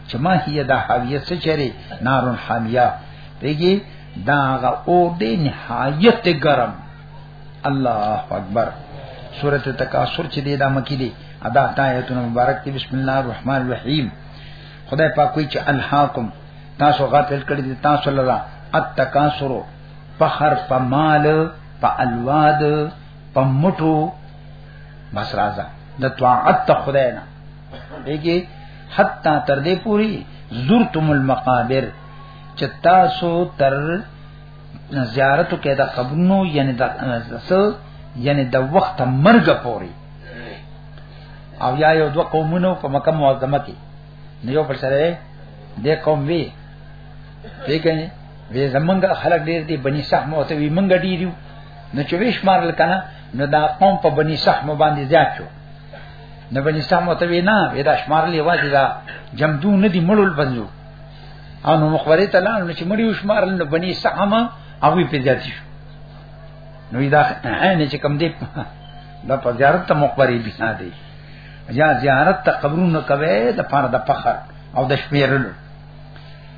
چې ما هي دا حاویه څه چره نارون حامیه پیږي دا غا او دې نهایت ګرم الله اکبر سورت تکاثر چې دې دا مکی دي ادا آیتونه مبارک دي بسم الله الرحمن الرحیم خدای پاک کوئی چې الهاکم تاسو غافل کړی دي تاسو لرا التکاثر فخر په مال په الواد په مټو بس راځه د طاعت خدای نه دیږي حتا تر دې پوری زرتم المقابر چتا سو تر زیارت کې د قبرونو یعنی د سو یعنی د وخت مرګ پوری او یا یو دو قومونو په مکه معظمه کې نو یو پر سره دې قوم وی دې کني وی زمونږ خلک ډیر دي بني سحم او ته وی مونږ ډیر یو نو چې ویش مارل کنه نو دا قوم په بني سحم باندې زیات شو نه بنی سام وته وینا ودا شمار لې واځي دا جمدو نه دی مړول بنځو او نو مخبره ته لاړ نو چې مړی وشمار نو بنی سام او وی په ذاتی شو نو دا نه چې کم دی دا په زیارت ته مخبره بنا دی یا زیارت ته قبرونه کوي د پاره د فخر او د شمیرلو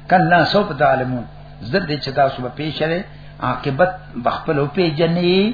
کنا سو په عالمون زده چې تاسو په پیښره عاقبت بخپل په جنې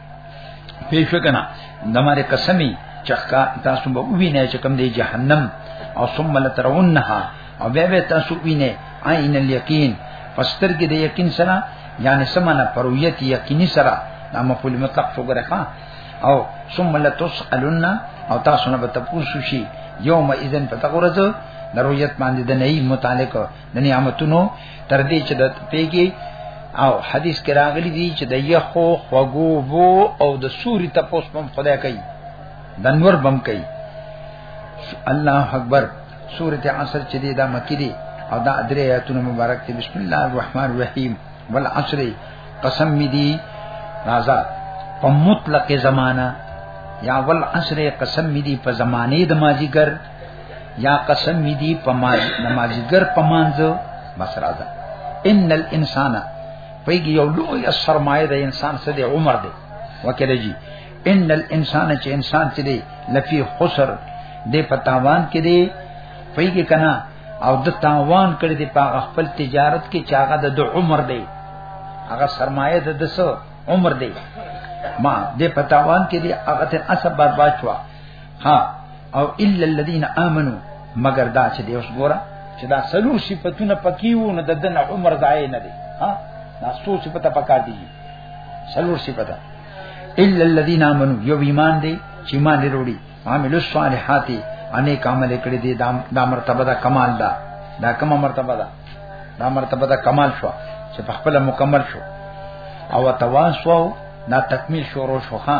پیښ کنا دماره قسمی چخکا تاسو به وینئ چې کوم دی جهنم او ثم لترونها او بیا به تاسو وینئ عین الیقین فستر کې د یقین سره یعنی سمانه پرویت یقینی سره دا مفعول مطلق وګره ها او ثم لتسالون او تاسو نه به تاسو شي یوم اذن پتغرز درویت باندې د نئی متعلق د نعمتونو تر دې چې د پیګي او حدیث کې راغلي دي چې د یخو خوګو وو او د سوري تپوس پم خدای کوي د نور بم کوي الله اکبر سورته عصر چې دې دا مکی دي او دا درې آیاتونه مبارک دي بسم الله الرحمن الرحیم والعصر قسم می دي رازا په مطلق زمانہ یا والعصر قسم می دي په زمانه د ماجیګر یا قسم می دی په نمازګر په مانځ بس راځه ان الانسان پیګ یو لوی سرمایه د انسان سره د عمر دی وکړه جی ان الانسان چې انسان چې دی لفی خسر دی په تاوان کې دی پیګ کنا او د تاوان کړی دی په خپل تجارت کې چاغه د عمر دی هغه سرمایه د دسو عمر دی ما د پتاوان کې دی هغه ته اسب برباد شو ها او الا الذين امنوا مگر دا چې دی اوس ګوره چې دا سلو صفاتونه پکې وو نو د دن عمر ضایع نه دی ها دا څو صفات پکا دي سلو صفات الا الذين امنوا یو ایمان دی چې ایمان دی وروړي عامل الصالحات انې کامل کړي دي دا مرتبه دا کمال دا دا کومه مرتبه دا دا مرتبه دا کمال شو چې په خپل مکمل شو او تواصو دا تکمیل شروع شو ها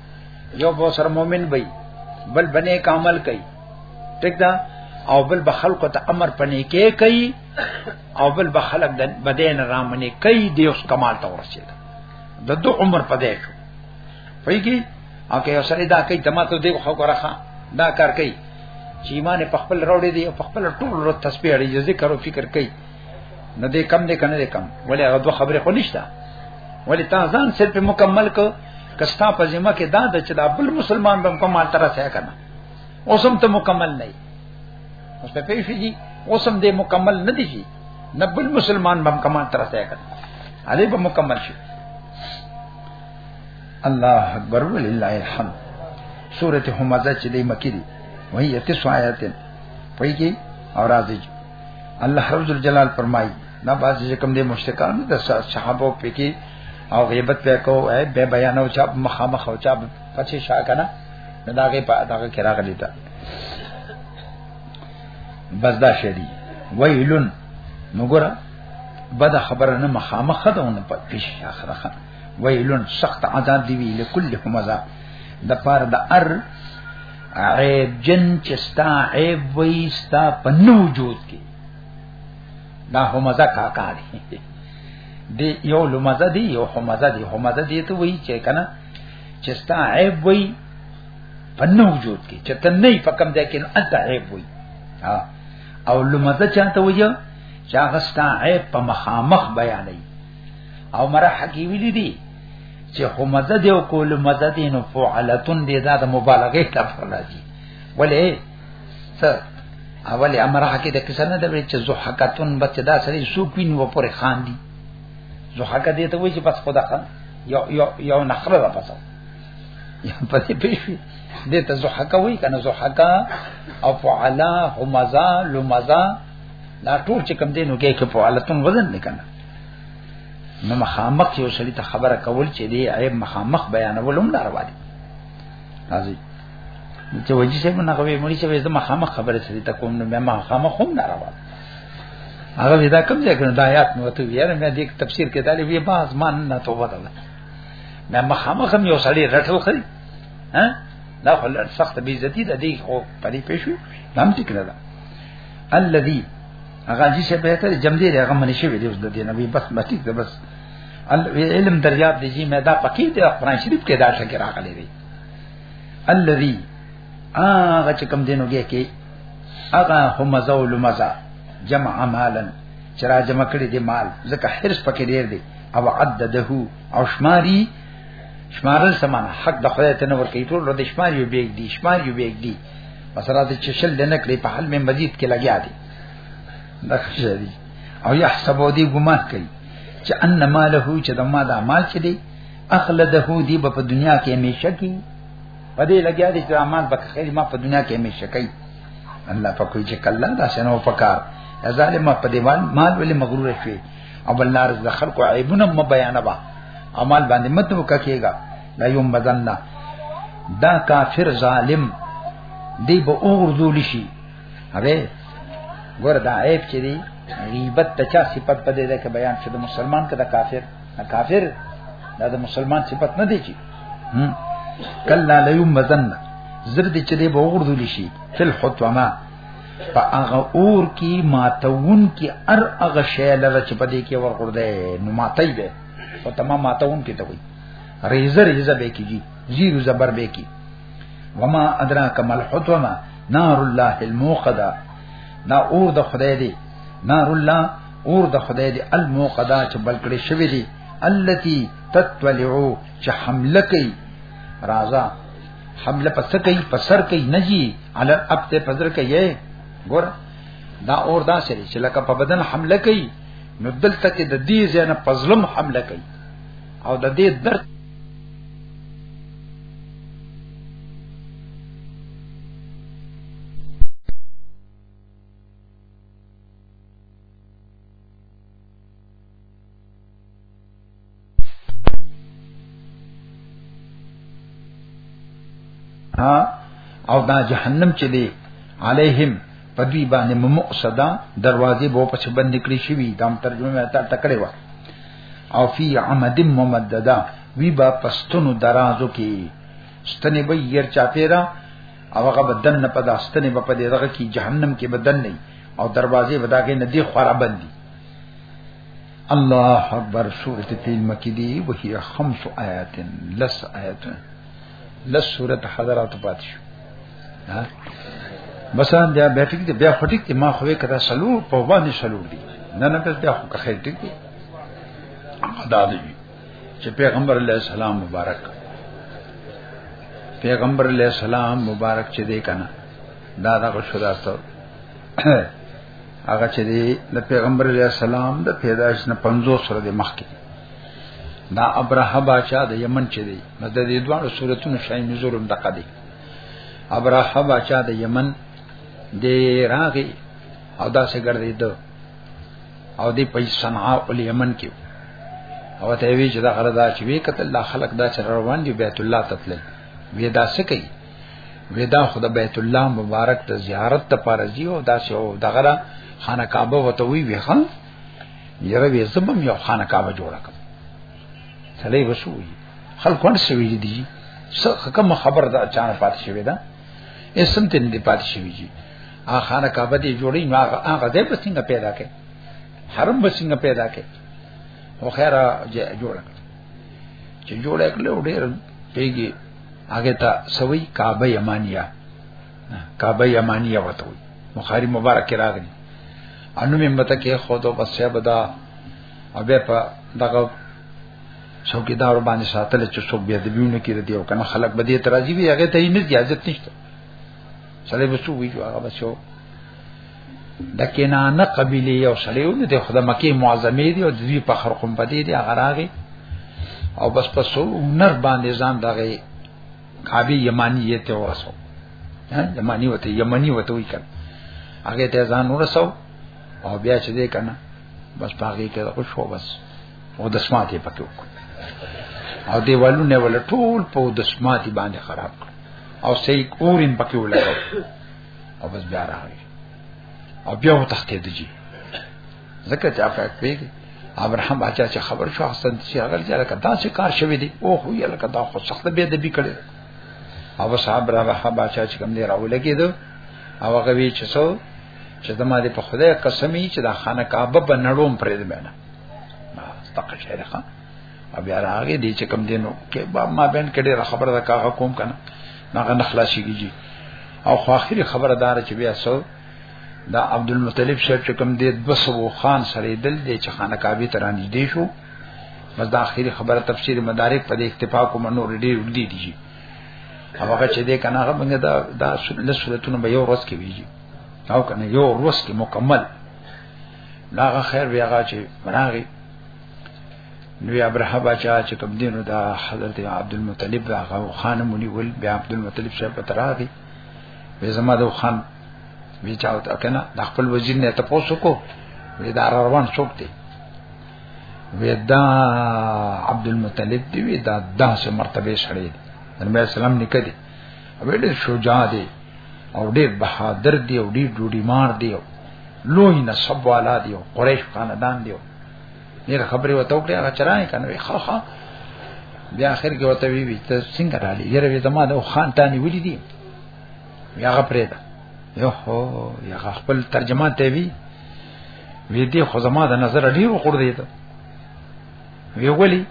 یو به سر مؤمن وي بل بنه کامل کوي ټیک ده او بل به خلق ته امر پنه کې کوي او بل به خلق د بدین رامنه کوي د اوس کمال ته ورسید د دو عمر پدې شو پیږي او که یو سره دا کوي دمه ته دغه خو راخه دا کار کوي چې ایمان په خپل راوړي دی په خپل ټول ورځ تسبیح اړي ذکر او فکر کوي نه دې کم دې کنه دې کم ولې هغه دوه خبرې خو نشته ولې تا ځان سر په مکمل کو کستا په ذمہ کې دا د چې دا بل مسلمان بم کومه تر سه کنه اوسم ته مکمل نه اوس په پیښې دي اوسم دې مکمل نه دي شي نه بل مسلمان بم کومه تر سه کنه علي به مکمل شي الله اکبر ولله الحمد سورته همزه چې دې مکی دي وهي 30 آیات پوي کې اور راځي الله رب الجلال فرمای نه باز چې کوم دې مشرکان د صحابه په کې او غیبت په کو اے بے بیان او چاپ مخامخ او چاپ پچې شا کنه نه داګه په داګه کې راغلی تا بس دا شری ویلن نو ګره بد خبر نه مخامخ ده نه پچې شا خره ویلن سخت عذاب دی وی لكل همزه د پاره د ار عیب جن چستا عیب ویستا په وجود کې دا همزه کاکا دی دی یو لمزه دی یو همزه دی همزه دی ته وی چې کنه چستا عیب وی په وجود کې چې ته نه په کم ځای کې نه انت عیب وی ها او لمزه چاته وی چې هغه ستا عیب په مخامخ بیانې او مره حقی ویلی دی چې خو مزه دی او کول مزه دی نو فعلتون دی دا د مبالغه لپاره راځي ولې څه اول امر حقی د کسر نه دی چې زحقتون بچ دا سری سو کوین و پر خان دی زحقه دی ته وایي چې پس خدا خان یو یو یو نخره را پسو یا پسې پیښې دې ته زحقه وایي کنه زحقه او فعلا همزا لمزا دا ټول چې کم دینو کې کې فعلتون وزن نه کنه نو مخامخ یو سړي ته خبره کول چې دی عیب مخامخ بیانول هم ناروا دي راځي چې وجي څه نه کوي مړي چې زما مخامخ خبره سړي ته کوم نو ما مخامخ هم ناروا دي هغه دا کوم ځای کنه دا آیات نو ته یاره مې دې تفسیر کې دالې وی باز مان نه توبه ده مې مخامخ هم یو سړی رټل خري ها دا خو لړ سخت بی عزتی ده دی خو پرې پېښو نام ټیک نه ده الذي هغه حاجی شه به ته جمع دی هغه منی شوی دی اوس د دې نبی بس مټیک ده بس علم دریاب دی جی مې دا پکې دی قرآن شریف کې دا ټکی راغلی دی الذي هغه چې کم دینو کې کې هغه هم زول مزا جمع مالن چې را جمع کړی دی مال ځکه حرص پکې ډیر دی او عدده او شماری شمارل سمان حق د خدای ته نور کوي ټول د شمار یو بیگ دی شمار یو بیگ دی مثلا چې شل دنه کړی په حل مې مزید کې لګیا دی دا خشري او يحسبو دي ګمان کوي چې ان ماله چې د ما د مال چې دی اخلده دی په دنیا کې همیشه کی په دې لګیا دي چې امان په خیر ما په دنیا کې همیشه کوي الله په کوئی چې کله دا سينو پکار ظالم په دیوان مال ولې مغرور شي او بل نار د خلکو عیبونه م بیانوا عمل باندې مت وکړيږي لا یوم بدلنا دا کافر ظالم دی به اور ذول شي اوی ګور دا عیب چې دی غیبت ته چا صفت پدې ده کې بیان شوه مسلمان کده کافر نه کافر دا د مسلمان صفت نه دی چې کلا لیمزن زرد چې دی به وګردول شي فل حتما فاغه اور کی ماتون کی ار اغه شی لره چې پدې کې ورغورده نو ماتای به او تمام ماتون کې ته وي ریزه ریزه به کیږي زیرو زبر به کیږي وما ادراک مل حطمه نار الله الموقدا دا اور د خدای دی نار الله اور د خدای دی الموقدا چې بلکړې شوی دی التي تتولعو چې حمله کوي رازا حمله پس کوي پسر کوي نجی علل اب ته پذر کوي ګور دا اور دا سری چې لکه په بدن حمله کوي نو دلته کې د دې زنه پزلم حمله کوي او د دې درد ها او دا جهنم چې دی عليهم په دوی باندې ممقصدا دروازې به په چبند کړی شي وي دا ترجمه مې تا ټکړې و او فی عمد ممددا وی با پستونو درازو کې ستنې به ير چاپیرا او هغه بدن نه پد استنې په دې دغه کې جهنم کې بدن نه او دروازې ودا کې ندی خورا بندي الله اکبر سورۃ فیل مکی دی وهي خمس آیات لس آیات لس صورت حضرات پات شو ها مثلا بیا بیا ټیک دی بیا خټیک دی ما خوې کړه سلو په باندې سلو دی نه نه بیا خو که خیر ټیک دی دا دی چې پیغمبر علی السلام مبارک پیغمبر علی السلام مبارک چې دی کنه دا دا کو شو داستو هغه چې دی د پیغمبر علی السلام د پیدایش نه 50 سره د مخکې دا ابره باچا د یمن چې دی نو د دې دوه صورتونو شای نزورم دقه دی ابره باچا د یمن د راغي او دا څه ګرځي دو او دی په صنعاء ول یمن کې او ته وی چې دا غره دا چې وی کته الله خلق دا چې روان دی بیت الله تتل وی دا څه کوي وی دا خود بیت الله مبارک ته زیارت ته پارځي او دا څه او دغه خانه کعبه وته وی وی خان یره وې زبم یو خانه کاوه جوړه کړ سړی وسوي خلک ور شوی دي څه کوم خبر ده اچانک پات شوی ده اسم تن دې پات شوی دي ا خانه کاوه دې جوړې ما هغه دې په څنګه پیدا کړ حرم به څنګه پیدا کړ او خیره جوړه کړ چې جوړه کړل ډېر پیګي هغه ته سوي کعبه یمانیه کعبه یمانیه وته وي بخاری مبارک راغلی انو مې مته کې خود او بس بدا او به په دغه څوکیدار باندې ساتل چې څوک بیا د بیونه کې دی او کنه خلک به دې ترازی وي هغه ته یې نه اجازه نشته سره به څو وی هغه بچو د کنانه قبيله یو سړیو نه د خدای مکی معظمه دی او د دې په خرقم پدې دی هغه راغی او بس په سو نر باندې ځان دغه کعبه یمانی یې ته ورسو ها یمانی وته یمنی وته وی کړ هغه ته ځان ورسو او بیا چې دې کنه بس پاګه کې خو شو بس او د سماعت یې پکې وکړ او دیوالونه ول ټول په د سماعت باندې خراب کړ او سې اورین پکې ولګو او بس بیا راغی او بیا وتښتې دجی زکه چا فیک پیګ ابراهام باچا چې خبر شو حسن چې هغه چې لکه دا څه کار شوی دی او خو یې لکه دا خو سخت به دبي کړي او صاحب را راه باچا چې کوم دی راولې کېدو او هغه وی چې څو چې د ما دې په خدای قسمی چې دا خانه کعبه بنړوم پرې دی نه استقه شهر خان او بیا راغی دی چې کوم دی نو کې با ما بین کړي را خبر دا کا حکم کنه ناغه نخلاصيږي او خو اخري خبردار چې بیا څو دا عبد المطلب شپ چې کوم دی 200 خان سره دل دی چې خانه کعبه ته رانځ دی شو بس دا اخیری خبره تفسیر مدارک په دې اکتفا کوم نور ډیر ودی دي هغه چې دې کنه هغه موږ دا دا لسورتونه به یو ورځ کې ویږي او کنه یو ورځ کې مکمل لاغه خیر بیا هغه چې راغی نو ابراهه بچا چې کوم دینو دا حضرت عبد المطلب هغه خانمونی ول بیا عبد المطلب شپ تراغي به زما د خان وی چاو تا کنه د خپل وزیر نه تاسو کو وی دا روان څوک دی وی دا عبد المطلب دی وی دا داسې مرتبه سره دی نبی اسلام نکدي وی ډېر شجاع دی او ډېر بهادر دی او ډېر ډوډی مار دی او لوی نسب والا دی او قریش خاندان دی ډېر خبرې وته وکړه هغه چرای کنه وی خا خا بیا اخر کې وته وی ته څنګه رالی یره وی زما د خان تانی ولې دی یا غپرې ده یو هو یا خپل ترجمه ته وی وی دې خو زما د نظر ډیر وخور دی ته وی ولی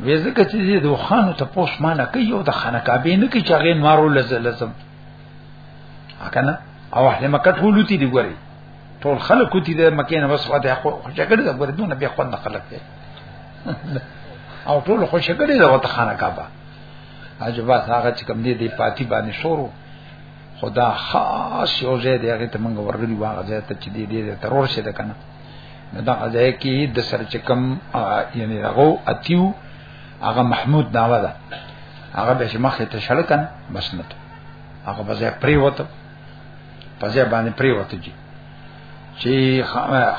وی زکه چې دې دوخانو ته پوس ما نه کوي او د خانکابې نه کوي چې هغه مارو لزلزم اکنه او اهل مکه ټول تی دی ګوري ټول خلک تی دی مکه نه بس واده خو جګړه ده ګوري دونه به خوند خلک دی او ټول خوشګړي ده وته خانه کعبه عجبا هغه چې کوم دې دې پاتی باندې شروع خدا خاص یو ځای دی هغه ته موږ ورغلی واغ ځای ته چې دې دې ترور شه ده کنه نو دا ځای کې د سر چې کوم یعنی هغه اتیو هغه محمود ناوه ده هغه به چې مخه ته شړ کنه بس نه هغه به ځای پری وته په ځای باندې پری وته چې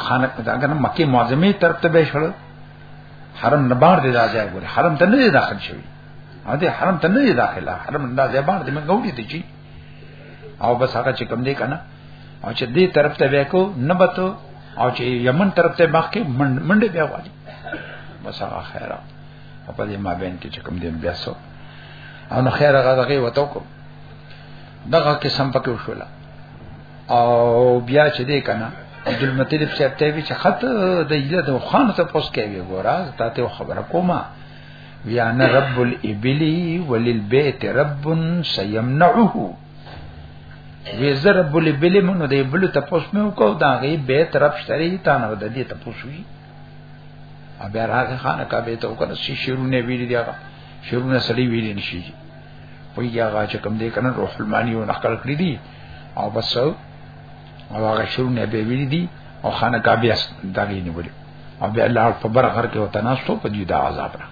خانه دا کنه مکه معظمه طرف ته به شړ حرم نه بار دی دا ځای ګوره حرم ته نه دی داخل شوی ا دې حرم ته نه دی داخله حرم نه ځای بار دی موږ وړي دي او بس هغه چې کم دی کنه او چې دې طرف ته وکاو نه بتو او چې یمن طرف ته باغ کې منډه بیا والی بس هغه خیره او په دې ما بین کې چې کم دی بیا سو او نو خیره هغه دغه وته کو دغه قسم پکې وشولا او بیا چې دې کنه عبد المطلب صاحب ته وی چې خط د ایله د خان ته پوس کوي ګورا ته ته خبره کومه ویا نه رب الابل وللبيت رب سيمنعه وی زه رب الابل منو د ابل ته پوس مې وکاو دا غي بیت رب شری تا نه د دې ته پوسوي ا بیا راغه خان کا بیت او کنه شي شروع نه ویل دی هغه شروع نه سړی ویل نشي په یاغه چې کوم دې کنه روح المانی او نقل کړی دی او بس او هغه شرونه به ویل دي او خانه کا بیا دغې نیولې او بیا الله په بر غر کې وته ناشته په دې د عذاب را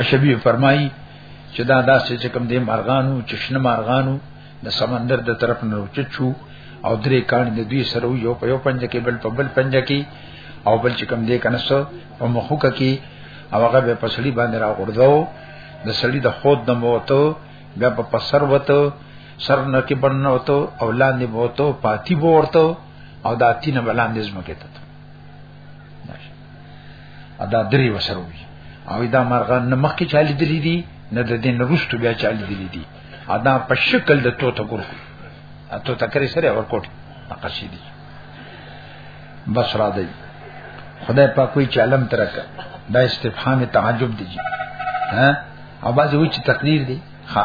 اشبی فرمایي چې دا داسې چې کوم دې مرغانو چشنه مرغانو د سمندر د طرف نه وچچو او درې کان د دوی سره یو په یو پنځه کې بل په بل پنځه کې او بل چې کوم دې کنه په مخوک کې او هغه به پسړي باندې را غردو د سړي د خود نه موته بیا په پسر وته سر نه کې بنه وته او لاندې موته پاتی ورته او دا تینه بلاندې زمکه ته ادا درې وسروي او دا مرغه نه مخکې چالي دي دي نه د دین رښتو بیا چالي دي دي ادا په شکل د توته ګورو اته تکرې سره ورکوټ نقشې دي بس را دی خدای پاک کوئی چې علم ترکا دا استفهام تعجب دی ها او باز وی چې تقدیر دی ها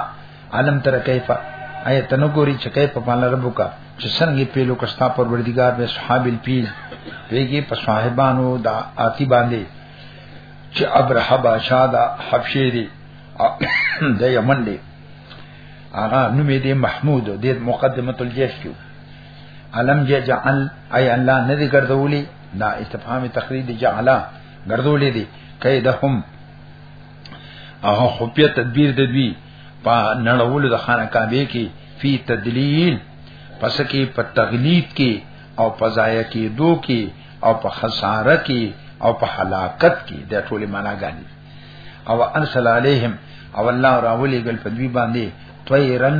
علم تر کیفا آیا تنو ګوري چې کیف په پاله رب کا چې څنګه پیلو کستا پروردگار به صحاب الفیل پیږي په صاحبانو دا آتی باندې چې ابرح بادشاہ دا حبشې دی د یمن دی هغه نومې دی محمود د مقدمه الجیش کې علم جعل اي الله ندي ګرځولي دا استفهام تقریر دی جعلا ګرځولې دي کیدهم هغه خپل تدبیر د دوی په نړولو د خانه کعبه کې فی تدلیل پس کې په تغلیب کې او په ضایع کې دو کې او په خساره کې او په هلاکت کې د ټولې معنا غالي او انصل علیهم او الله راولې ګل په دوی باندې طیرن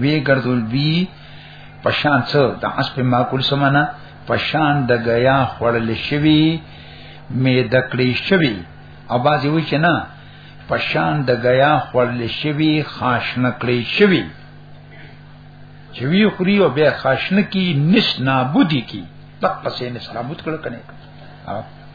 وی ګرځول بی پشان څو د اس په معقول سمانا پشان د غیا خړل شوی می د کړی شوی او باز وی چې نه پشان د غیا خړل شوی خاش نکړی شوی چې وی خوري او به خاش نکی نس نابودی کی تک پسې نس نابود کړ کنه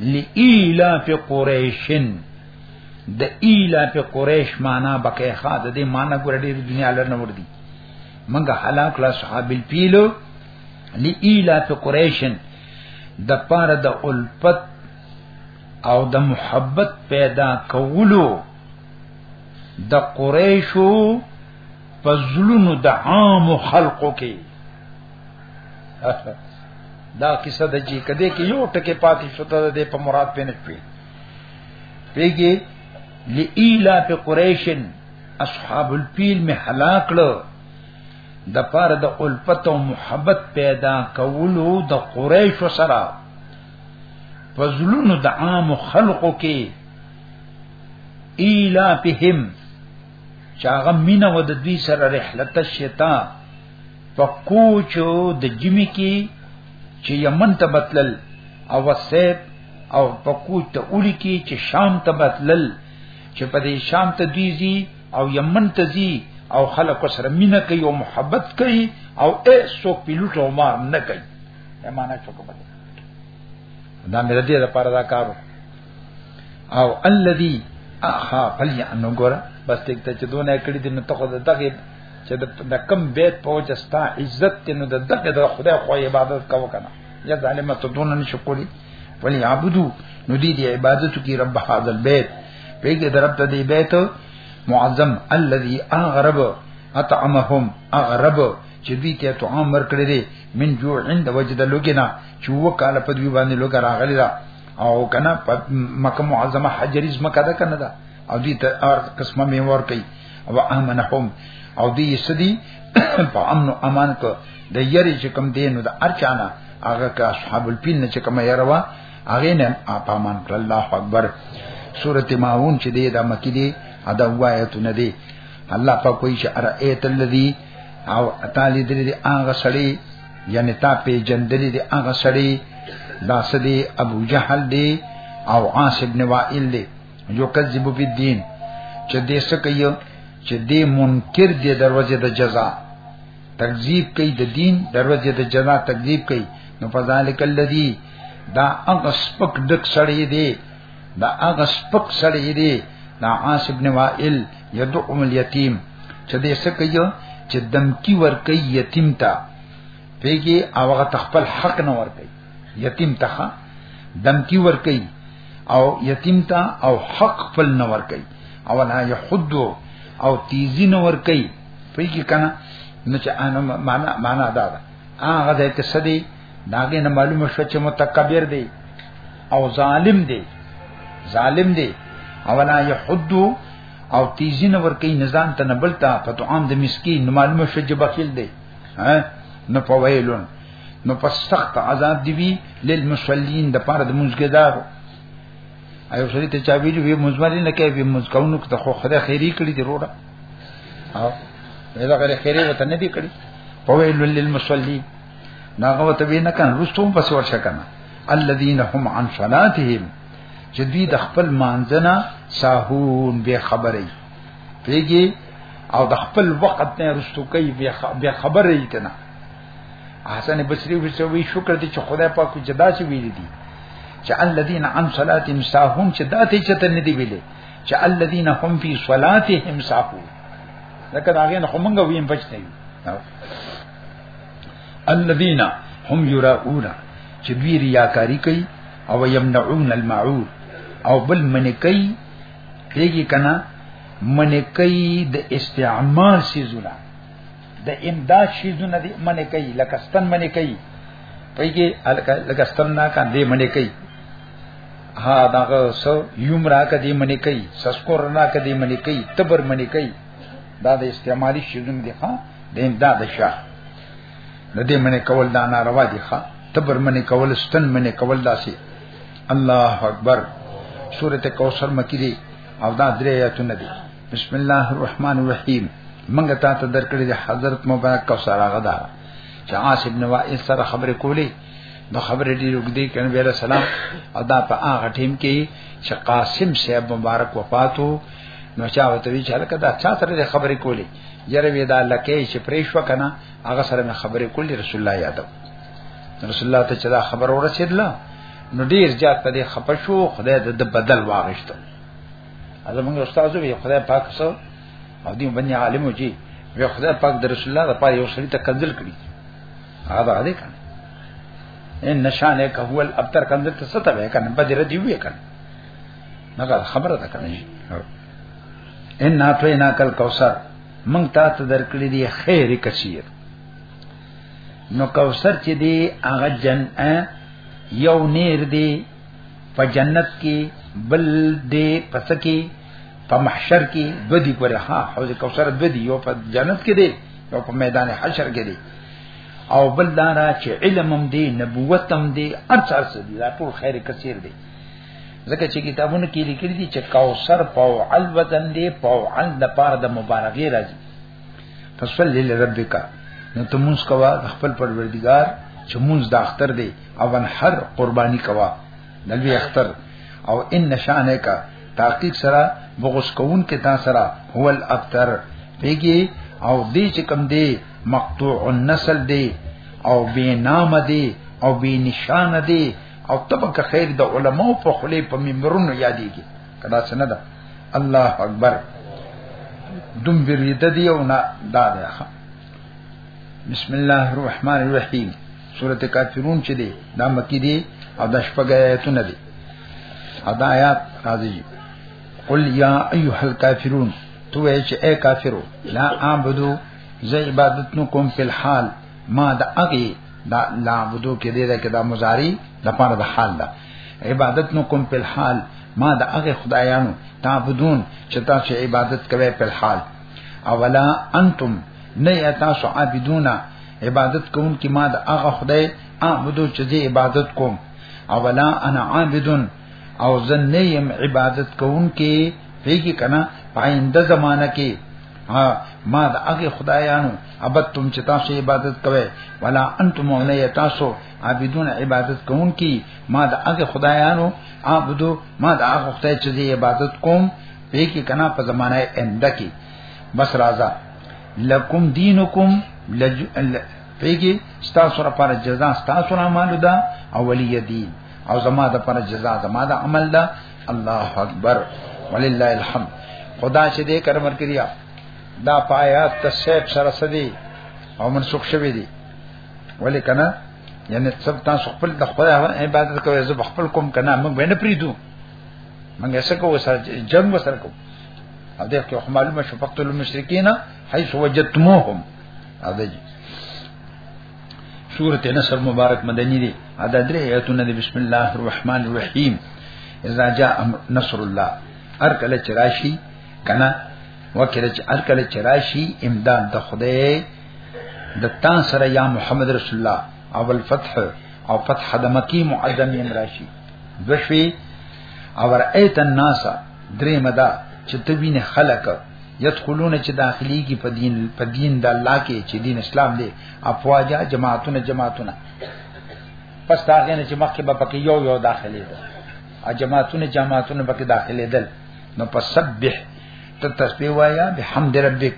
لئیلا فی قریشن د ایلا فی قریش معنا بکې ښا د دې معنا ګور دې دنیا لر نه وردی منګه هلاک لا صحاب الفیل لئیلا فی قریشن د پاره د الفت او د محبت پیدا کولو د قریشو پزلونو د عام خلقو کې دا قصه د جی کده کې یو ټکی پاتې شو ته د په مراد پینې پی پیږي لئیلا په قریشن اصحاب الفیل می هلاک کړو د پاره د الفت او محبت پیدا کولو د قریش سره فزلونو د عام خلقو کې ایلا بهم چاغه مینه ود دوی سره رحلت الشتاء په کوچو د جمی کې چې یمن ته بتلل او وسیب او په کوچ ته اولی کې چې شام ته بتلل چې په دې شام ته دیزي او یمن ته زی او خلکو سره مینه کوي او محبت کوي او ایسو پیلوټ او مار نه کوي امانه چوکو بده دا مې دې لپاره دا کارو او الذي اخا فليعنو ګره بس ته چې دونه کړی دې نو ته خو دغه چې د کم بیت په وجه ستا عزت ته نو د دغه د خدای خو عبادت کوو کنه یا ظالمه ته دونه نشو کولی ولی عبدو نو دې دې عبادت کی رب هذا البيت پیګه درب ته دې بیت معظم الذي اغرب اطعمهم اغرب چې دوی ته طعام ورکړي دي من جوع عند وجد لوګنا چې وکاله په دوی باندې لوګ راغلی دا او کنه مکه معظمه حجریز مکه ده کنه دا او دې ته ار قسمه مې ور کوي او امنهم او دې سدي په امن او امان کو د یری چې کم دین نو د ارچانا هغه کا اصحاب الفیل نه چې کم یروا هغه نه اپامان کړ الله اکبر سورته ماون چې دې د مکی دې ادا وایت نه دې الله په کوئی چې ار ایت الذی او تعالی دې هغه سړی یعنی تا په جندلې دې هغه سړی دا سدي ابو جهل دی او عاص ابن وائل دی یو کذب په دین چې دې څه کوي چې دې منکر دې دروازه د جزا تکذیب کوي د دین دروازه د جزا تکذیب کوي نو فذالک الذی دا هغه سپک دک سړی دی دا هغه سپک سړی دی دا عاص ابن وائل یدعم الیتیم چې دې څه کوي چې دمکی ور کوي یتیم ته پیږي او هغه تخپل حق نه ور کوي یتیم ته دمکی ور کوي او یتیم ته او حق خپل نه ور کوي او نه یحد او تیزی نه ور کوي په کې کنه نو چې انا معنا معنا دا ده هغه د تصدی داګه نه معلومه شو چې متکبر دی او ظالم دی ظالم دی او نه یحد او تیزی نه ور کوي نزان ته نه بلتا په تو عام د مسکین معلومه شو چې بخیل دی ها نو په ویلون نو پس سخت عذاب دی وی للمصلین د پاره د منځګدار ایو سړي ته چا ویلي وی مزمرین نه کوي مزکونو ته خو خدای خیری کړی دی وروړه او دا غره خیری وته نه دی کړی په ویل للمصلین ناغه وته وینه کان رستم پس ورشه کنه الذين هم عن صلاتهم چې دوی د خپل مانځنه ساهون به خبرې پیږي او د خپل وخت نه رستو کوي به خبرې کنه حسن بصری وی شکر دې چې خدای پاک جدا شي ویل دي چې الذين عن صلاتهم ساهون چې داتې چته نه دی ویلې چې الذين هم في صلاتهم ساهون لکه دا غین همغه ویم پچته وي الذين هم يراؤون چې دوی ریاکاری کوي او يمنعون المعون او بل منی کوي کېږي کنه منی کوي د استعمال سيزونه د امداد شیزونه دې منې کوي لکه ستن منې کوي پیګه الکه لکه ستن نه کان دې منې کوي ها داغه سو یوم را کدی منی کوي سسکور را کدی منی کوي تبر منی کوي دا د استعمالي شیزونه دي ښا د امداد شاه د دې منی کول دا ناروا دي ښا تبر منی کول ستن منی کول داسي الله اکبر سورته کوثر مکی دی او دا درې آیاتونه دي بسم الله الرحمن الرحیم منګه تا ته درکړي د حضرت مبارک کوثر هغه دا چې عاص ابن وائل سره خبرې کولې نو خبرې دې وګدي کنه ویل سلام او دا په هغه ټیم کې چې قاسم صاحب مبارک وفاتو نو چا وته وی چې هلکه دا چا سره خبرې کولې یره وی دا لکه چې پریښ وکنه هغه سره خبرې کولې رسول الله یادو رسول الله ته چې دا خبر ورسېدله نو ډیر زیات په دې خپه شو خدای د بدل واغشتو از موږ استاد وی خدای پاک سو او دې باندې عالم وږي وی خدای پاک د رسول الله لپاره یو سړی ته کنزل کړی هغه دې کنه ان نشانه کهول ابتر کنزل ته ستو وی کنه بدر دی وی کنه نګه خبره ده کنه ان ناتوینا کل کوثر مونږ تاسو درکړي دي خیر کثیر نو کوثر چې دی هغه جن یو نیر دی په جنت کې بل دی پس کې په محشر کې دو دی پر ها حوض کوثر دو دی یو په جنت کې دی یو په میدان حشر کې دی او بل دارا چې علم هم دی نبوت هم دی ارڅ ارڅ دی دا ټول خیر کثیر دی ځکه چې کتابونه کې لیکل دي چې کوثر په علوتن دی په عل د پاره د مبارغي راځي فصلی لربک نو ته مونږ کوا د خپل پروردگار چې مونږ د اختر دی او ان هر قرباني کوا نبی اختر او ان نشانه کا تحقیق سره بغس کون کې تا سره هو الابتر پیږي او دې چې کم دی مقطوع النسل دی او بے نام دی او بے نشان دی او تبک خیر د علماو په خلی په ممرونو یادېږي کدا څنګه ده الله اکبر دم برید دی او نه دا ده بسم الله الرحمن الرحیم سورته کافرون چې دی دا مکی دی او د شپږه آیتونه دی ادا آیات راځي قل یا ایها الکافرون تو وای چې اے کافرو لا اعبدو زه عبادت نو کوم په حال ما د اغي دا لا عبدو کې دی دا کې دا مضاری د پاره د حال ده عبادت نو کوم په حال ما د هغه خدایانو تعبدون چې تاسو عبادت کوي په حال اولا انتم نه یا تاسو عابدون عبادت کوم کی ما د هغه خدای اعبدو چې دی عبادت کوم اولا انا عابدون او زن نه يم عبادت کوم کی پیږي کنا پاینده زمانہ کې ها ما د هغه خدایانو ابد تم چې تاسو عبادت کوي ولا انتم نه تاسو عابدون عبادت کوم کی ما د هغه خدایانو عبادو ما د هغه خدای چې عبادت کوم په کې کنا په زمانه انده کې بس راځه لکم دینکم لج پیږي ستا سره پر جزا ستا سره عمل ده اولی دین او زما د پر جزا زما د عمل ده الله اکبر ولله الحمد خدا چې دې کرم ورکړي دا پایات ته سیب سره سدي او منسوخ شوی دی ولی کنه یعنی سب تاسو خپل د خپل عبادت کوي زه خپل کوم کنه موږ ونه پریدو موږ یې سکه وسره جنگ وسره کوو او دغه کې معلومه شو فقط المشرکین حيث وجدتموهم او دغه سورة نصر مبارک مدنی دی ادا درې آیاتونه دی بسم الله الرحمن الرحیم اذا جاء نصر الله هر کله چرایشي کنا وکړه چې هر کله چرایشي امداد د خدای د تا سره یا محمد رسول الله او الفتح او فتح د مکی معظم یم راشي دوشوی او رأیت الناس درې مدا چې ته وینې خلق یدخلون چې داخلي کی په دین په دین د الله کې چې دین اسلام دی افواجا جماعتونه جماعتونه پس دا غنه چې مخکې به پکې یو یو داخلي ده ا جماعتونه جماعتونه پکې داخلي دل نو پس سبح ته تسبیح وایا بحمد ربک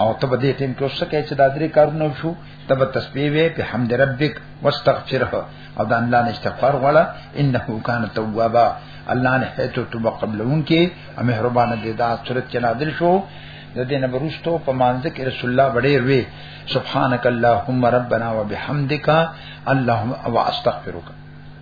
او ته به دې ټیم کې اوس کې چې دا درې کارونه شو ته به تسبیح وې په حمد ربک واستغفره او دا الله نه استغفار غواړه انه کان توابا الله نه هیته توبه قبلون کې او مهربان دې دا صورت چې نازل شو د دې نه برښتو په مانځ کې رسول الله بډې وې سبحانك اللهم ربنا وبحمدك اللهم واستغفرك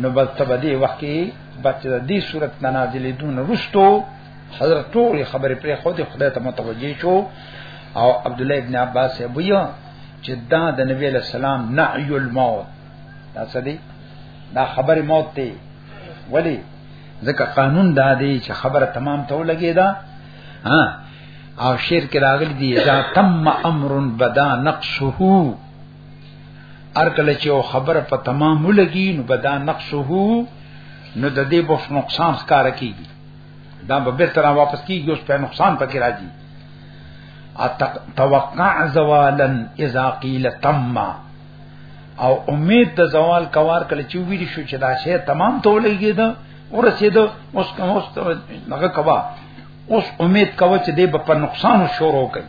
نو بس ته بدی وخت کې بچ د دې صورت نه نازلې دون رستو حضرت ټول خبرې پرې خو دې خدای ته متوجي شو او عبد الله ابن عباس یې بویا چې دا د نبی له سلام نعی الموت دا څه دی دا خبرې موت دی ولی ځکه قانون دا دی چې خبره تمام ته ولګي دا ها او شعر کې راغلي دی اذا تم امر بدا نقصه ار کله چې او خبره په تمام ولګي نو بدا نقصه نو د دې بوف نقصان ښکار کیږي دا به به تر واپس کیږي اوس په نقصان پکې راځي توقع زوالا اذا قيل تم او امید د زوال کوار کله چې ویل شو چې دا شی تمام ته ولګي دا ورسېدو اوس کوم اوس هغه کوا اوس امید کوي چې دې په نقصان شروع کوي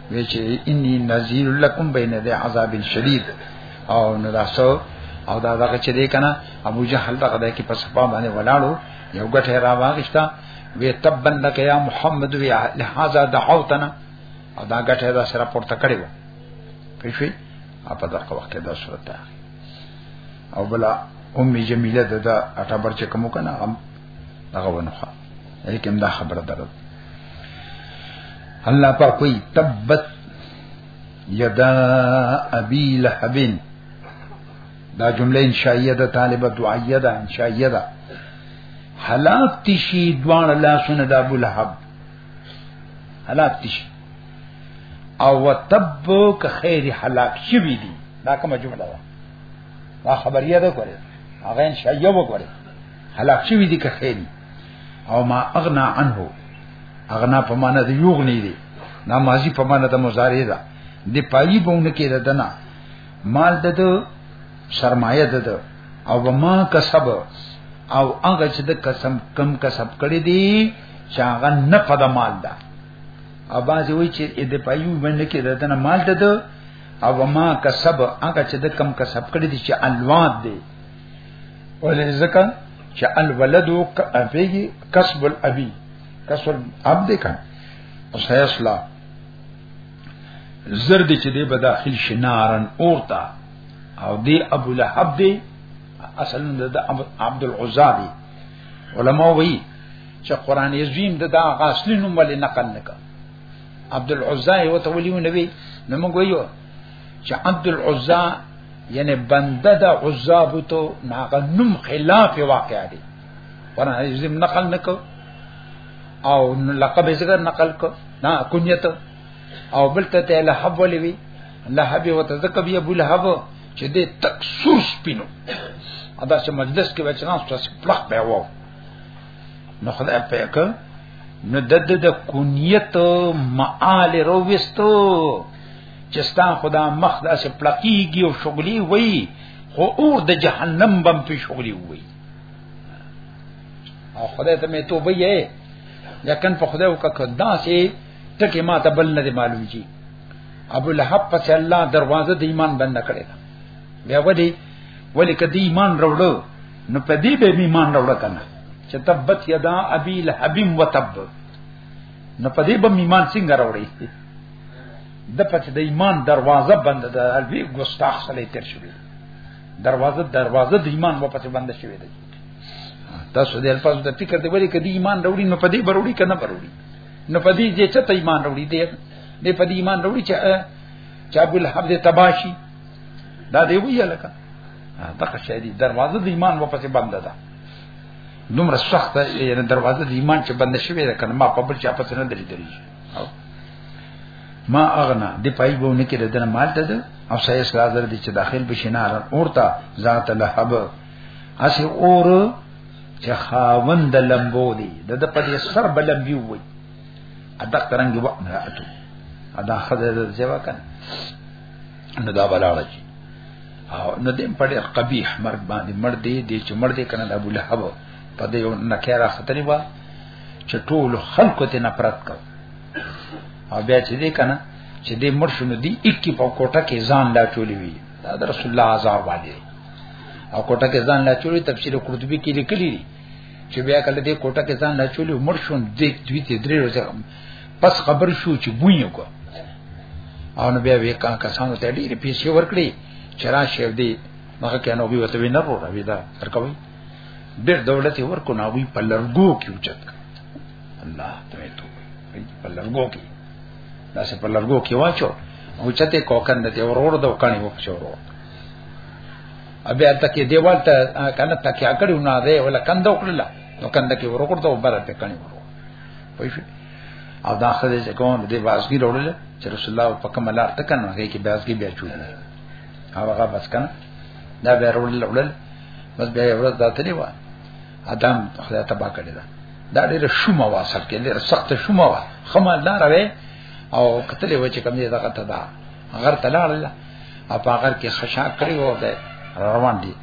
وی چې انی نذیر لکم بین د عذاب شدید او نو تاسو او دا دغه چې دی کنه ابو جهل دغه د کې پس په باندې ولاړو یو غټه را واغښتا وی تبن لک یا محمد وی لهذا دعوتنا او دا غټه دا سره پورته کړی و پېښې اپا دغه وخت دا صورت او بلا ام جمیله د اټابر چې کوم کنه هم دغه ونه لیکن دا خبره درو الله په کوئی تبت یدا ابي لهب دا جمله انشائیه ده طالبه دعایه ده انشائیه ده حلاک تشی دوان الله سن دا ابو لهب حلاک تشی او وتب که خیر حلاک شوی دی دا کومه جمله ده دا خبریه ده کوله هغه انشائیه وکړه هلاک شوی دي که خیری او ما اغنا عنه اغنا په معنا د یوغنی دي نا ماضی په معنا د مضارع ده د پایي بونه کې ده دنا مال د سرمایه ده او ما کسب او هغه چې د قسم کم کسب کړی دي چې هغه نه په د مال ده او باز وی چې د پایو باندې کې ده دنا مال ده او ما کسب هغه چې د کم کسب کړی دي چې الواد دي ولې ځکه چې الولد کافیږي کسب الابي کسب الاب دې کان او سيسلا زرد چې دې بداخل شنارن اورتا او دې ابو لهب دې اصل د عبد العزا دې علما وی چې قران عظیم د دا غاسلین مل نقل نکړه عبد العزا یو ته ولیو نبی نو موږ ویو چې عبد العزا یعنی بنده د عزا بوتو ناغه نوم خلاف واقع دی ورنه زم نقل نکو او لقب زګر نقل کو نا کنیت او بل ته له حب ولې وی له حب وتذکب یا بل حب چې دې تک سور سپینو ادا چې مجلس کې بچنا ستاس پلخ به وو نو خدای په یک نو د د کنیت معال رويستو چې ستا خدا مخ د اسه پړقېږي او شغلي وي خو اور د جهنم بم په شغلي وي او خدای ته مې توبه یې یقین په خدای وکړه دا سي ټکه ما ته بل نه معلوم شي ابو لهب پس الله دروازه د ایمان بند کړې ده بیا ودی ولی کدی ایمان راوړو نو په دې به ایمان راوړ کنه چې تبت یدا ابي لهب وتب نه پدې به ایمان څنګه راوړي د پچ د ایمان دروازه بند ده الوی ګستاخ سره تیر شوی دروازه دروازه د ایمان په پچ بند شوی ده تاسو د الفاظ د فکر دی وری کدی ایمان راوړي نو پدې بروړي کنه بروړي نو پدې چې چته ایمان راوړي دی دې پدې ایمان راوړي چې چا بل حب دې تباشي دا دی ویل کا دغه شې دروازه د ایمان په پچ بند ده دومره سخت یعنی دروازه د ایمان چې بند شوی ده کنه ما په بل چا پته نه درې درې ما اغنا دی پای بو نه کړه دنه مال ته او سایه سلازر دي چې داخل بشینار اورتا ذات لهب اسی اور چې خاوند لمبو دی د د په سر بلم بي وي ادا ترنګ وامراتو ادا خدای د ځوا کنه نو دا بلاړه شي او نو دې په ډېر قبیح مرګ باندې مړ دی دې چې مړ دی کنه د ابو لهب په دې یو نکره خطرې وا چې ټول خلکو ته نفرت کو او بیا چې دې کنه چې دې مړ شونه دی اکی په کوټه کې ځان لا چولې وی دا د رسول الله عزار باندې او کوټه کې ځان لا چولې تفسیر قرطبي کې لیکلی دی چې بیا کله دې کوټه کې ځان لا چولې مړ شون دې دوی ته درې ورځې پس خبر شو چې بوی کو او نو بیا وی کا کسانو ته ډیر پیسې ورکړي چرا شیو دی مخه کې نو ویته وی نه رو راوی دا ورکوي ډیر دولت ورکو نو وی په لرګو کې اوچت الله ته تو په لرګو کې دا څه په لرګو کې واچو او چته کوکن د ورور د وکانی و پښو ورور ابیا تکي دیوال ته کنه تکي اکړو نه ده ولا کندو کړل نو کنده کې ورور ته وبره ته کړی وای شو او دا خدای چې کوم دې باسګي وروړل چې رسول الله په کوم لار ته کنه هغه کې باسګي بیا چول او هغه بس کنه دا بیا وروړل وروړل بس بیا ورځ دا تللی و ادم خدای تبا کړی دا دا ډېر شومه وا سر کې ډېر سخت شومه وا خمه لار وې او کتلې و چې کوم دې دغه ته دا غر تلال الله او په غر کې خشا کړی و ده روان دي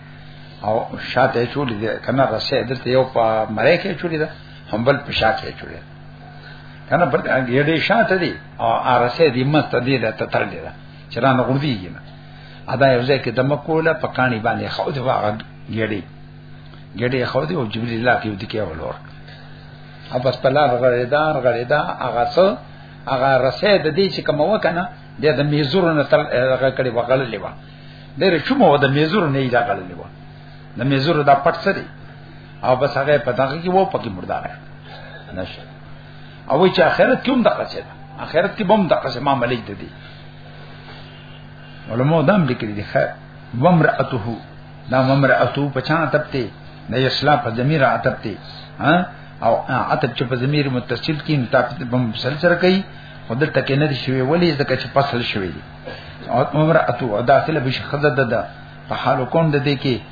او شاته چولې ده کنه رسې دلته یو په مړې کې چولې ده هم بل په شاته چولې کنه بل ګډې شاته دي او ارسه دې مست دې ده ته تر دې ده چې را نه غوړدي نه ادا یو ځای کې دمه کوله په کانی باندې خو دې واغ ګډې ګډې خو دې او جبرئیل الله کې دې کې ولور اپس پلا غړېدا غړېدا هغه څو هغه رسې د دې چې کوم وکنه د د میزور نه تل هغه کړي وغړلې و ډېر شومو د میزور نه یې دا غړلې و د میزور دا پټ څه دی او بس هغه په دغه کې وو پکې مردار نشه او چې اخرت کوم دغه څه ده اخرت کې بم دغه څه معاملې دي دي علماء دام لیکلي دي خیر ومرأته دا ومرأته په چا تپته د اسلام په ضمیر عتبته ها او عتب چې په ضمیر متصل کې متافت بم سر سره کوي خدای تکې نه دي شوی ولی ځکه چې فصل شوی دي او عمر اتو داخله به شخص ده ده په حال کوم ده دې کې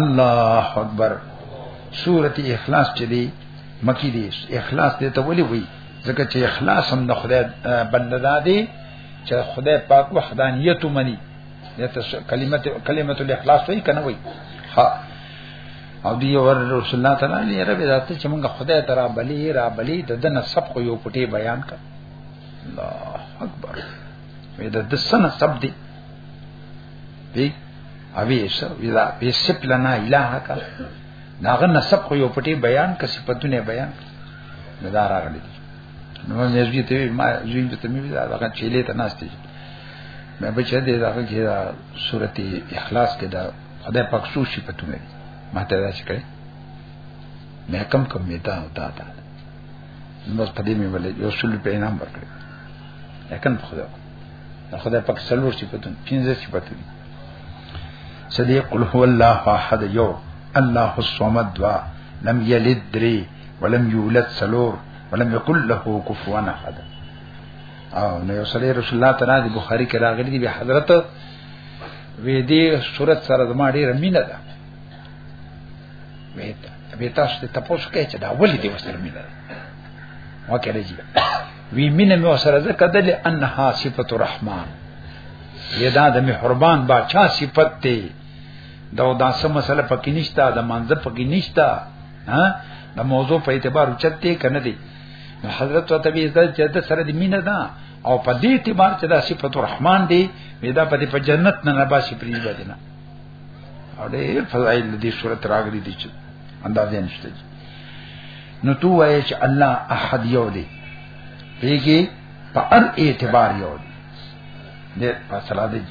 الله اکبر سورته اخلاص چې دی مکی دی اخلاص دې ته ولي وي ځکه چې اخلاص هم د خدای بنددا دی چې خدای پاک وحدانیت مني دته کلمت کلمت الاخلاص وی کنه وی ها او دی ور رسول الله تعالی علیه رب ذات چې موږ خدای تعالی بلی را بلی د دنه سب کو یو پټي بیان کړ الله اکبر وې د دسنه سب دی دی اوی سو ویلا به سپ لنا الہ کا داغه نسب خو یو پټي بیان ک صفاتونه بیان نه دا راغلي نو مې زوی ته ما زوی ته مې دا هغه چيلې ته ناشتي مې بچا دې دا کې دا سورتي اخلاص کې دا خدای پاک څو صفاتونه دي ما ته دا چې کړې مې کم کم مې دا او دا دا نو بس پدې مې ولې یو سل په انعام ورکړ اکن خدای خدای پاک څلور صفاتونه پنځه صفاتونه صدیق قل هو الله احد یو الله الصمد دوا لم یلد دری ولم یولد سلور ولم یکل له کفوا احد او نو یو سره رسول الله تعالی دی بخاری کې راغلی دی حضرت وې دې صورت سره د ما ډیره مینه ده وې ته به تاسو ته تاسو کې چې دا ولې دې وسره مینه ده وکړه جی وی مینه مې سره ځکه د لانها صفت الرحمن یدا د مهربان بادشاہ صفت دی دا دا سم مسله پکې نشتا د منځ پکې نشتا ها د موضوع په اعتبار چته کنه دی نو حضرت او تبي عزت چې د سره د مینه ده او په دې اعتبار چې دا صفت الرحمن دی ودا په دې په جنت نه نه باسي پریږدي نه اړې فضایل دې صورت راغلي دي چې اندازې نشته نو تو وایې چې الله احد یو دی پیږي په هر اعتبار یو دی دې فاصله دی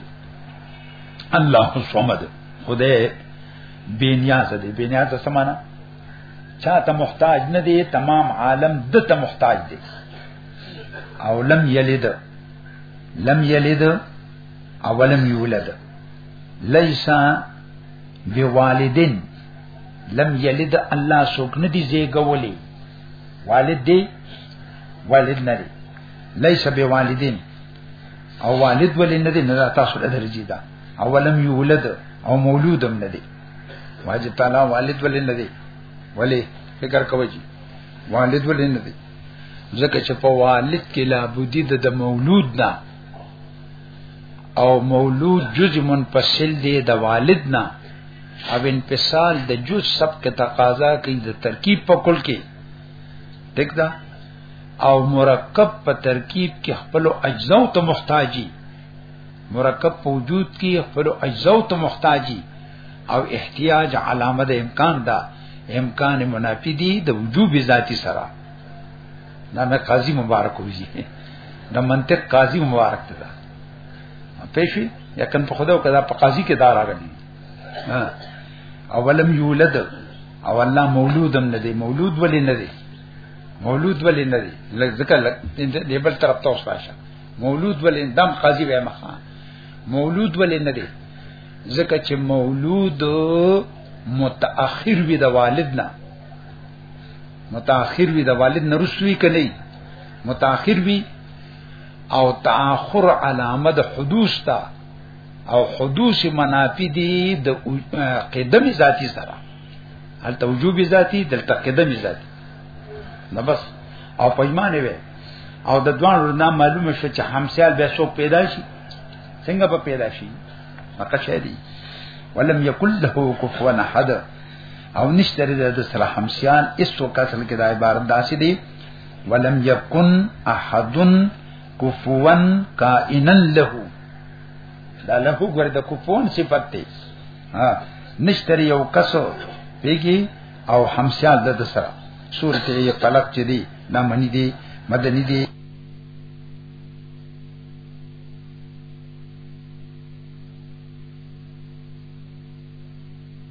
الله صمد خدای بینیاز دی بینیاز څه معنا چا ته محتاج نه دی تمام عالم د ته محتاج دی او لم یلد لم یلد اولم یولد لیسا بوالدین لم یلد الله سوک ندی زیګولی والد دی والد نه دی لیسا بوالدین او والد ولې نه دی نه تاسو له درجی دا اولم یولد او مولودم نه دی واجب تعالی والد ولې نه دی ولې فکر کوی والد ولې نه دی ځکه چې په والد کې لا بودی د مولود نه او مولود جز منفصل دی د والد نه او انفصال د جز سب کې تقاضا کوي د ترکیب په کل کې ټیک ده او مرکب په ترکیب کې خپل اجزاو ته محتاجي مرکب په وجود کې خپل اجزاو ته محتاجي او احتیاج علامه د امکان ده امکان منافی دی د وجوب ذاتی سره نه نه قاضي مبارک وځي د منطق قاضي مبارک ته ده پېښې یا کن په خدای او کدا په قاضي کې دار راغلي او ولم یولد او الله مولودم نه دی مولود ولې نه دی مولود ولې نه دی لکه ځکه دې بل طرف ته وساشه مولود ولې دم قاضي به مخه مولود ولې نه دی ځکه چې مولود متأخر وي د والد نه متأخر وی د والد نرسوی کني متأخر وی او تأخر علامه د حدوث تا او حدوث منافی دی د قدم ذاتی سره هل توجوب ذاتی دلته قدم ذاتی نو بس او پېمانه وی او د دوان رنا معلومه شو چې همسال به سو پیدا شي څنګه په پیدا شي مکه شې دي ولم یکل له کفوا احد او نشته د د سره همسيان اسو کسل کې د عبارت داسې دی ولم یکن احد کفوا کائنا له دا له ګور د کفون صفت دی ها نشته یو کسو پیږي او همسيان د سره سورته یې قلق چي دي دا منی دي مدني دي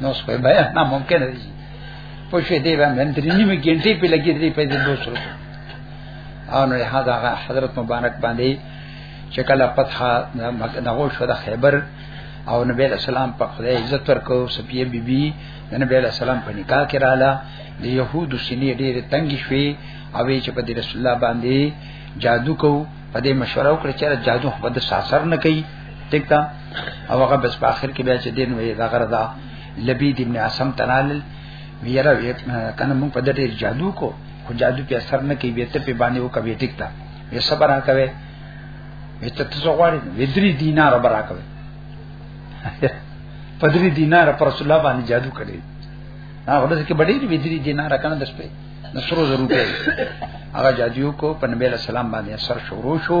نو څه به بیا نه ممکن دی په شې دی باندې د نیمه ګنټې په لګې دی په دې دوه سره او نو هدا حضرت مبارک باندې چې کله فتح دغه شو د خیبر او نبی علیہ السلام په خدای عزت ورکو سپیه بیبي بی د نبی علیہ السلام په نکاح کې رااله د يهودو سینې ډېرې تنګ شوې او چې په رسول الله باندې جادو کو په دې مشوره وکړه چې جادو په د ساسر نه کوي ټیک ده او هغه بس په اخر کې بیا چې دین وی دا غره دا لبید ابن عاصم تنال ویرا وی کنه مونږ په دې جادو کو خو جادو په اثر نه کوي بیت په باندې او کوي ټیک ده یې صبر راکوي بیت ته څو غواړي ودری دینار برا کوي پدری دینار پر رسول الله باندې جادو کړی هغه د کې بډې ودری دینار کنه د شپې نصرو ضرور کوي هغه جادو کو په نبی له سلام باندې اثر شروع شو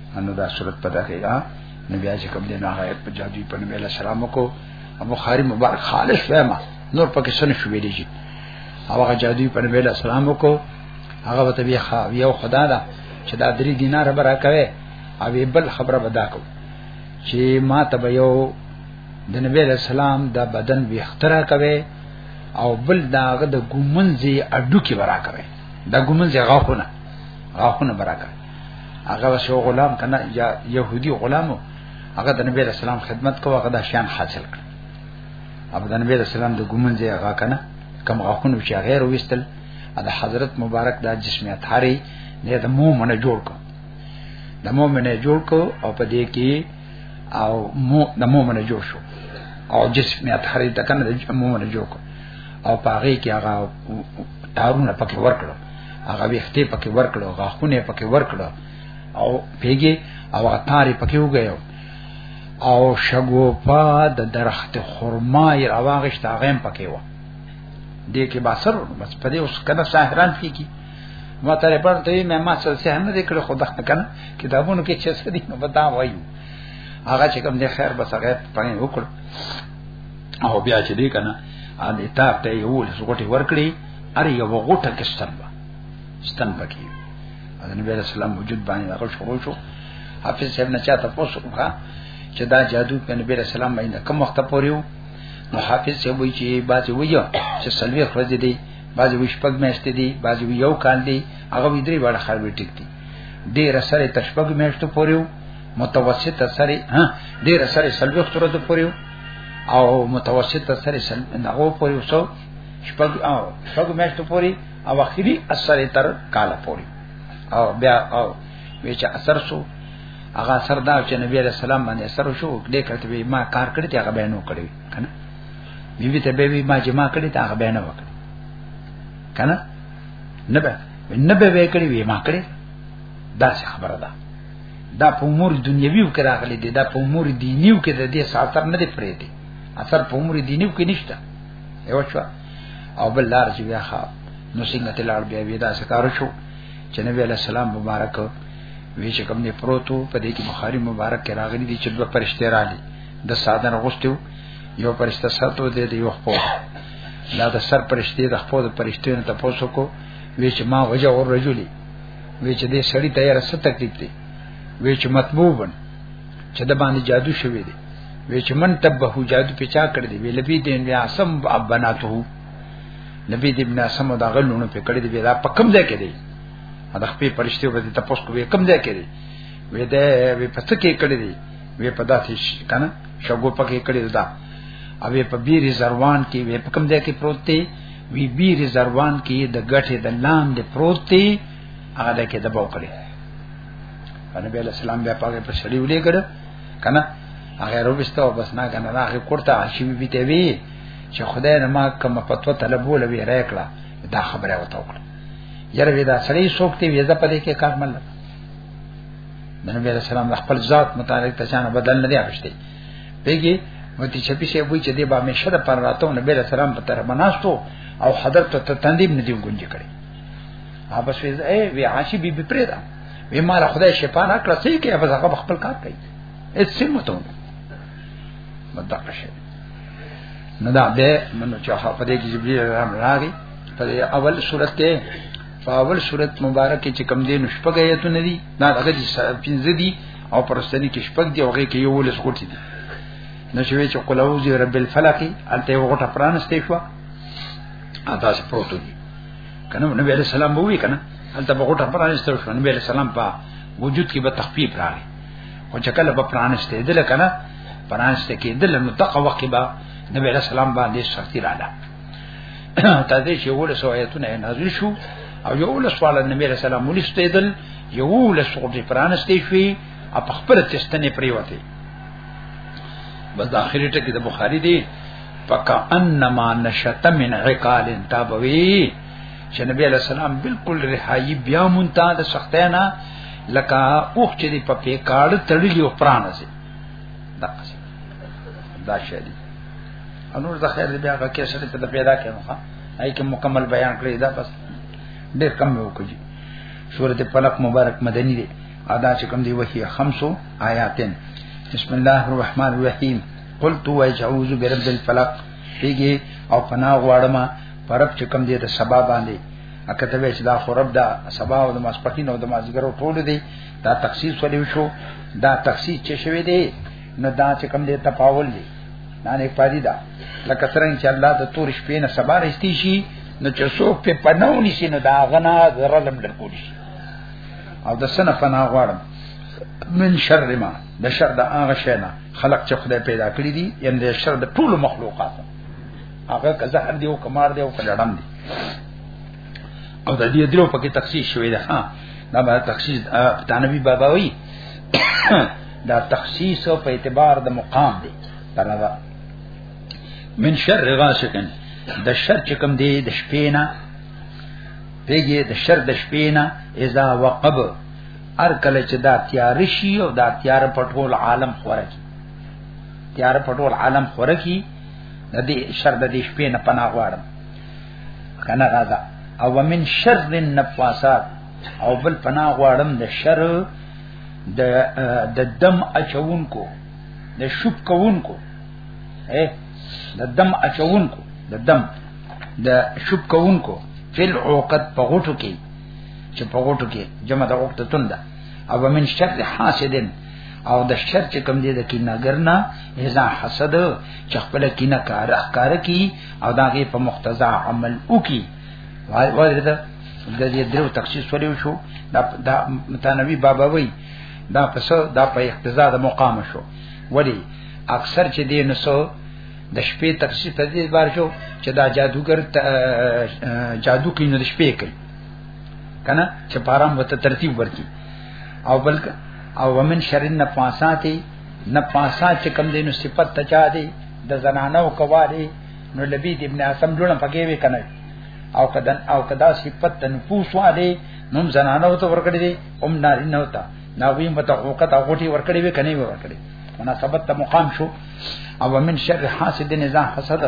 انو دا صورت په دغه یا نو بیا چې کوم دی نه غایب په جادوی په نبی الله سلام کو ابو خاری مبارک خالص فهمه نور پکې سن شو ویلې جی هغه جادوی په نبی الله سلام کو هغه به بیا خا یو خدا دا چې دا درې دینار برا کوي او بل خبره بدا کو چې ما ته به یو د نبی الله سلام دا بدن به اخترا کوي او بل داغه د ګومنځي اډو کې برا کوي دا ګومنځي غاخونه غاخونه برا کوي هغه شو غلام کنه یا يهودي غلامو هغه د نبی رسول الله خدمت کوه هغه د شان حاصل کړ ابو د نبی رسول الله د ګمن ځای هغه کنه کم غاخونو چې غیر وستل د حضرت مبارک دا جسمه اطهاری نه د مو منه جوړ کړ د مو منه جوړ کړ او په دې کې او مو د مو منه جوړ شو او جسمه اطهاری د کنه د مو منه جوړ کړ او پاره کې هغه تارونه پکې ورکړو هغه ویختې پکې ورکړو غاخونه پکې ورکړو او پیګي او اتارې پکې وګیو او شګوفا د درخت خرما یې راواغشت هغه هم پکې و دې کې باسر بس په دې اوس کنه ساحران فی کی ما ترې پرته مې ما سره سه نه دې کړو خدا کنه کتابونو کې چې څه دي نو بتا وایو هغه چې کوم دې خیر بس هغه پنه وکړ او بیا چې دې کنه ان اتاق ته یو لس غټي ورکړي هر یو غوټه کې ستن و ستن پکې د نبی رسول الله وجود باندې هغه شروع شو حافظ صاحب نه چاته پوسو کا چې دا جادو په نبی رسول الله باندې کوم وخت پورې و نو حافظ صاحب وی چې باز ویو چې سلوي خرج دي باز وی شپږ میاشت دي باز وی یو کال دي هغه وی درې وړه خراب ټیک دي ډیر سره تشبګ میاشت پورې و متوسط سره ها ډیر سره سلوي خرج پورې او متوسط سره سلوي هغه پورې وسو شپږ او شپږ میاشتو پوری او اخیری اثر تر کال پوری او بیا او وی چې اثر شو هغه اثر دا چې نبی علیہ السلام باندې اثر شو دې کړته به ما کار کړی ته هغه به نو کړی کنه بیبي ته به ما چې ما کړی ته هغه به نه وکړي کنه نه به نه به وکړي وی ما کړی دا څه خبره ده دا په امور دنیویو کې راغلي دي دا په امور دینیو کې د دې ساتر نه دی پرې دي اثر په امور دینیو کې نشته یو شو او بل لار چې بیا خا نو څنګه تلار بیا وی دا سکار شو چې نبی علیہ السلام مبارک وی چې کوم نه پروتو په دې کې بخاری مبارک کې راغلي دي چې دوه پرشته راغلي د سادن غوښتو یو پرشته ساتو دې دی یو خپل دا د سر پرشته د خپل پرشته نه تاسو کو وی چې ما وجه اور رجلی وی چې دې سړی ته یې رسته تکلیف دی وی چې مطبوبن چې د باندې جادو شوی دی وی چې من تبه جادو په چا کړ دی وی لبی دې بیا سم ابناته نبی دې بنا سم دا غلونو په کړ دی وی دا پکم ځای کې دی دا خپل پرشته وبد ته پوس کوی کم ځای کې دی وی دې وی پڅ کې کړ دی وی په داسې کنه شګو پکې کړ دی دا او په بیر زروان کې وی پکم ځای کې پروت دی وی بیر زروان کې د غټه د لاندې پروت دی هغه کې دباو کړی نبی علیہ السلام بیا پاګه په شری ولې کړه کنه هغه روبسته او بس نه کنه هغه کوړه عاشی بي ته وی چې خدای نه ما کوم فتوا طلبول وی راکړه دا خبره وته وکړه یره وی دا سړی سوکتی وی زه پدې کې کار مل نبی علیہ السلام خپل ذات متعلق تشانه بدل نه دی اخشته پیږي متی چپی شه وی چې دې با مې شر پر راتو نبی علیہ السلام په تر مناستو او حضرت ته تندیب ندی ګونځ کړي هغه شوی ای وی عاشی بی بی پرې دا وی مال خدای شفا نه کړ سې کې هغه هغه خپل کار کوي هیڅ سمته مدقه شي نه دا به منو چې هغه په دې کې جبرئیل السلام راغی په اول صورت کې په اول صورت مبارک کې چې کم دې نشپګه یې ته ندي دا هغه چې پنځه دي او پرستنی کې شپږ دی اوغه کې یو لس غټي دي نشوي چې قل اعوذ برب الفلق الته وغټه پرانستې شو ادا سي پروت دي کنه نبی عليه السلام به وی کنه هلته به غټه پرانسته شو نبی عليه السلام په وجود کې به تخفیف راغی او چې کله به پرانسته دل کنه پرانسته کې دل نو دغه وخت به نبی عليه السلام باندې سختي رااله ته دې چې ول سو آیتونه نازل شو او یو ول سوال نبی عليه السلام ولسته دل یو ول سوال پرانسته شوی په خپل چستنه پریوته بس د اخري ټکی د بخاری دی فکأنما نشت من عقال تابوی چې نبی علیہ السلام بالکل رهایی بیا مونتا د سختۍ نه لکه اوخ چې په پیکاړ تړلی او پرانه سي دا دا شی دی انور د خیر بیا هغه کې سره ته پیدا کړم ها هاي کې مکمل بیان کړی دا بس ډېر کم یو کوي سورته فلق مبارک مدنی دی ادا چې کوم دی وحی خمسو آیاتن بسم الله الرحمن الرحیم قلت وجعوذ برب الفلق پیږي او پناه غواړم پرب چې کم دې د سبا باندې اکه ته چې دا خو رب دا سبا او د ماسپخین او د مازګرو ټول دی دا تخصیص ولې شو دا تخصیص چې شوی دی نو دا چې کم دې تپاول دی نه نه پدی دا لکه څنګه چې الله د تور شپې نه سبا رستی شي نو چې څوک په پناونی شي نو دا غنا غرلم لکول شي او د سنه پناه غواړم من شر ما د شر د هغه شی نه خلق چې خدای پیدا کړی دي یعنی د شر د ټولو مخلوقات هغه که زهر دی او کمار دی او کلړم دی او د دې درو پکې تخصیص شوی ده ها دا به تخصیص تنبی بابا وی دا تخصیص او په اعتبار د مقام دی دا من شر غاسقن د شر چې کوم دی د شپې نه پیږي د شر د شپې نه اذا وقب هر کله چې دا تیار شي او دا تیار په ټول عالم خوره کی تیار په ټول عالم خوره کی د دې شر د دې شپې نه پناه غواړم کنه راځه او ومن شر النفاسات او بل پناه غواړم د شر د د دم اچونکو د شوب کوونکو اے د دم اچونکو د دم د شوب کوونکو فل عقد په غټو کې چې په غوټو کې جمع د وخت تنده او من شر حاسدن او د شر چې کم دی د کیناګر نه اذا حسد چې خپل کینا کار احکار کی او داغه په مقتضا عمل وکي وای وای دا د دې درو تخصیص ولیو شو دا د متنوی بابا وای دا پس دا په اقتضا د مقام شو ولی اکثر چې دی نو د شپې تفسیر په دې بار شو چې دا جادوګر جادو کوي نو د شپې کوي کنه چې پارام وته ترتیب ورکی او بلک او ومن شر النفاسات نفاسات چې کم دینو صفت تچا دی د زنانو کواری نو لبید ابن اسم جوړه پکې وی کنه او کدن او کدا صفت تنفوس والی نوم زنانو ته ورکړي دي هم نارینه وتا ناوی متعوقت او غټي ورکړي وی کنه ورکړي مناسبت ته مقام شو او من شر حاسد اذا حسد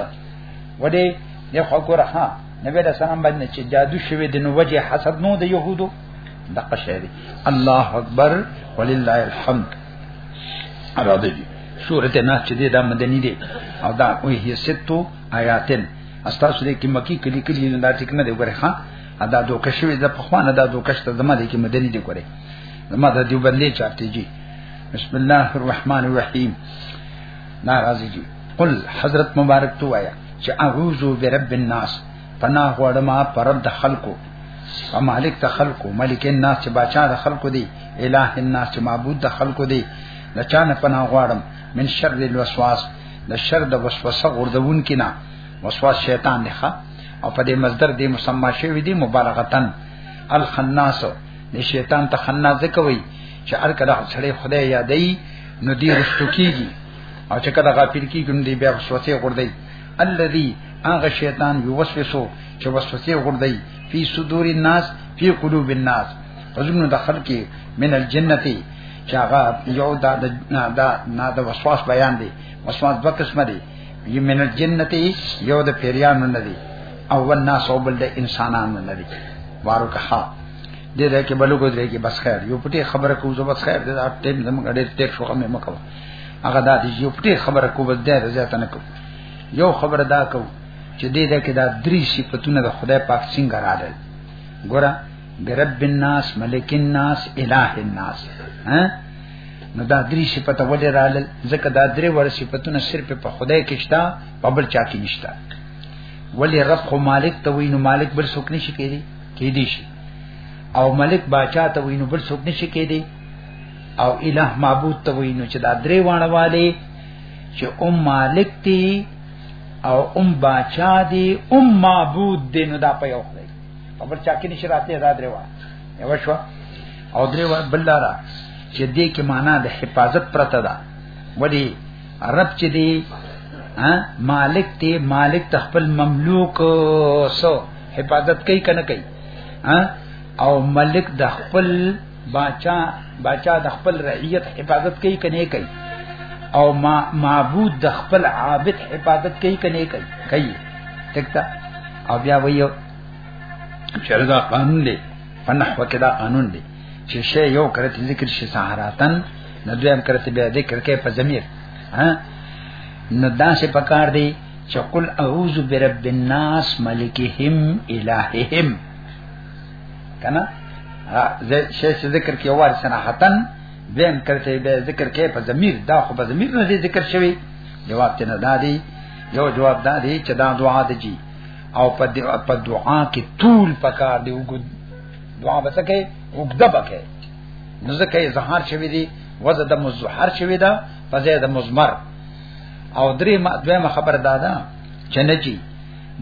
ودی دی خو ګره ها نبی له سلام باندې چې جادو شوی د نو وجه حسد نو د يهودو دغه شی دی الله اکبر ولله الحمد اراده دی سورته نه چې دا مدني دی او دا وی هي ستو آیاتن استاسو دې کې مکی کلی کلی نه دا ټیک نه دی ګره ها ادا دوکه شوی د پخوانه دا دوکه شته زما دې کې مدني دی ګره زما د دیوبندې چارتي جی بسم الله الرحمن الرحیم ناراضی جی قل حضرت مبارک تو آیا چې اعوذ برب الناس پناه غوړما پرب د خلکو او مالک د خلکو ملک الناس چې بچا د خلکو دی الہ الناس چې معبود د خلکو دی د چانه پناه غوړم من شر الوسواس د شر د وسوسه غردون کنا وسواس شیطان دی ښا او په دې مصدر دې مسما شوی دی مبالغتن الخناس د شیطان ته خناس ځکوي چې هر کله سړی خدای یادې نو دې رستو کیږي او چې کله غافل کیږي نو دې بیا وسوسه غردي الذي هغه شیطان یوسوسو چې وسوسه غردي فی صدور الناس فی قلوب الناس حضور د خلق من الجنتی چې هغه یو دا دا نه د وسواس بیان دی وسواس دوه قسم دی یی من الجنتی یو د پیریانو نه دی او ون ناس او بل د انسانانو نه دی وارو که دې دا کې بلګو دې کې بس خیر یو پټي خبره کوم زه بس خیر دې دا ټیم زم غډې ټیک شو کوم مکو هغه دا دې یو پټي خبره کو بس دې زیات نه کو یو خبره دا کو چې دې دا کې دا درې صفاتونه د خدای پاک څنګه راغلي ګوره برب الناس ملک الناس اله الناس ها نو دا درې صفات ولې راغلي ځکه دا درې ور صفاتونه صرف په خدای کې شته په بل چا کې نشته ولی رب خو مالک ته وینو مالک بل څوک نشي کېدی کې دي شي او ملک باچا ته وینو بل څوک نشي کې دي او الہ معبود ته وینو چې دا درې وانه والي چې ام مالک دي او ام باچا دي ام معبود دي نو دا په یو خدای په بل چا کې نشي راته دا درې وانه یو شو او درې وانه بل لاره چې دې کې معنا د حفاظت پرته ده ولی رب چې دی مالک ته مالک تخپل مملوک سو حفاظت کوي کنه کوي او ملک د خپل باچا باچا د خپل رعیت حفاظت کوي کنه کوي او ما معبود د خپل عابد حفاظت کوي کنه کوي کوي تکتا او بیا ویو چرګه دا قانون دی فنح وکدا قانون دی چې شی یو کړه ذکر شي سهاراتن نو دویم کرته بیا ذکر کې په ضمیر ها نو دا څه پکار دی چې قل اعوذ برب الناس ملکهم الہهم کنه زه شې ذکر کې وار صراحتن دیم کرتے به ذکر کې په ضمیر دا خو په ضمیر نه ذکر شوی جواب ته نه دادی یو جواب دادی چې دا دعا دی جی او په په دعا کې طول پکار دی وګد دعا به سکے وګدا بکې نو ځکه اظهار شوی دی وزد مزهر شوی دا په زید مزمر او درې ما دویمه خبر دادا چې نه چی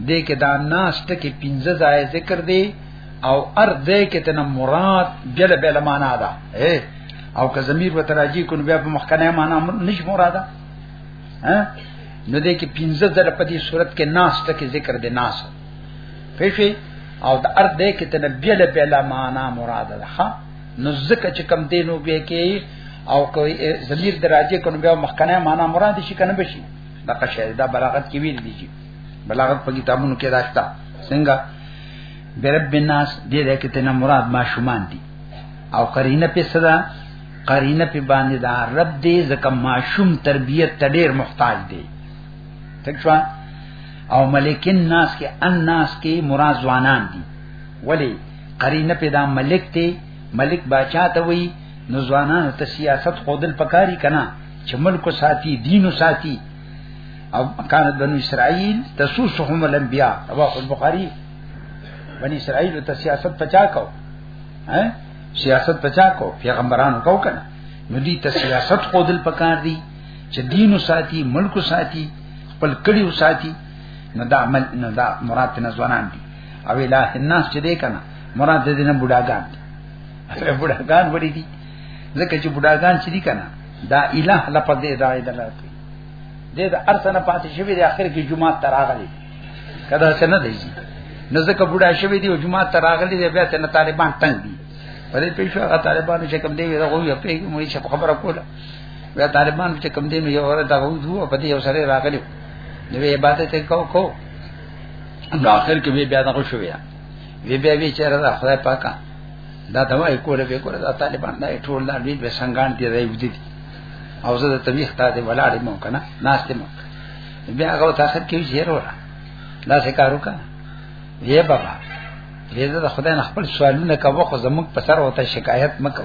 دې کې دا ناس ټکی پنځه ځای ذکر دی او ار دې کې تنه مراد جل بل معنا ده او که ضمیر و تراجی کو بیا په مخکنه معنا نش مراده ها نو دې کې پنځه ځله په دې صورت کې ناس ټکی ذکر دی ناس پېښې او د ار دې کې تنه بل بل معنا مراده ده نو ځکه چې کم دینو بیا کې او کوي ذلیل دراجه کنه بیا مخکنه معنا مراد شي کنه بشي دا قشعر دا بلاغت کې ویل دي چې بلاغت په کتابونو کې راځتا څنګه برب الناس دې دې کې تنه مراد ما شومان دي او قرینه په صدا قرینه په باندې دا رب دې زکه ما شوم تربیت ته ډیر محتاج دی ٹھیک شو او ملکن ناس کې ان ناس کې مراد ځوانان دي ولی قرینه پیدا ملک ته ملک باچا ته وی نو ځوانانو ته سیاست خودل پکاري کنا چې ملک ساتي دین ساتي او کان بنو اسرائیل تسوسهم الانبیاء رواه البخاری بنی اسرائیل ته سیاست پچا کو ها سیاست پچا کو پیغمبرانو کو کنا نو دي ته سیاست خودل پکار دي چې دین ساتي ملک ساتي خپل کړي ساتي نو دا عمل نو دا مراد نه ځوانان دي او الہ الناس چې دې کنه مراد دې نه بډاګان بډاګان وړي دي ځکه چې بډاګان چې دي کنه دا الہ لپاره دې راي دلته دې د ارسنه پاتې شوی دی اخر کې جمعه تراغلی کدا څنګه دی نو ځکه بډا شوی دی او جمعه تراغلی دی بیا څنګه طالبان تنگ دي په دې پیښه هغه طالبانو چې کوم دی دا غوي په کې مې چې خبره کوله بیا طالبان چې کوم دی نو یو ورته دا غوي دوه په دې یو سره راغلی نو عبادت کو کو نو اخر کې بیا دا خوشو بیا وی بیا وی چیرې دا خدای پاکه دا دوايي کوله به کوله دا طالبان دا ټول لا دوی به څنګهان دي راي ودی او زه د تبلیغ ته دی ولاړ مو کنه ناشته مو بیا هغه ته اخر کې زیر وره دا څه کارو کا یې بابا یې زه خدای نه خپل سوالونه کوو خو زموږ په سر وته شکایت مکو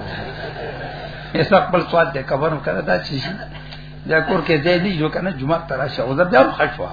یې خپل سوال ته کور کړه دا چی دا کور کې دې نه جو کنه جمعه تراشه او زه بیا خښوا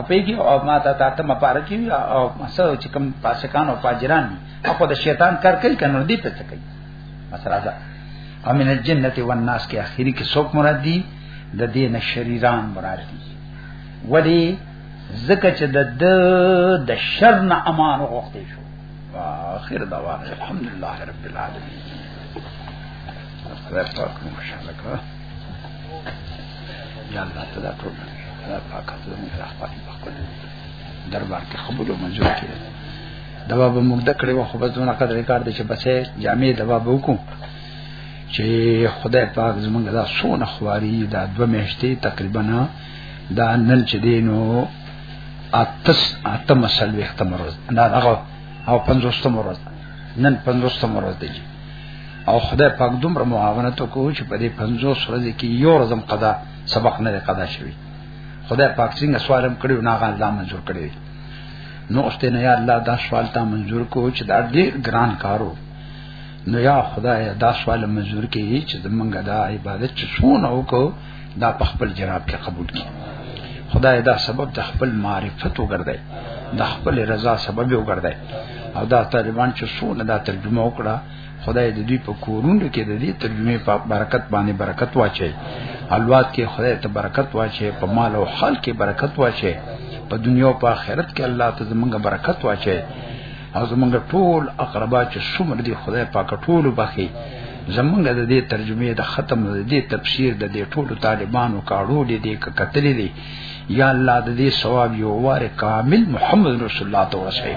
اپې کې او ما ته تاسو مپاره کې او مسو چې کوم فاسقان او فاجران دي هغه د شیطان کار کوي کنه دې په څه کوي بس راځه امن الجنت والناس کې اخیری کې څوک مراد دي د دې نه شریران مراد دي ولی زکه چې د د شر نه امان غوښتي شو اخر دا واخر الحمدلله رب العالمین یا الله تعالی ټول دا پاک ته موږ راخپل خپل دربار کې قبول او منظور کړي دا به موږ د کړي خو به زونه قدر کار دي چې بسې جامع دا به وکړو چې خدای پاک زمونږ دا سونه خواري دا دوه میاشتې تقریبا دا نن چې دینو اتس اتم سلوي ختم ورځ دا هغه او 50 ورځ نن 50 ورځ دی او خدای پاک دومره معاونت وکړو چې په دې 50 ورځې کې یو ورځم قضا سبق نه قضا شوی خدای پاک څنګه سوالم کړو نه غان الله منظور کړی نو اوسته نه یا الله دا سوال ته منظور کو چې دا ډیر ګران کارو نو یا خدای دا سوال منظور کړي چې زمونږه دا عبادت چې څونه وکړو دا په خپل جناب کې قبول کړي خدای دا سبب د خپل معرفت وګرځي د خپل رضا سبب وګرځي او دا طالبان چې څونه دا ترجمه وکړه خدای د دوی په کورونو کې د دې ترجمه په برکت باندې برکت واچي الواد کې خدای ته برکت واچي په مال او حال کې برکت واچي په دنیا او په آخرت کې الله ته زمونږ برکت واچي او زمونږ ټول اقربا چې څومره دي خدای پاک ټول بخي زمونږ د دې ترجمه د ختم د دې تفسیر د دې ټولو طالبانو کاړو دې دې کتلې دي یا الله د دې ثواب یو واره کامل محمد رسول الله ته ورسوي